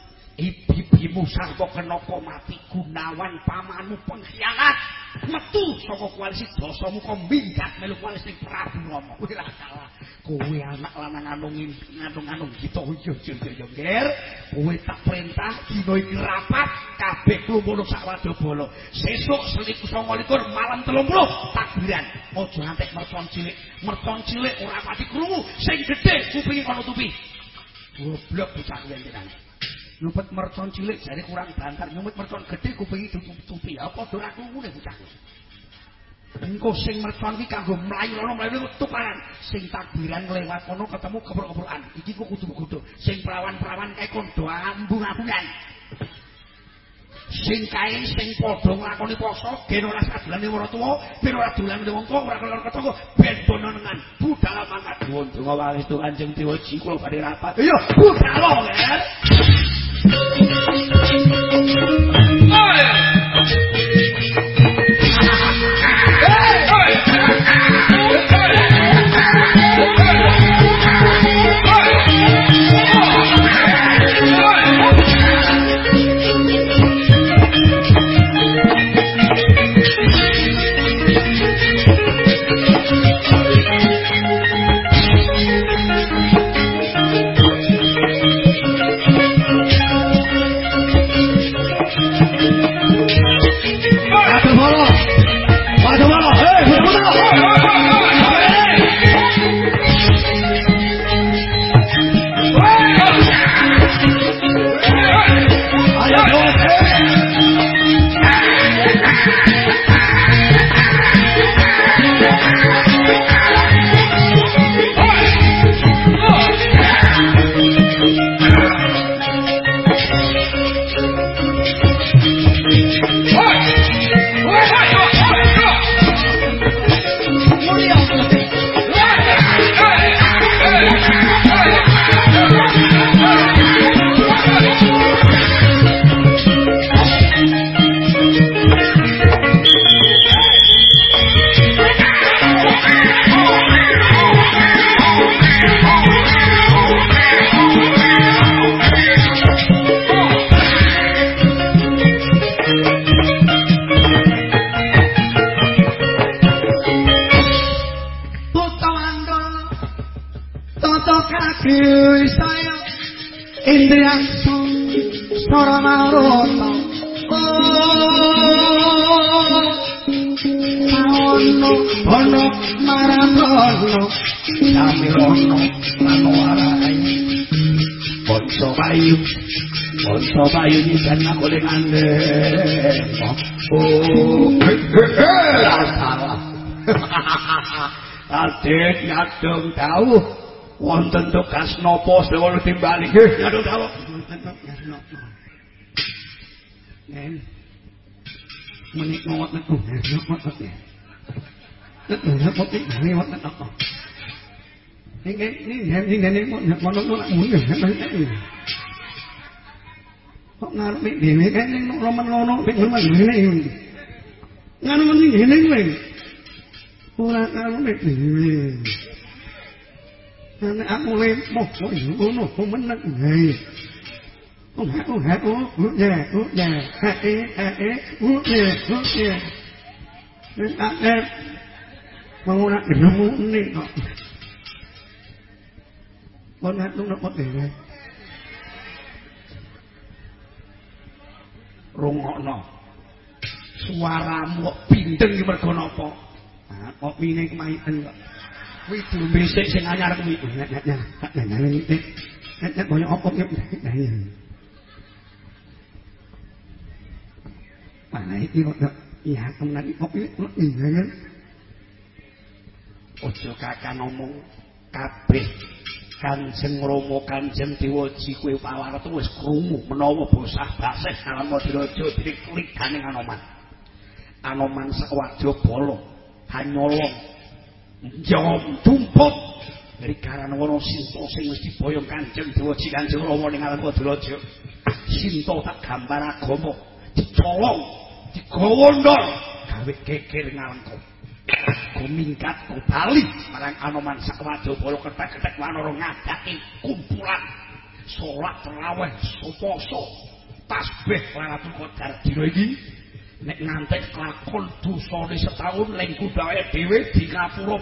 Ibibimu sarwa kenapa mati gunawan pamanmu pengkhianat? Metu saka koalisi dosamu kok minggat melu koalisi Prabu Rama. Kowe lah kalah. Kowe anak lanang anung nganung-anung gitu. Yo yo yo yo nger kowe tak perintah dina iki rapat kabeh klumpuk sak wadabala sesuk seliku 29 malam 30 takbiran. Aja ngantek mercon cilik. Mercon cilik ora pati krungu. Sing gedhe kupinge kono tupi. Goblok bocah kuwi nyumpet mercon cilik jare kurang bantar nyumpet mercon gede kupingi tutupi apa ora krungune bocah Engko sing mercon iki kanggo mlayu ana mlayu tukaran. Sing takbiran lewat kono ketemu keprok-keprokan. Iki ku kudu-kudu. Sing prawan-prawan kae kon do ambung-ambungan. Sing kae sing padha nglakoni poso ben ora sadulane wara tuwa, ben ora dolane wong tuwa, ora kelor ketoko, ben bononengan. Budal mangkat nuwun donga waestu Kanjeng Dewaji kula badhe rapat. Iya, budal ya. Wadabala. Bayu Di sana kulingan Oh. Salah Adik nyadong tahu. Wonten tugas napa sewu timbali nggih nyadong tahu. Nen. Menik ngowat nek. Ngowat nek ngowat nek ngowat nek apa Ini ini ini ini ini mau mau nak mundur kok ngarep dhewe kan ning roman ngono ping ngono ngene ngaruh ini ngene ngene ora karone dhewe. Nek aku lemoh kok ngono kok meneng gae. Oh, oh, oh, oh, ya, oh, ya, eh, eh, eh, oh, ya, oh, ya. Nek aku mau nak nemu nih kok. Mon ngatung nopo dhewe. Rungokno. Suaramu kok bindeng iki mergo napa? Ah, kok mine kemaiten kok. Kuwi dumbe sik sing anyar kuwi. Nek nek nek nek nek nek nek koyo apa ki? Mana iki kok iya temenan kok iki kan? Ojo kakak ngomong kabeh Kanjeng Rama Kanjeng Dewaji kowe pawarta wis krungu menawa bosah basih alama diraja diklik ganing Anoman. Anoman sawadya bala hanyolong njom tumpuk dari karanwana sinta sing wis diboyong Kanjeng Dewaji Kanjeng Rama ning alama diraja. Sinta tak gambar agama dicolong digawandol gawe geger ngalengkung. Gumingkat bali marang anoman sakwadya bala ketek-ketek wanara ngadaki kumpulan salat terawih suposo. Tasbih laratul qadar dina iki. Nek ngantek kelakon dosane setahun ning kudae dhewe di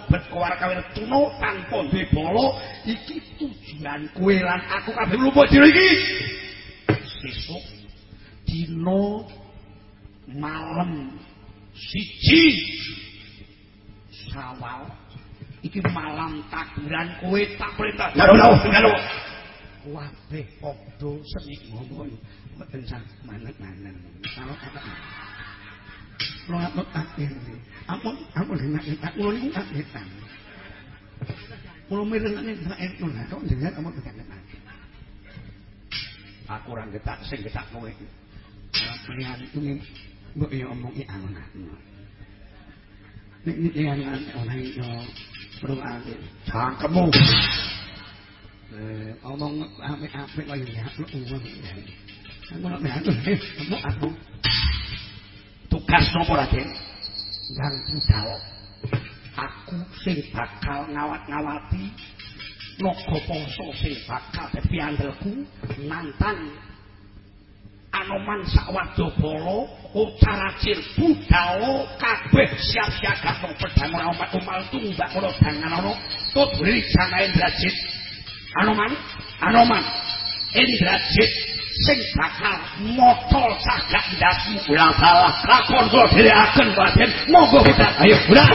bet kawarkawir tuna tanpa duwe bala iki tujuan kowe lan aku kabeh lumpuh dina iki. Sesuk dina malam siji sawal. Iki malam takbiran kowe tak perintah lho lho lho kabeh padha seni ngomong mboten sak manen-manen kalau kata. Lo ngapun akhir Ampun, ampun enak enak Kulo niku kagetan Kulo mireng enak enak Nah, kok jenengan ampun kagetan Aku orang getak, sing getak kowe. Mbok ya omong i anak Nek nek yang ana iso rungake. Cangkemmu. Eh, omong apik-apik kaya ya, uwang. Aku nek aku, aku aku. Tugas nopo Raden? Gang budal. Aku sing bakal ngawat-ngawati naga poso sing bakal dadi andelku nantang Anoman sakwadya bala ucaracir budal kabeh siap siaga nang pedhang ora umat umal tumbak kula dangan ana. Tut beri jana Indrajit. Anoman? Anoman. Indrajit sing bakal motol sagak ndasmu ulang salah. Lakon kula dhereaken Raden monggo kita. Ayo budak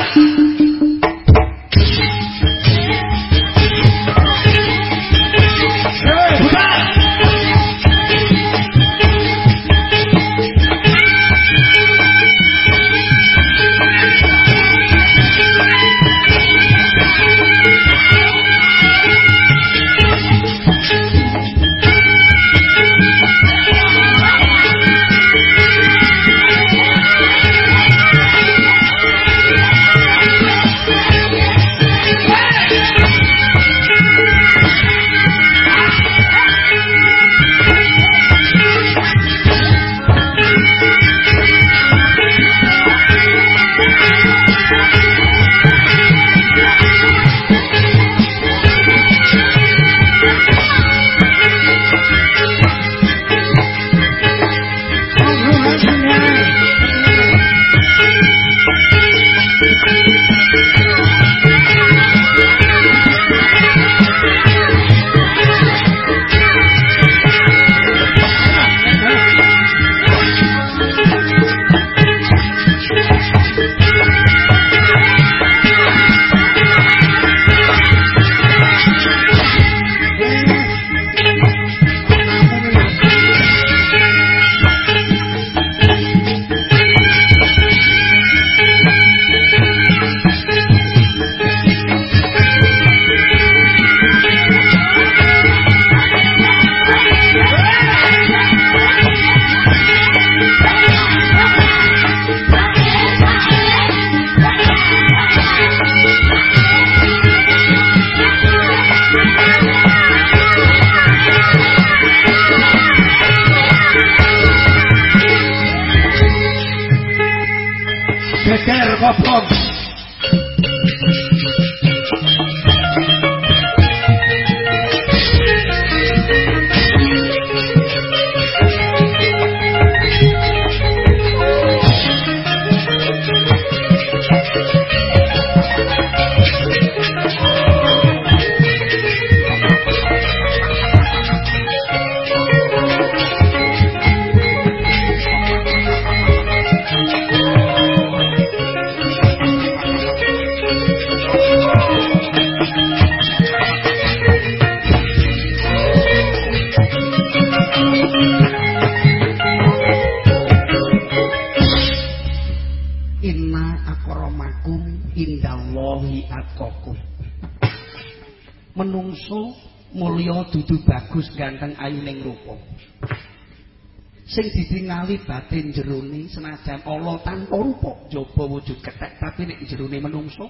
batin jerone senajan Allah tanpa rupa. Jaba wujud kethek tapi nek jerone menungso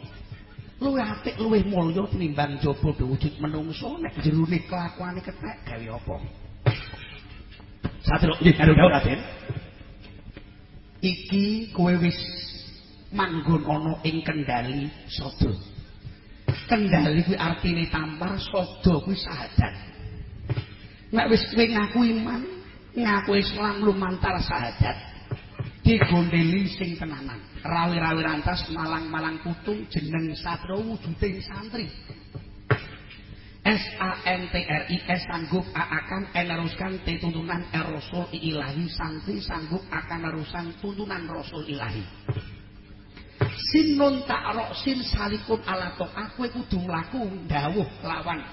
luwih apik luwih mulya tinimbang jaba wujud menungso nek jerone kelakuane kethek gawe apa? Satrio nggih karo Raden. Iki kowe wis manggon ana ing kendali sada kendali kuwi artine tampar sada kuwi sahadat. Nek wis kowe ngaku iman ngaku Islam lumantar sahadat. Digondeli sing tenanan. Rawi-rawi rantas malang-malang putung jeneng satro wujuding santri. S A N T R I S sanggup akan meneruskan tuntunan Rasul Ilahi santri sanggup akan meneruskan tuntunan Rasul Ilahi. Sin non ta'rok sin salikun ala aku kudu mlaku dawuh lawan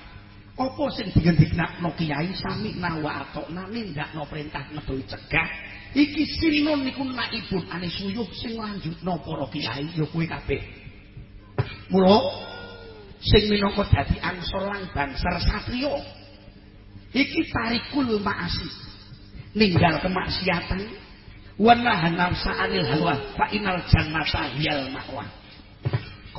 apa sing digendikna kiai? Sami nawa atokna nindakno perintah ngedoi cegah. Iki sinon niku naibun ane suyuh sing lanjutno para kiai ya kuwi kabeh. Mula sing minangka dadi ansor lan bangser satriya. Iki tarikul ma'asi. Ninggal kemaksiatan. Wa nahan nafsa anil hawa fa inal jannata hiyal ma'wa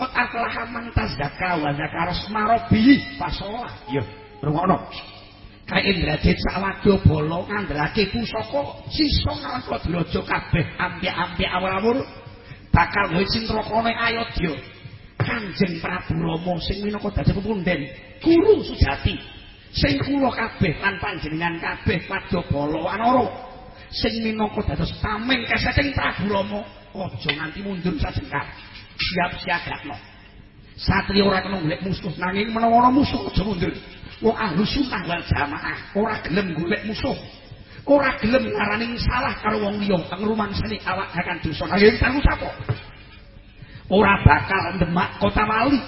Kot aflaha man tazaka wa zakara smarobi fasola yo rungokno kae Indrajit sawadya bala ngandhelake pusaka. Sisa nalika diraja kabeh ampi-ampi awur-awur bakal gawe cintrakane ayodya. Kanjeng Prabu Rama sing minangka dadi pepunden guru sujati. Sing kula kabeh lan panjenengan kabeh padha wanara sing minangka dados tameng keseting Prabu Rama aja nganti mundur sajengkal siap siagakno satria ora kena golek musuh nanging menawa musuh aja mundur. Wong ahli sunnah wal jamaah ora gelem golek musuh. Ora gelem ngarani salah karo wong liya kang rumangsane awak akan dosa. Nanging karo sapa? Ora bakal demak kota wali.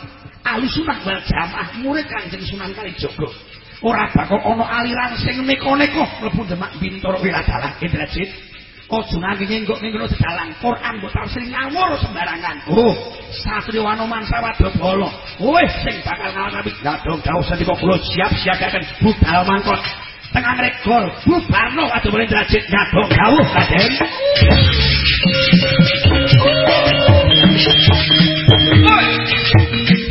Ahli sunnah wal jamaah murid kanjeng sunan kalijogo ora bakal ana aliran sing neko-neko mlebu demak bintoro wiladalah indrajit Ojo nangin ngok ngok ngok sedalang. Quran buat tafsir ngawur sembarangan. Oh, satri wanoman sawa dobolo Weh, sing bakal ngawur tapi Nggak dong, gak usah Siap, siap, gak akan mangkot Tengah regol Bukal no, atau boleh derajit Nggak dong, gak Raden. Oh,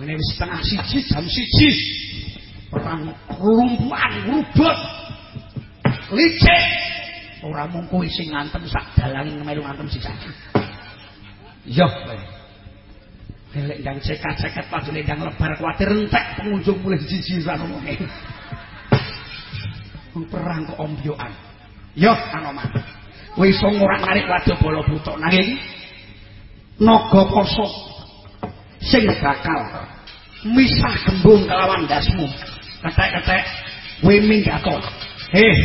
wis setengah siji jam siji. Perang rumpuan rubut. Licik. Ora mung kowe sing ngantem sak dalang melu ngantem sisa. Iya kowe. Lek ndang cekat-cekat padune ndang lebar kuwatir entek pengunjung mulih jiji sak ngomongé. Perang kok ombyoan. Yo Anoman. Kowe iso ora narik wadobala buta nanging naga poso sing bakal misah gembung kelawan dasmu. Ketek-ketek kowe minggato. Heh,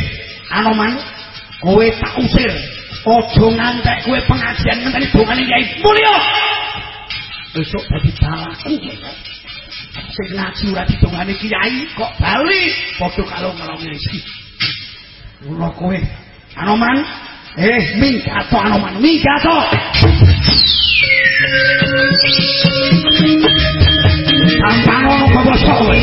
Anoman, kowe tak usir. Aja ngantek kowe pengajian ngenteni dongane Kyai Mulya. Besok dadi balaku. Sing ngaji ora didongane Kyai kok bali padha karo ngelongi rezeki. Mula kowe Anoman, eh minggato Anoman, minggato. Tampang ono basa kowe.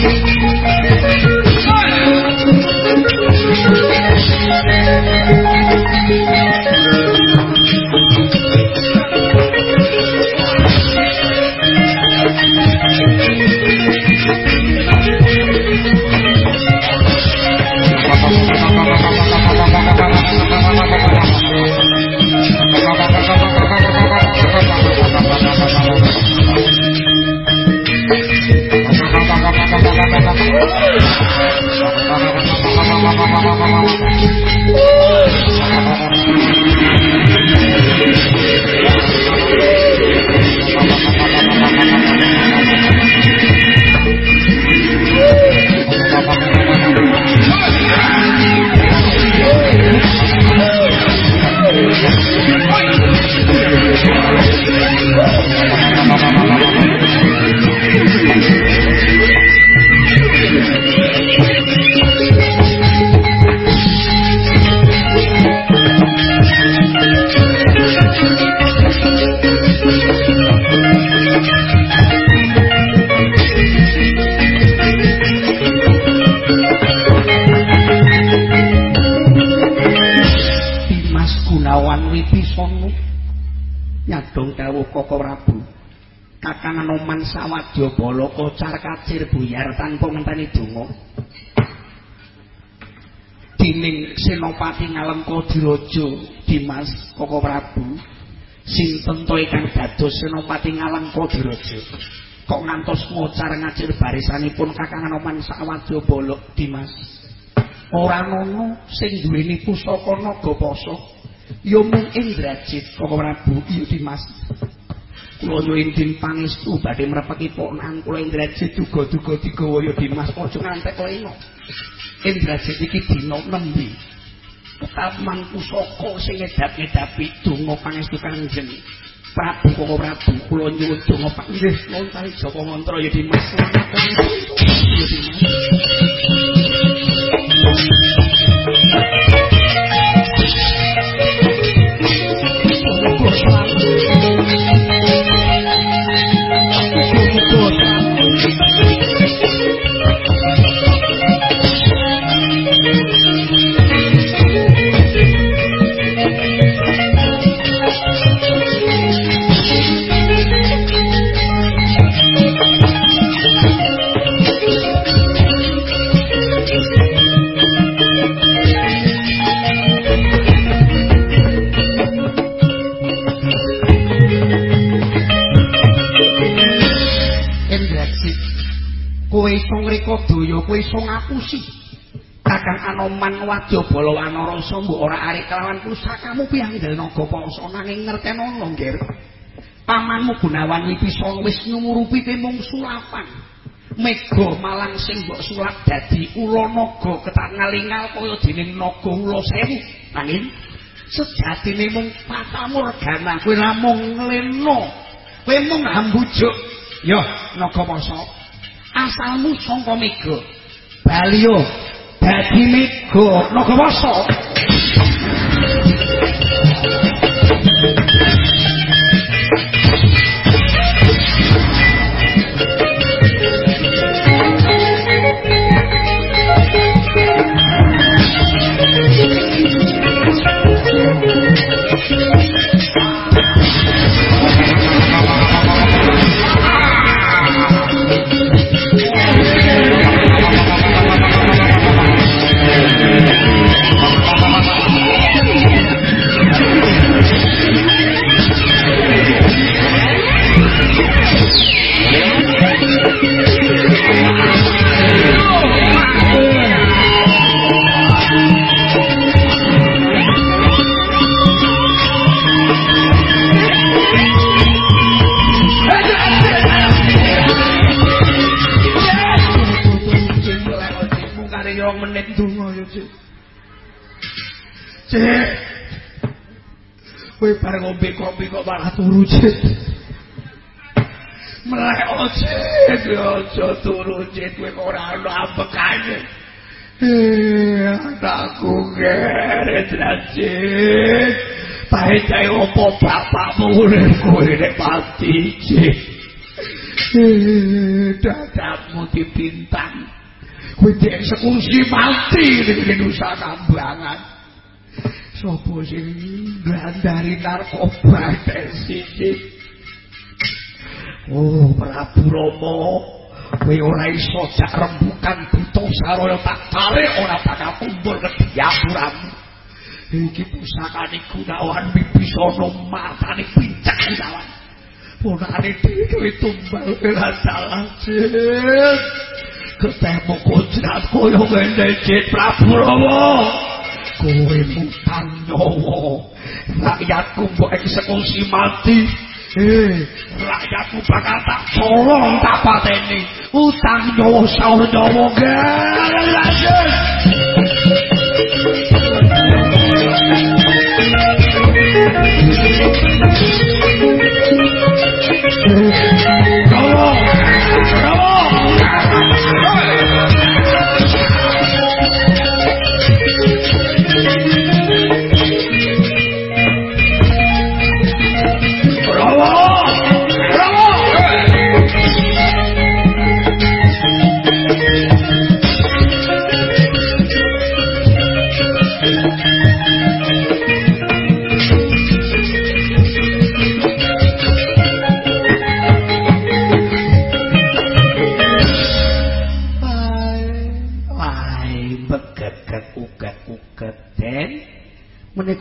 Dimas kocar kacir buyar tanpa ngenteni donga. Dining Senopati Ngalem Kadiraja Dimas Koko Prabu sinten to ingkang dados Senopati Ngalem Kadiraja kok ngantos ngocar ngacir barisanipun Kakang Anoman Sawadya Bala Dimas? Ora nono sing duweni pusaka naga poso ya mung Indrajit Koko Prabu iya Dimas kula nyuwun din pangestu badhe mrepeki ponakan kula Indrajit duga-duga digawa ya Dimas aja ngantek kowe ino Indrajit iki dina nembe. Taman pusaka sing ngedap-ngedapi donga pangestu kanjeng Prabu Koko Prabu kula nyuwun donga panggih lontari Joko mantra ya Dimas. Ya Dimas iso ngreka daya kowe iso ngapusi Kakang Anoman Wadyabala Wanarasa mbok ora arek kelawan pusakamu pianggel naga pasa nanging ngertenono nggir Pamanmu Gunawan Wibisana wis nyumurupi mung sulapan. Mega malang sing mbok sulap dadi ula naga ketangalingal kaya dening naga ula sewu. Nanging sejatine mung fatamorgana kowe namung ngleno. Kowe mung hambujuk yo naga pasa asalmu saka mega. Balio dadi mega naga pasa cit. Melek cit yo aja turu cit kowe ora ana ambekane. Eh, anakku geret cit. Pahe cae opo bapakmu urip kowe nek pati cit. Eh, dadamu dipintang. Kowe dieksekusi mati ning Nusa Kambangan. Sopo sing nglandari narkoba sithik. Oh, Prabu Rama, kowe ora iso jak rembukan buta saraya tak tarik ora bakal kumpul ke diapuramu. Iki pusakane Gunawan Wibisana matane pincak Gunawan. Ponane dhewe tumbal ora salah. Ketemu kodrat koyo ngene Cit Prabu Rama. Kowe mutang nyawa. Rakyatku mbok eksekusi mati. Eh, rakyatku bakal tak colong tak pateni. Utang nyawa saur nyawa gak.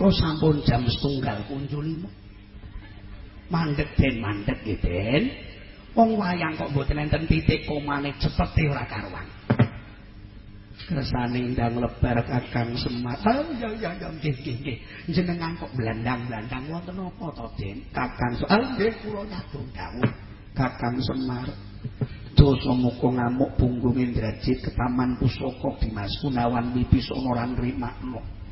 Menika sampun jam setunggal kunjul lima. Mandek den mandek nggih den. Wong wayang kok mboten enten titik komane cepet ora karuan. Kersane ndang lebar kakang semar oh ya ya ya nggih nggih nggih. Jenengan kok blandang-blandang wonten apa to den? Kakang so nggih kula nyadong dawuh. Kakang semar dosa muka ngamuk punggung indrajit ke taman pusaka Dimas Gunawan Wibisana lan rimakno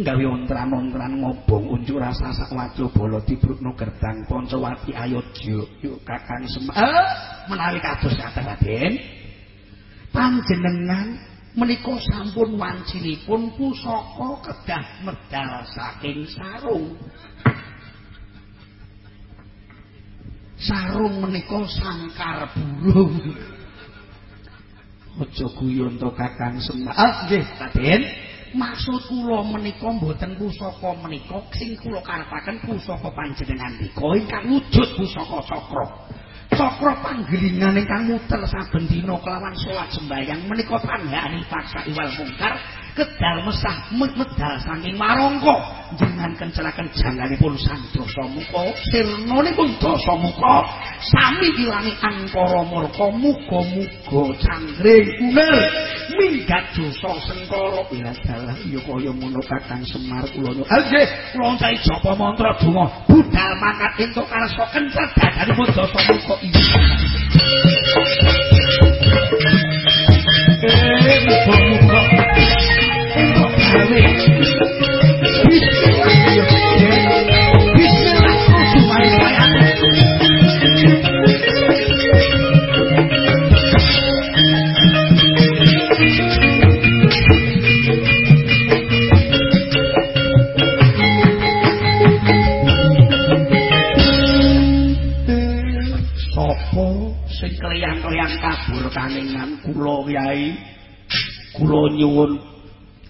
gawe ontran-ontran ngobong unjuk rasa sak wajo bala dibrukno gerbang Pancawati Ayodya yuk kakang semar eh, menawi kados kathah Raden. Panjenengan menika sampun wancinipun pusaka kedah medal saking sarung. Sarung menika sangkar burung. Aja guyon to kakang ah nggih Raden maksud kula menika mboten pusaka menika sing kula karepaken pusaka panjenengan nika ingkang wujud pusaka cakra. Cakra panggilingan ingkang muter saben dina kelawan salat sembahyang menika tandhane paksa iwal mungkar kedal mesah medal saking marangka. Jenengan kencelaken janganipun sang dosa muka sirnanipun dosa muka sami ilangi angkara murka muga-muga canggring uner. Minggat dosa sengkara. Ya dalah ya kaya ngono kakang semar kula nggih kula cai japa mantra donga. Budal mangkat entuk karsa kencer dadanipun dosa muka iki sing kliyang-kliyang kabur kaningan kula Kyai. Kula nyuwun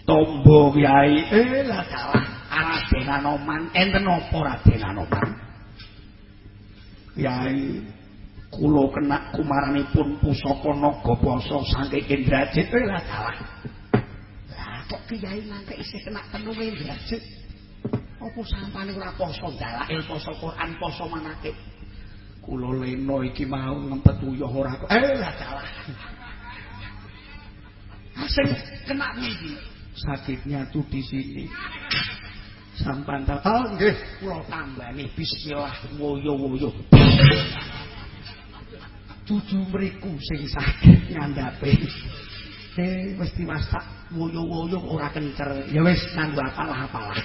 tombo Kyai. Eh lah kalah Raden Anoman enten apa Raden Anoman? Kyai kula kena kumaranipun pusaka naga basa saking Indrajit eh lah kalah. Lah kok Kyai nganti isih kena tenung Indrajit? Apa sampane ora poso dalail poso Quran poso manake? Kula lena iki mau ngempet uyuh ora. Eh lah kalah. Asing kena iki. Sakitnya tuh di sini. Sampan. Oh nggih, kula tambani bismillah woyo-woyo. Cucu mriku sing sakit ngandhape. Eh wis dimasak woyo-woyo ora kencer. Ya wis nganggo apalah-apalah.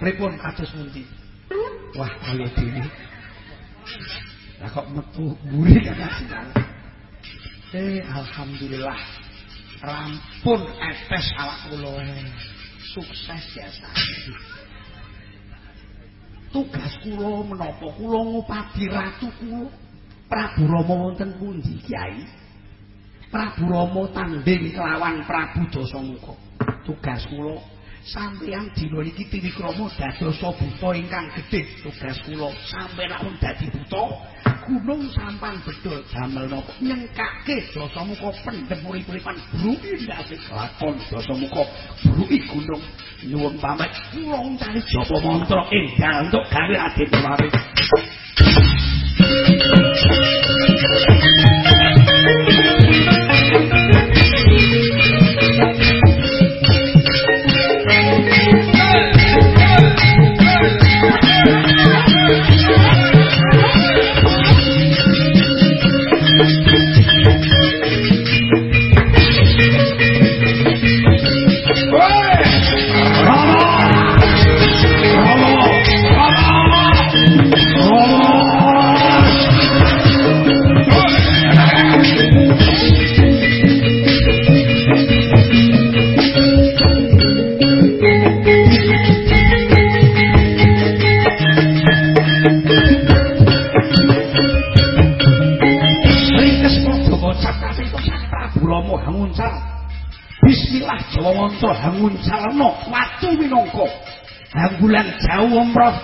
Pripun kados pundi? Wah, kaya dene. Lah kok metu mburi kan Eh, alhamdulillah. Rampun etes awak kula. Sukses biasa. Tugas kula menapa kula ngupadi ratu kula. Prabu Rama wonten pundi, Kyai? Prabu Rama tanding kelawan Prabu Dasamuka. Tugas kula sampeyan dina iki Triwikrama dadosa buta ingkang gedhe. Tugas kula sampeyan pun dadi buta. Gunung sampan bedol damel nyengkake dosa muka pendem urip-uripan bruki ndase lakon dosa muka bruki gunung. Nyuwun pamit. Kula cari japa mantra enggal untuk gawe adik waris hanggulan jauh umroh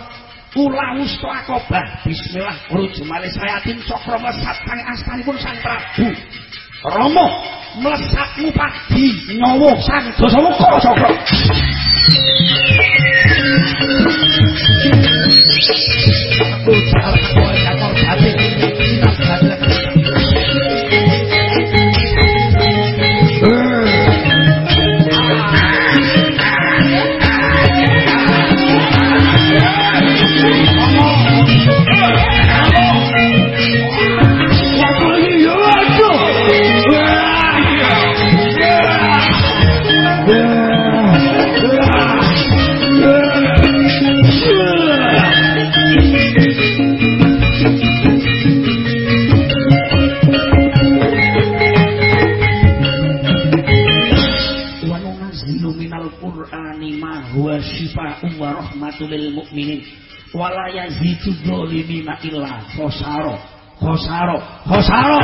kula usta akobah. Bismillah rujumale sayatin cakra mesat kang astanipun sang prabu. Rama mlesat ngupadi nyawa sang dasamuka cakra Ujar kau jakor jati, ditulimi makilah khosaro. Khosaro. Khosaro.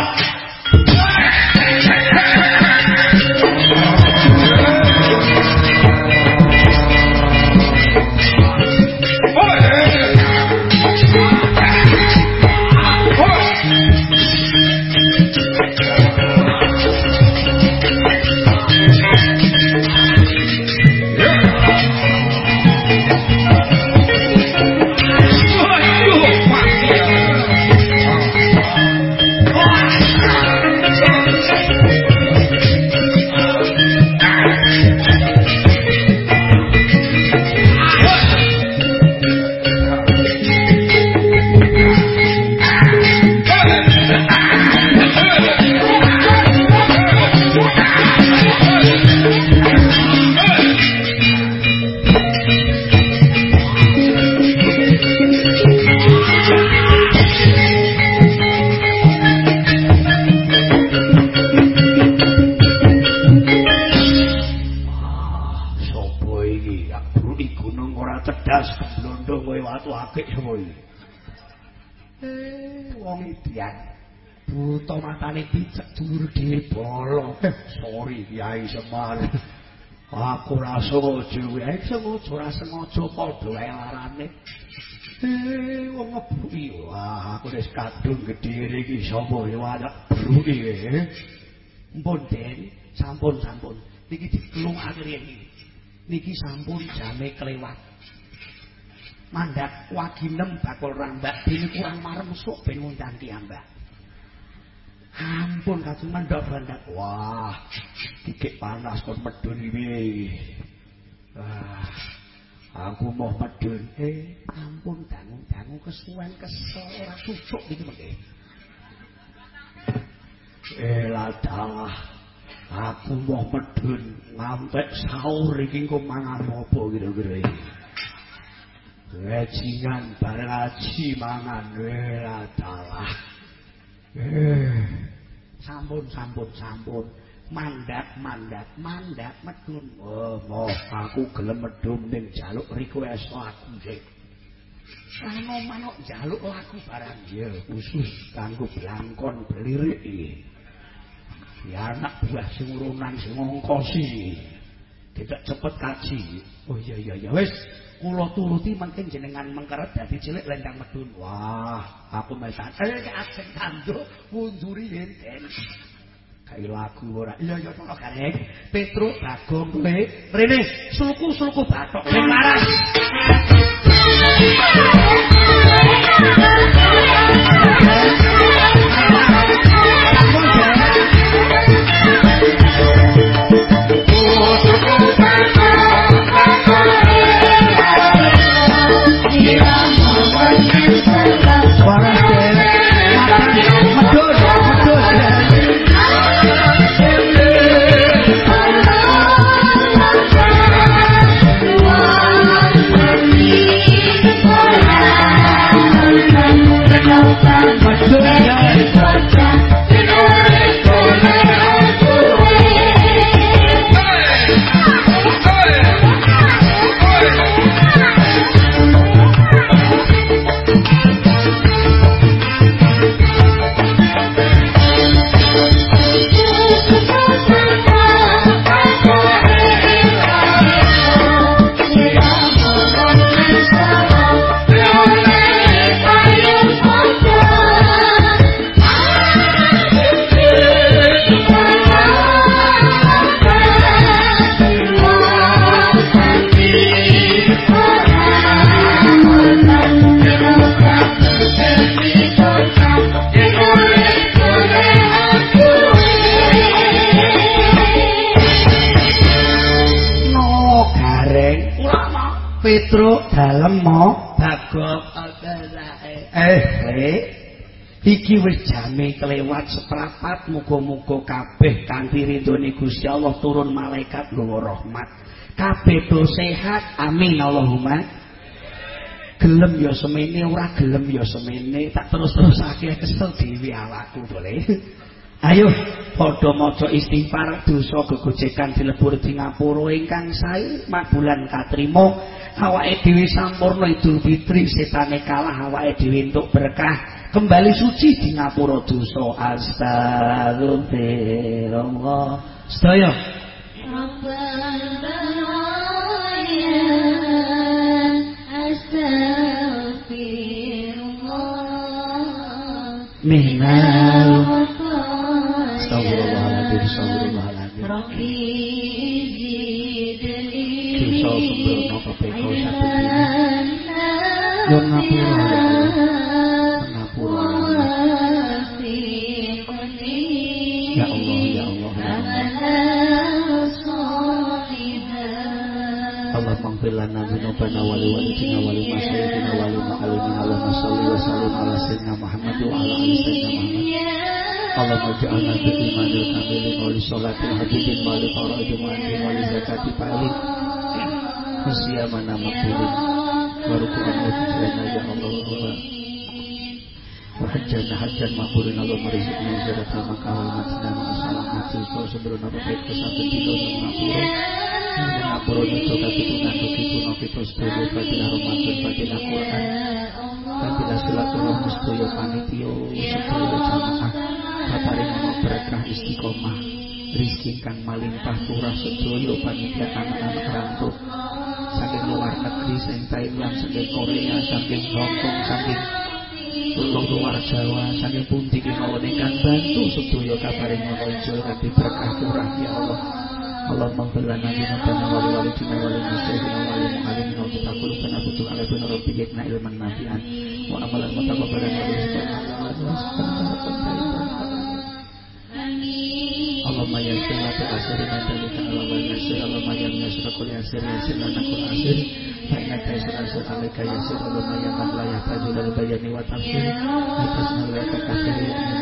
Ora sengaja padha wae larane. Eh, wong ngebuki. Wah, aku wis kadung gedhe iki sapa ya anak bruki. Eh. Mpun, Den. Sampun, sampun. Niki dikelungake iki. Niki sampun jame kelewat. Mandak waginem bakul rambak dene kurang marem sok ben ngundang kiambak. Ampun kajeng mandak bandak. Wah, dikik panas kon medun iki. Wah, aku mau medun. Eh, ampun dangu-dangu kesuwen kesel ora cucuk iki mengke. Eh, ladalah. Aku mau medun ngampek sahur iki engko mangan apa kira-kira iki. Lajingan bareng aji mangan eh ladalah. Eh, sampun sampun sampun mandat mandat mandat medun oh moh aku gelem medun ning jaluk request aku sing Ano manuk jaluk lagu barang ya khusus kanggo blangkon belirik iki. Ya anak buah sing urunan sing ngongkosi. Tidak cepet kaji. Oh iya iya ya wis kula turuti mungkin jenengan mengkeret dadi cilik lendang medun. Wah, aku mesan. Eh asing tanduk munduri enten. Kayak lagu ora. Iya iya kono gareng. Petruk Bagong kowe. Rene sulku-sulku batok sing laras. Wis jame kelewat seprapat muga-muga kabeh kanthi ridhone Gusti Allah turun malaikat nggawa rahmat. Kabeh do sehat. Amin Allahumma. Gelem ya semene ora gelem ya semene tak terus-terusake kesel dhewe awakku boleh. Ayo padha maca istighfar dosa gegojekan dilebur di ngapura ingkang sae makbulan katrima awake dhewe sampurna Idul Fitri setane kalah awake dhewe entuk berkah kembali suci di ngapura dosa. Astagfirullah sedaya. Minal astagfirullahaladzim. Astagfirullahaladzim. Dosa sembrono kepeko sabetine Nyun ngapura Allah. ngapura wa ala ali sayyidina Muhammad Allahumma ja'alna bil imanil kamilin wa li sholatil habibin wa li faraidin wa wa li zakati fa'ilin Musyamana maghfirin wa ruku'an wa tijrana ya Allah Allahumma وحجنا حجا مقبولا اللهم ارزقنا زيارة مكة والمدينة وسلامة وصبرنا بخير kesabat dino dan ngapura ngapura nyucuk tapi Fitus Doyo Fadilah Ramadan Fadilah Quran ya Fadilah Silaturah Mustoyo Panitio ya Sedoyo Jamaah Paparingan berkah istiqomah Rizki kang malimpah turah sedoyo panitia anak-anak rantau. Saking luar negeri, saking Thailand, saking Korea, saking Hongkong, saking Tulung luar Jawa, saking pundi mau ingkang bantu sedoyo kabaring ngono ijo berkah turah ya Allah. Allah fil lana dina tana wali wali dina wali nasri dina wali muhalim Kau kita kulukan abu tu alaibu narobi amalan mutaqa pada nabi Allahumma yakin lati asri Mata lita alamal nasri Allahumma yakin nasri kuli asri Yasir lana kul asri Fa'ina kaisir asri alaika yasir. Allahumma yakin layak tajul al-bayani wa tafsir Atasna layak takafiri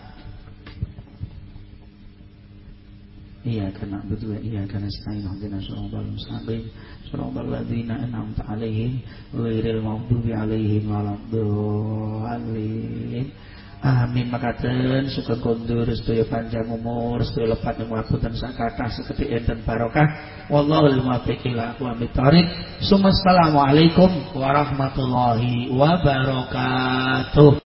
إياك نعبد وإياك نستعين اهدنا الصراط المستقيم صراط الذين أنعمت عليهم غير المغضوب عليهم ولا الضالين Amin makaten suka kondur sedaya panjang umur sedaya lepat nglakukan sakathah sekedhik enten barokah wallahul muwaffiq ila aqwamit thoriq Assalamualaikum warahmatullahi wabarakatuh